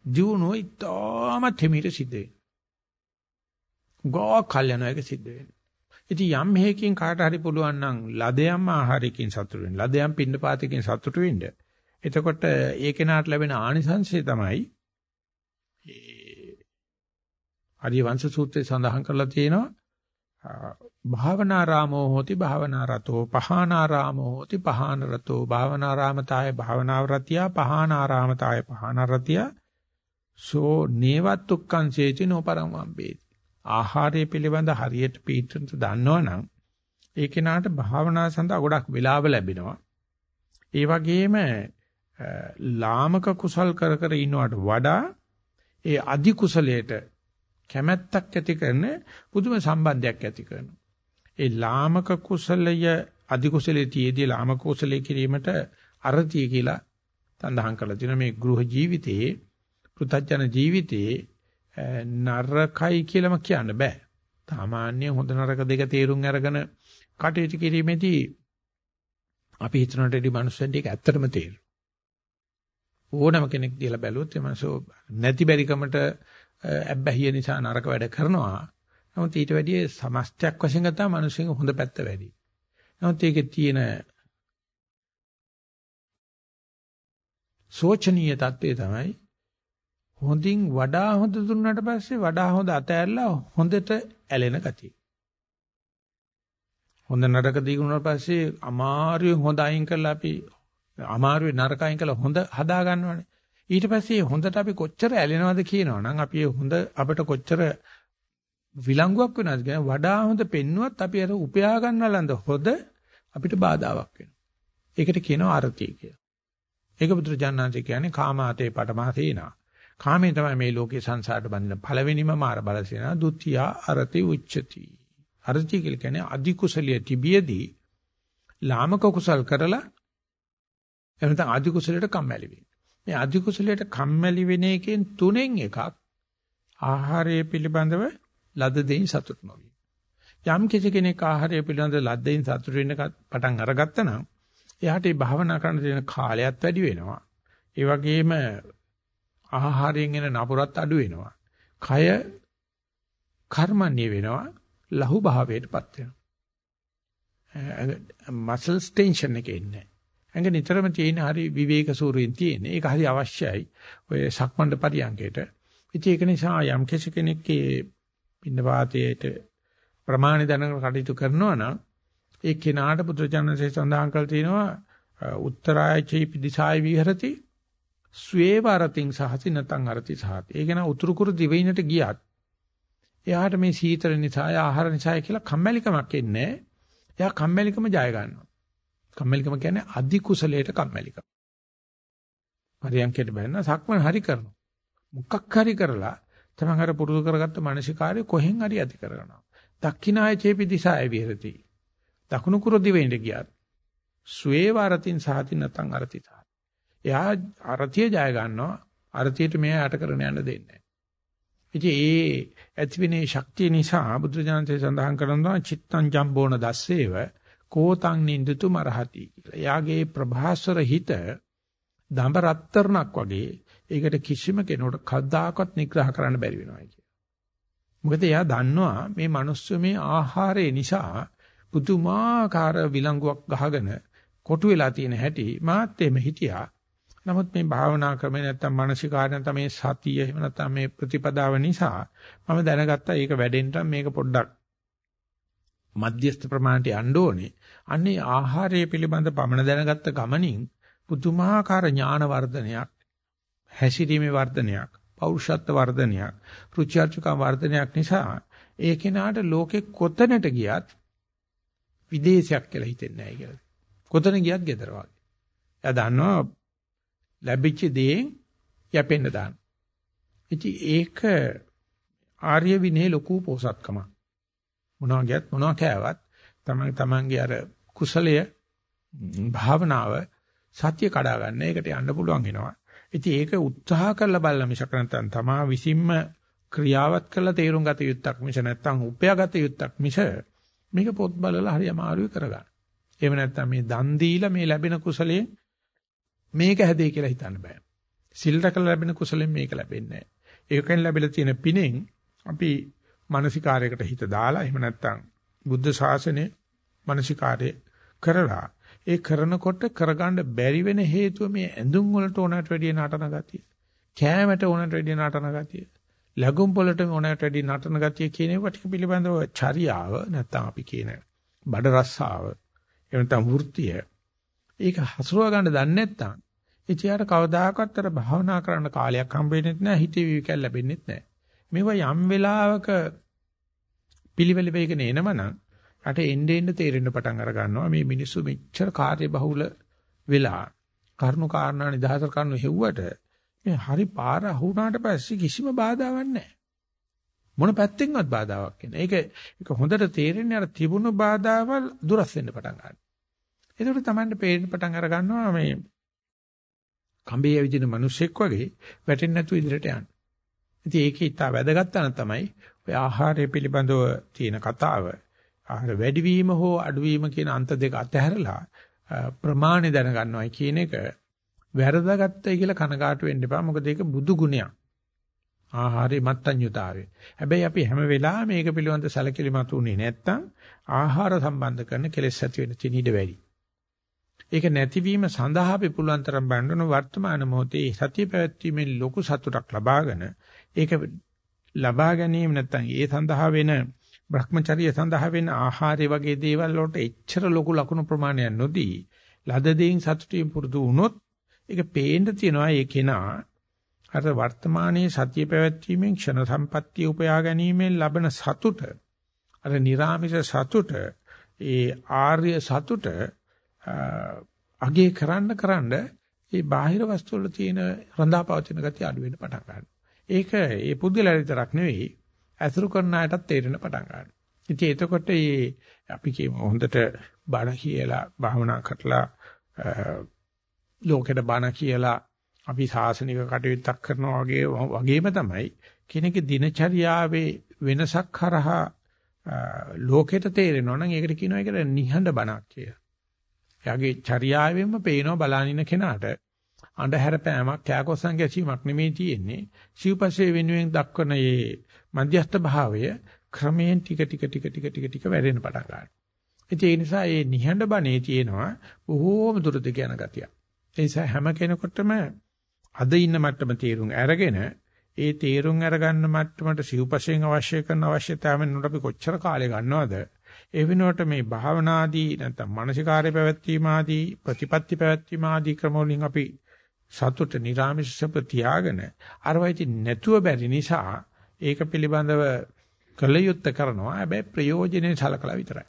දියුණුව ඉතාමත් හිමීට සිද්ධ වෙනවා. ගෝ කල්යන එක සිද්ධ වෙනවා. ඉතින් යම් හේකින් කාට හරි පුළුවන් නම් ලදයම් ආහාරයකින් සතුටු වෙන්න. ලදයම් පින්නපාතකින් සතුටු වෙන්න. එතකොට ඒ කෙනාට ලැබෙන ආනිසංශය තමයි ආර්ය වංශ සූත්‍රයේ සඳහන් කරලා තියෙනවා භාවනාරාමෝ හෝති භාවනාරතෝ පහානාරාමෝ හෝති පහානරතෝ භාවනාරාමතාය භාවනාවරතිය පහානාරාමතාය පහානරතිය සෝ නේවත්තුක්කං සේචි නොපරං වම්බේති ආහාරය පිළිබඳ හරියට පීඨන්ත දන්නවනම් ඒ කෙනාට භාවනා සඳහා ගොඩක් වෙලාව ලැබෙනවා ඒ වගේම ලාමක කුසල් කර කර ඉන්නවට වඩා ඒ අධි කුසලයට කැමැත්තක් ඇති කරන පුදුම සම්බන්ධයක් ඇති කරනවා. ඒ ලාමක කුසලය අධි කුසලයේ තියේදී ලාමක කුසලයේ කිරීමට අරතිය කියලා සඳහන් කරලා තියෙනවා මේ ගෘහ ජීවිතයේ පෘථජන ජීවිතයේ නරකයි කියලාම කියන්න බෑ. සාමාන්‍ය හොඳ නරක දෙක තේරුම් අරගෙන කටයුතු කිරීමේදී අපි හිතනටදී මනුස්සයෙන්ට ඒක ඇත්තටම තේරෙනවා. ඕනම කෙනෙක් දිහලා බැලුවොත් ඒ මනුස්සෝ නැති බැරිකමට ඇබ්බැහිය නිසා නරක වැඩ කරනවා. නමුත් ඊට වැඩිය සමස්තයක් වශයෙන් ගත්තාම මිනිස්සුන්ගේ හොඳ පැත්ත වැඩි. නමුත් ඒකේ තියෙන සෝචනීය தත්ත්වය තමයි හොඳින් වඩා හොඳ දුන්නාට පස්සේ වඩා හොඳ අතෑරලා හොඳට ඇලෙන ගතිය. හොඳ නරක දීගුණාට පස්සේ අමාරුවෙන් හොඳ අයින් කරලා අපි අමාරුවේ නරක අයින් කරලා හොඳ හදා ගන්නවනේ. ඊට පස්සේ හොඳට අපි කොච්චර ඇලෙනවද කියනවනම් අපි හොඳ අපිට කොච්චර විලංගුවක් වෙනවද කියන වඩා හොඳ පෙන්නුවත් අපි අර උපයා ගන්නලඳ හොද අපිට බාධාවක් වෙනවා. ඒකට කියනවා අරතිය කියලා. ඒක බුදුරජාණන්සේ කියන්නේ කාමාතේ පටමාසේනා. කාමේ තමයි මේ ලෝකේ සංසාරට බඳින පළවෙනිම මාර බලසේනා ဒ ුතියා අරති උච්චති. අරති කියලා කියන්නේ අධි කුසලිය තිබියදී ලාමක කුසල් කරලා එහෙම නැත්නම් අධි කුසලයට කම්මැලි වෙනවා. මේ අධි කුසලයට කම්මැලි වෙන එකෙන් තුනෙන් එකක් ආහාරය පිළිබඳව ලද දෙයින් සතුට නොවීම. යම් කිසි කෙනෙක් ආහාරය පිළිබඳව ලද දෙයින් සතුට වෙන්න පටන් අරගත්තා නම් එයාට මේ භාවනා කරන්න තියෙන කාලයත් වැඩි වෙනවා. ඒ වගේම ආහාරයෙන් එන නපුරත් අඩු වෙනවා. කය කර්මන්නේ වෙනවා. ලහු භාවයටපත් වෙනවා. මසල්ස් ටෙන්ෂන් එකේ ඉන්නේ. ඇඟ නිතරම තියෙන හරි විවේක සූරයෙන් තියෙන. ඒක හරි අවශ්‍යයි. ඔය සක්මණේ පරියන්කේට. ඉතින් ඒක නිසා යම් කෙනෙක්ගේ පින්න වාතයේට ප්‍රමාණ දැනගෙන කටයුතු කරනවා නම් ඒ කෙනාට පුත්‍රජනසේ සඳහන් කළ තියෙනවා උත්තරාය චෛපි දිසාය විහෙරති ස්වේව අරතින් සහති නැතන් අරති සහති. ඒ කෙනා උතුරු කුරු දිවයිනට ගියත් එයාට මේ සීතල නිසා ආහාර නිසා කියලා කම්මැලිකමක් එන්නේ. එයා කම්මැලිකම ජය ගන්නවා. කම්මැලිකම කියන්නේ අධි කුසලයට කම්මැලිකම. පරියන්කයට බැලන සක්මන් හරි කරනවා. මුක්ක් හරි කරලා තමන් අර පුරුදු කරගත්ත මානසිකාර්ය කොහෙන් හරි ඇති කරගන්නවා. දක්ඛිනාය චේපි දිසාය විහෙරති. දකුණු කුරු දිවෙන්ට ගියත් සුවේ වරතින් සාති නැතන් අරති සාති. එයා අරතිය ජය ගන්නවා. අරතියට මෙයා යට කරන යන්න දෙන්නේ නැහැ. ඉතින් ඒ ඇතිවිනේ ශක්තිය නිසා බුදුජානකේ සඳහන් කරනවා චිත්තං ජම්බෝන දස්සේව කෝතං නින්දතු මරහති කියලා. එයාගේ ප්‍රභාස්වර හිත දඹ රත්තරණක් වගේ ඒකට කිසිම කෙනෙකුට කවදාකවත් නිග්‍රහ කරන්න බැරි වෙනවා කියලා. මොකද එයා දන්නවා මේ මිනිස්සු මේ ආහාරය නිසා පුදුමාකාර විලංගුවක් ගහගෙන කොටු වෙලා තියෙන හැටි මාත් එමෙ හිටියා. නමුත් මේ භාවනා ක්‍රමේ නැත්තම් මානසිකාර නැත්තම් මේ සතිය එහෙම නැත්තම් මේ ප්‍රතිපදාව නිසා මම දැනගත්තා ඒක වැඩෙන්න මේක පොඩ්ඩක් මධ්‍යස්ථ ප්‍රමාණයට යන්න ඕනේ. අන්නේ ආහාරය පිළිබඳ පමණ දැනගත්ත ගමනින් පුදුමාකාර ඥාන වර්ධනයක්, හැසිරීමේ වර්ධනයක්, පෞරුෂත්ව වර්ධනයක්, රුචිආචුකම් වර්ධනයක් නිසා ඒ කෙනාට ලෝකෙ කොතැනට ගියත් විදේශයක් කියලා හිතෙන්නේ නැහැ කියලා. කොතන ගියත් ගෙදර වගේ. එයා දන්නවා ලැබිච්ච දේෙන් යැපෙන්න දාන්න. ඉතින් ඒක ආර්ය විනේ ලොකු පොසත්කමක්. මොනවා ගියත් මොනවා කෑවත් තමයි තමන්ගේ අර කුසලය භාවනාව සත්‍ය කඩා ගන්න එකට යන්න පුළුවන් වෙනවා. ඉතින් ඒක උත්සාහ කරලා බලලා මිසක නැත්නම් තමා විසින්ම ක්‍රියාවත් කරලා තේරුම් ගත යුත්තක් මිස නැත්නම් උපයාගත යුත්තක් මිස මේක පොත් බලලා හරි අමාරුයි කරගන්න. එහෙම නැත්නම් මේ දන් දීලා මේ ලැබෙන කුසලයෙන් මේක හැදේ කියලා හිතන්න බෑ. සිල් රැකලා ලැබෙන කුසලයෙන් මේක ලැබෙන්නේ නැහැ. ඒකෙන් ලැබිලා තියෙන පිනෙන් අපි මානසිකාරයකට හිත දාලා එහෙම නැත්නම් බුද්ධ ශාසනයේ මානසිකාරය කරලා ඒ කරනකොට කරගන්න බැරි වෙන හේතුව මේ ඇඳුම් වලට ඕනට වැඩිය නටන ගතිය. කෑමට ඕනට වැඩිය නටන ගතිය. ලැබුම් පොලට මොනකට වැඩි නටන ගතිය කියන ඒවා ටික පිළිබඳව චර්යාව නැත්තම් අපි කියන බඩ රස්සාව එහෙම නැත්නම් වෘත්තිය ඒක හසුරව ගන්න දන්නේ නැත්නම් ඉතියාට කවදාකවත් අර භාවනා කරන්න කාලයක් හම්බ වෙන්නේ නැහැ හිතේ විවිකල් ලැබෙන්නේ නැහැ මේවා යම් වෙලාවක පිළිවෙල වේගන එනමනම් අට එන්නේ එන්න තේරෙන්න පටන් අර ගන්නවා මේ මිනිස්සු මෙච්චර කාර්ය බහුල වෙලා කරුණු කාරණා නිදහස කරනු හෙව්වට මේ හරි පාර අහුණාට පස්සේ කිසිම බාධාවක් නැහැ. මොන පැත්තෙන්වත් බාධාවක් නැහැ. ඒක ඒක හොඳට තේරෙන්නේ අර තිබුණු බාධාවල් දුරස් වෙන්න පටන් ගන්නවා. ඒකට තමයි පේන්න පටන් අර ගන්නවා මේ කඹේ ඇවිදින මිනිස්සෙක් වගේ වැටෙන්නේ නැතුව ඉදිරියට යන්න. ඉතින් ඒකේ ඉතා වැදගත් තැන තමයි ඔය ආහාරය පිළිබඳව තියෙන කතාව. ආහාර වැඩිවීම හෝ අඩුවීම කියන අන්ත දෙක අතහැරලා ප්‍රමාණය දැනගන්නවයි කියන එක වැරදගත්තයි කියලා කනගාටු වෙන්න එපා. මොකද ඒක බුදු ගුණයක්. ආහාරේ මත්ඤ්‍යතාවය. හැබැයි අපි හැම වෙලාවෙම මේක පිළිබඳ සැලකිලිමත් උනේ නැත්තම් ආහාර සම්බන්ධ කරන කෙලෙස් ඇති වෙන තිනීඩ වැඩි. ඒක නැතිවීම සඳහා අපි පුළුවන් තරම් බඳුන වර්තමාන මොහොතේ සතිය පැවැත්වීමෙන් ලොකු සතුටක් ලබාගෙන ඒක ලබා ගැනීම නැත්තම් ඒ සඳහා වෙන Brahmacharya සඳහා වෙන ආහාරය වගේ දේවල් වලට එච්චර ලොකු ලකුණු ප්‍රමාණයක් නොදී ලද දෙයින් සතුටින් පුරුදු වුණොත් ඒක පේන්න තියනවා ඒ කෙනා අර වර්තමානයේ සතිය පැවැත්වීමෙන් ක්ෂණ සම්පත්තිය උපයා ගැනීමෙන් ලබන සතුට අර නිර්ාමිෂ සතුට ඒ ආර්ය සතුට අගේ කරන්න කරන්න ඒ බාහිර වස්තු වල තියෙන රඳාපවතින ගතිය අඩු වෙන්න පටන් ගන්නවා. ඒක ඒ පුද්ගලයා විතරක් නෙවෙයි අසුරු කරන අයටත් තේරෙන පටන් ගන්නවා. ඉතින් එතකොට මේ අපි කියමු හොඳට බණ කියලා භාවනා කරලා ලෝකෙට බණ කියලා අපි සාසනික කටයුත්තක් කරනවා වගේ වගේම තමයි කෙනෙකුගේ දිනචරියාවේ වෙනසක් කරහා ලෝකෙට තේරෙනවා නම් ඒකට කියනවා ඒකට නිහඬ බණක් කියලා. එයාගේ චර්යාවෙන්ම පේනවා බලනින කෙනාට අඳුර පෑමක් කෑකොස්සන් ගැසීමක් නෙමෙයි තියෙන්නේ. සිව්පස්සේ වෙනුවෙන් දක්වන මේ මධ්‍යස්ථ භාවය ක්‍රමයෙන් ටික ටික ටික ටික ටික ටික වැඩෙන්න පටන් ගන්නවා. ඒ නිසා මේ නිහඬ බණේ තියෙනවා බොහෝම දුරට යන ගතියක්. ඒ නිසා හැම කෙනෙකුටම අද ඉන්න මට්ටම තීරුම් අරගෙන ඒ තීරුම් අරගන්න මට්ටමට සිව්පසෙන් අවශ්‍ය කරන අවශ්‍යතාවෙන් උඩ අපි කොච්චර කාලය ගන්නවද ඒ වෙනුවට මේ භාවනාදී නැත්නම් මානසිකාර්ය පැවැත්වීම ආදී ප්‍රතිපත්ති පැවැත්වීම ආදී ක්‍රම වලින් අපි සතුට නිරාමිෂ ප්‍රතියාගෙන අරවයිති නැතුව බැරි නිසා ඒක පිළිබඳව කලයුත්ත කරනවා හැබැයි ප්‍රයෝජනේ සලකලා විතරයි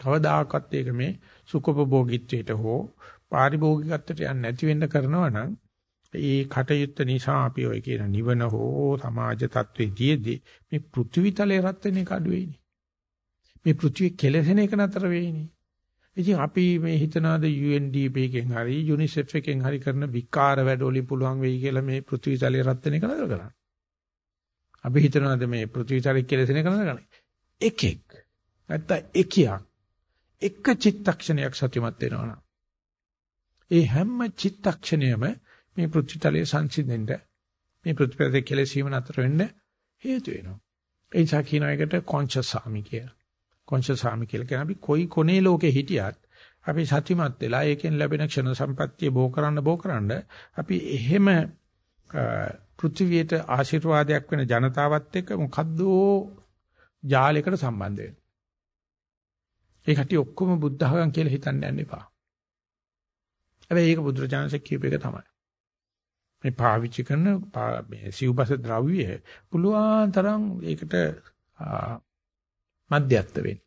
කවදාකවත් ඒක මේ සුඛෝපභෝගීත්වයට හෝ පාරිභෝගිකත්වයට යන්නේ නැති වෙන්න කරනවා නම් ඒ කටයුත්ත නිසා අපි ඔය කියන නිවන හෝ සමාජ තත්ත්වයේදී මේ පෘථිවි තලයේ රත් වෙන එක අඩු වෙයිනේ. මේ පෘථිවි කෙලෙසෙන එක නතර වෙයිනේ. ඉතින් අපි මේ හිතනවාද UNDP එකෙන් හරි UNICEF එකෙන් හරි කරන විකාර වැඩවලින් පුළුවන් වෙයි කියලා මේ පෘථිවි තලයේ රත් වෙන එක නතර කරන්න. අපි හිතනවාද මේ පෘථිවි තලයේ කෙලෙසෙන එක නතර කරන්න. එකෙක් නැත්තම් එකියක් එක චිත්තක්ෂණයක් සත්‍යමත් වෙනවනම් ඒ හැම චිත්තක්ෂණයම මේ පෘථිවිතලයේ සංසිඳෙන්න මේ පෘථිවිතලයේ කෙලෙසීම නතර වෙන්න හේතු වෙනවා. ඒ නිසා කියන එකට කොන්ෂස් සාමි කියලා. කොන්ෂස් සාමි කියලා කියන අපි කොයි කොනේ ලෝකේ හිටියත් අපි සත්‍යමත් වෙලා ඒකෙන් ලැබෙන ක්ෂණ සම්පත්තිය බෝ කරන්න බෝ කරන්න අපි එහෙම පෘථිවියට ආශිර්වාදයක් වෙන ජනතාවත් එක්ක මොකද්ද ජාලයකට සම්බන්ධ වෙනවා. ඒ කටි ඔක්කොම බුද්ධඝම් කියලා හිතන්න යන්න එපා. හැබැයි ඒක බුදුරජාණන්සේ කියප එක තමයි. මේ පාවිච්චි කරන මේ සිව්පස ද්‍රව්‍ය පුළුවන් තරම් ඒකට මධ්‍යස්ත වෙන්න.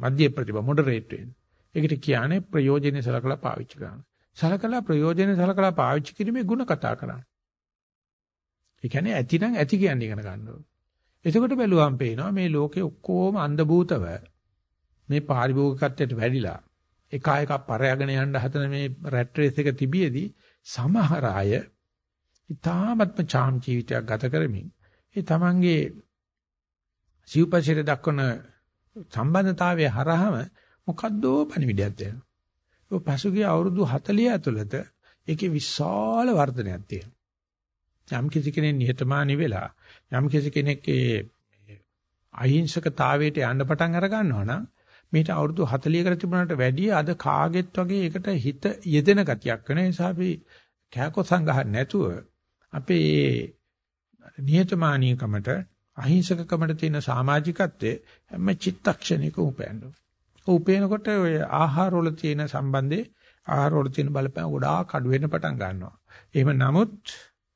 මධ්‍ය ප්‍රතිබ මොඩරේට් වෙන්න. ඒකට කියන්නේ ප්‍රයෝජනෙ සලකලා පාවිච්චි කරන්න. සලකලා ප්‍රයෝජනෙ සලකලා පාවිච්චි කිරීමේ ಗುಣ කතා කරන්න. ඒ කියන්නේ ඇතිනම් ඇති කියන්නේ ඉගෙන ගන්න ඕනේ. එතකොට බැලුවම් පේනවා මේ ලෝකේ ඔක්කොම අන්ධබූතව මේ පාරිභෝගිකත්වයට වැඩිලා එක එක පරයගෙන යන්න හදන මේ රැට් රේස් එක තිබියේදී සමහර අය ඊ타මත්ම ඡාම් ජීවිතයක් ගත කරමින් ඒ තමන්ගේ සිව්පසිර දක්වන සම්බන්ධතාවයේ හරහම මොකද්දෝ පණිවිඩයක් දෙනවා. ඒ පසුගිය අවුරුදු 40 ඇතුළත ඒකේ විශාල වර්ධනයක් තියෙනවා. යම් කිසි කෙනෙක් නිහතමානී වෙලා යම් කිසි කෙනෙක් ඒ අහිංසකතාවයට යන්න පටන් අර ගන්නවා නම් මේට අවුරුදු 40කට තිබුණාට වැඩිය අද කාගෙත් වගේ ඒකට හිත යෙදෙන ගතියක් වෙන නිසා අපි කෑකොත් සංගහන්න නැතුව අපේ නිහතමානීකමට අහිංසකකමට තියෙන සමාජිකත්වයේ හැම චිත්තක්ෂණයකම උපයනවා. උපයනකොට ඔය ආහාර වල තියෙන සම්බන්ධේ ආහාර වල තියෙන බලපෑම ගොඩාක් අඩු වෙන්න පටන් ගන්නවා. එහෙම නමුත්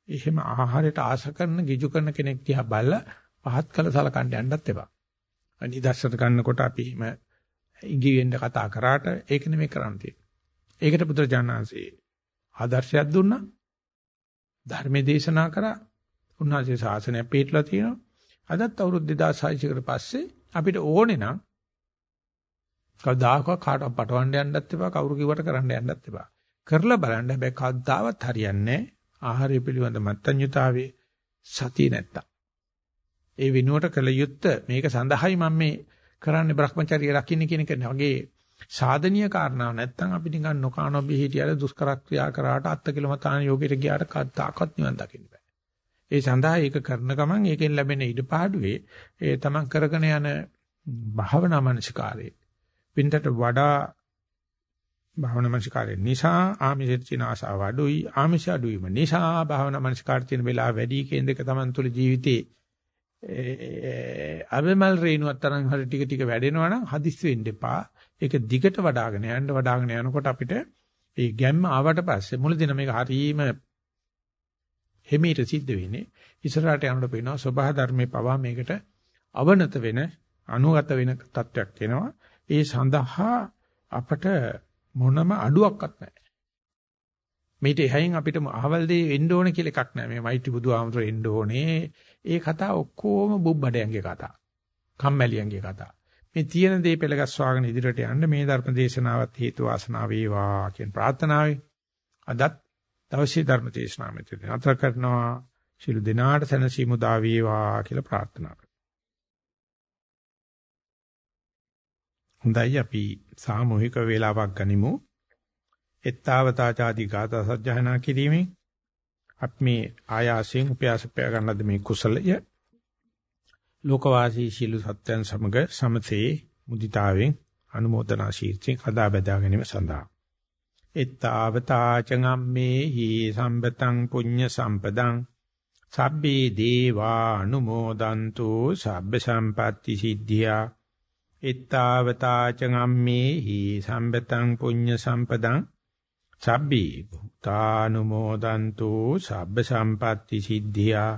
එහෙම ආහාරයට ආස කරන ගිජු කරන කෙනෙක් දිහා බලලා පහත් කළ සලකන්න යන්නත් එපා. අනිදර්ශන ගන්නකොට අපි එහෙම ඉංග්‍රීසියෙන් කතා කරාට ඒක නෙමෙයි කරන්න තියෙන්නේ. ඒකට පුත්‍රජානන්සේ ආදර්ශයක් දුන්නා. ධර්මයේ දේශනා කරා. උන්වහන්සේ ශාසනය පිටලා තියෙනවා. අදත් අවුරුදු 2600 කට පස්සේ අපිට ඕනේ නම් කවදාකවත් කාටවත් පටවන්න යන්නත් එපා කවුරු කිව්වට කරන්න යන්නත් එපා. කරලා බලන්න හැබැයි කවදාවත් හරියන්නේ ආහාරය පිළිබඳ මත්ඤ්‍යතාවයේ සතිය නැත්තම්. ඒ විනුවට කළ යුත්ත මේක සඳහායි මම මේ කරන්නේ Brahmacharya රකින්න කියන එක වගේ සාධනීය කාරණාවක් නැත්තම් අපි නිකන් නොකානෝ බිහිටියල දුෂ්කර ක්‍රියා කරාට අත්ති කිලමතාන යෝගයට ගියාට කද්දාකවත් නිවන් දකින්න බෑ. ඒ සඳහා ඒක කරන ගමන් ඒකෙන් ලැබෙන ඉඩපාඩුවේ ඒ තමන් කරගෙන යන භාවනා මනසිකාරයේ පින්තට වඩා භාවනා මනසිකාරය නිසා ආමිෂයට තියෙන ආසාව අඩුයි. ආමිෂ අඩුවීම නිසා භාවනා මනසිකාරය තියෙන වෙලාව වැඩි කියන දෙක තමන් තුළ ජීවිතේ අබෙමල් රේනුවක් තරම් හරි ටික ටික වැඩෙනවා නම් හදිස්සි වෙන්න එපා. ඒක දිගට වඩ아가න යන්න වඩ아가න යනකොට අපිට ඒ ගැම්ම ආවට පස්සේ මුලදී නම් මේක හරීම හිමීට සිද්ධ වෙන්නේ ඉස්සරහට යනකොට පේනවා සබහා ධර්මයේ පවා මේකට අවනත වෙන අනුගත වෙන තත්වයක් එනවා ඒ සඳහා අපට මොනම අඩුවක්වත් නැහැ. මේට එහයින් අපිට අහවල් දේ වෙන්න ඕන කියලා එකක් නැහැ. මේ මෛත්‍රී බුදුහාමතුරු එන්න ඕනේ. ඒ කතා ඔක්කොම බුබ්බඩයන්ගේ කතා. කම්මැලියන්ගේ කතා. මේ තියෙන දේ පෙළගස්වාගෙන ඉදිරියට යන්න මේ ධර්ම දේශනාවත් හේතු වාසනා වේවා කියන ප්‍රාර්ථනාවයි. අදත් දවසේ ධර්ම දේශනාව මෙතන අතර කරනවා. ශිළු දිනාට සැනසීම උදා වේවා කියලා ප්‍රාර්ථනා හොඳයි අපි සාමූහික වේලාවක් ගනිමු. එත්තාවතාචාදී ගාථා සජ්ජහනා කිරීමෙන් අපි මේ ආයාසයෙන් උපයාසපය ගන්නද මේ කුසලය ලෝකවාසී ශීල සත්‍යයන් සමග සමතේ මුදිතාවෙන් අනුමೋದනා ශීර්ෂයෙන් කදා බෙදා ගැනීම සඳහා එත්තාවතාචංගම්මේ හි සම්පතං පුඤ්ඤ සම්පදං සබ්බේ දේවා අනුමෝදන්තු සබ්බ සම්පatti සිද්ධියා. ittavata චංගම්මේහි සම්පතං පුඤ්ඤ සම්පදං සබ්බී භූතානුමෝදන්තු සබ්බ සම්පatti සිද්ධියා.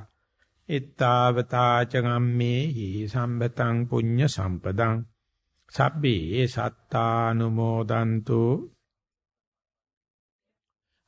ittavata චංගම්මේහි සම්පතං පුඤ්ඤ සම්පදං සබ්බේ සත්තානුමෝදන්තු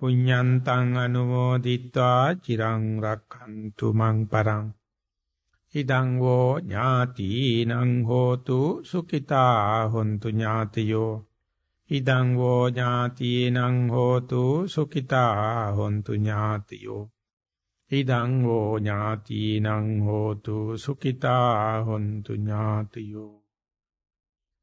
පුඤ්ඤන්තං අනුමෝදිත්වා චිරං රක්ඛන්තු මං පරං. ඉදං වෝ ඥාතිනං හෝතු සුඛිතා හොන්තු ඥාතියෝ. ඉදං වෝ ඥාතිනං හෝතු සුඛිතා හොන්තු ඥාතියෝ. ඉදං වෝ ඥාතිනං හෝතු සුඛිතා හොන්තු ඥාතියෝ.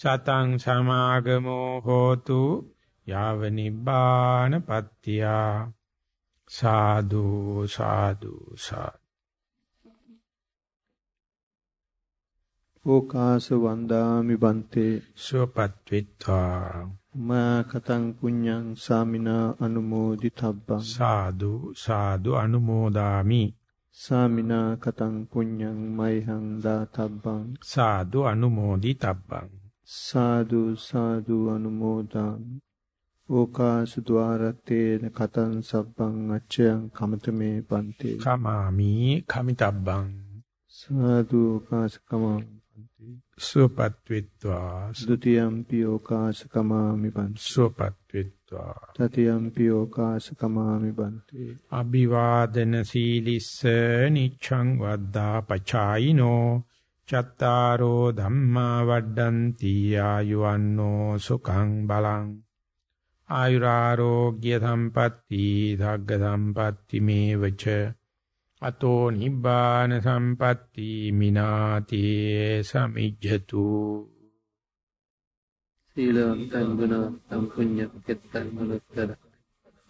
සතං සමාගමෝ හෝතු යාව නිබ්බානපත්තිය සාදු සාදු සාදු. ඕකාස වන්දාමි බන්තේ. සුවපත් විත්වා මා කතං පුඤ්ඤං සාමිනා අනුමෝදිතබ්බං. සාදු සාදු අනුමෝදාමි. සාමිනා කතං පුඤ්ඤං මයිහං දාතබ්බං. සාදු අනුමෝදිතබ්බං සාදු සාදු අනුමෝදාමි. ඕකාසු ద్వාරත්තේන කතං සබ්බං අච්චයන් කමතමේ පන්ති. කමාමි කමිතබ්බං. සාදු ඕකාසකමං පන්ති. සුවපත් වෙත්වා ဒ ුතියම්පි ඕකාසකමාමි පන්ති. සුවපත් වෙත්වා තතියම්පි ඕකාසකමාමි පන්ති. අභිවාදන සීලිස්ස නිච්ඡං වද්දා පචායිනෝ. චත්තාරෝ ධම්මා වඩ්ඩಂತಿ ආයුවන්නෝ සුඛං බලං ආයුරාෝග්‍ය සම්පatti ධග්ග සම්පatti මේවච අතෝ නිබ්බාන සම්පatti මිනාති සමිජ්ජතු සීලවන්තං ගුණවන්තං පුඤ්ඤක්කෙත්තං මනුත්තර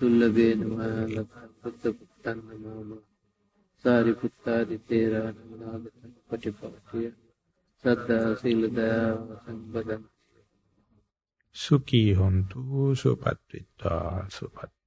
දුල්ලභේන මාලපුත්ත පුත්තං නමෝම සාරිපුත්තාදි තේරාණං නාගතං පටිපටිය සද්දා සීල දයා සම්පදං සුඛී හොන්තු සුපත් විත්වා සුපත්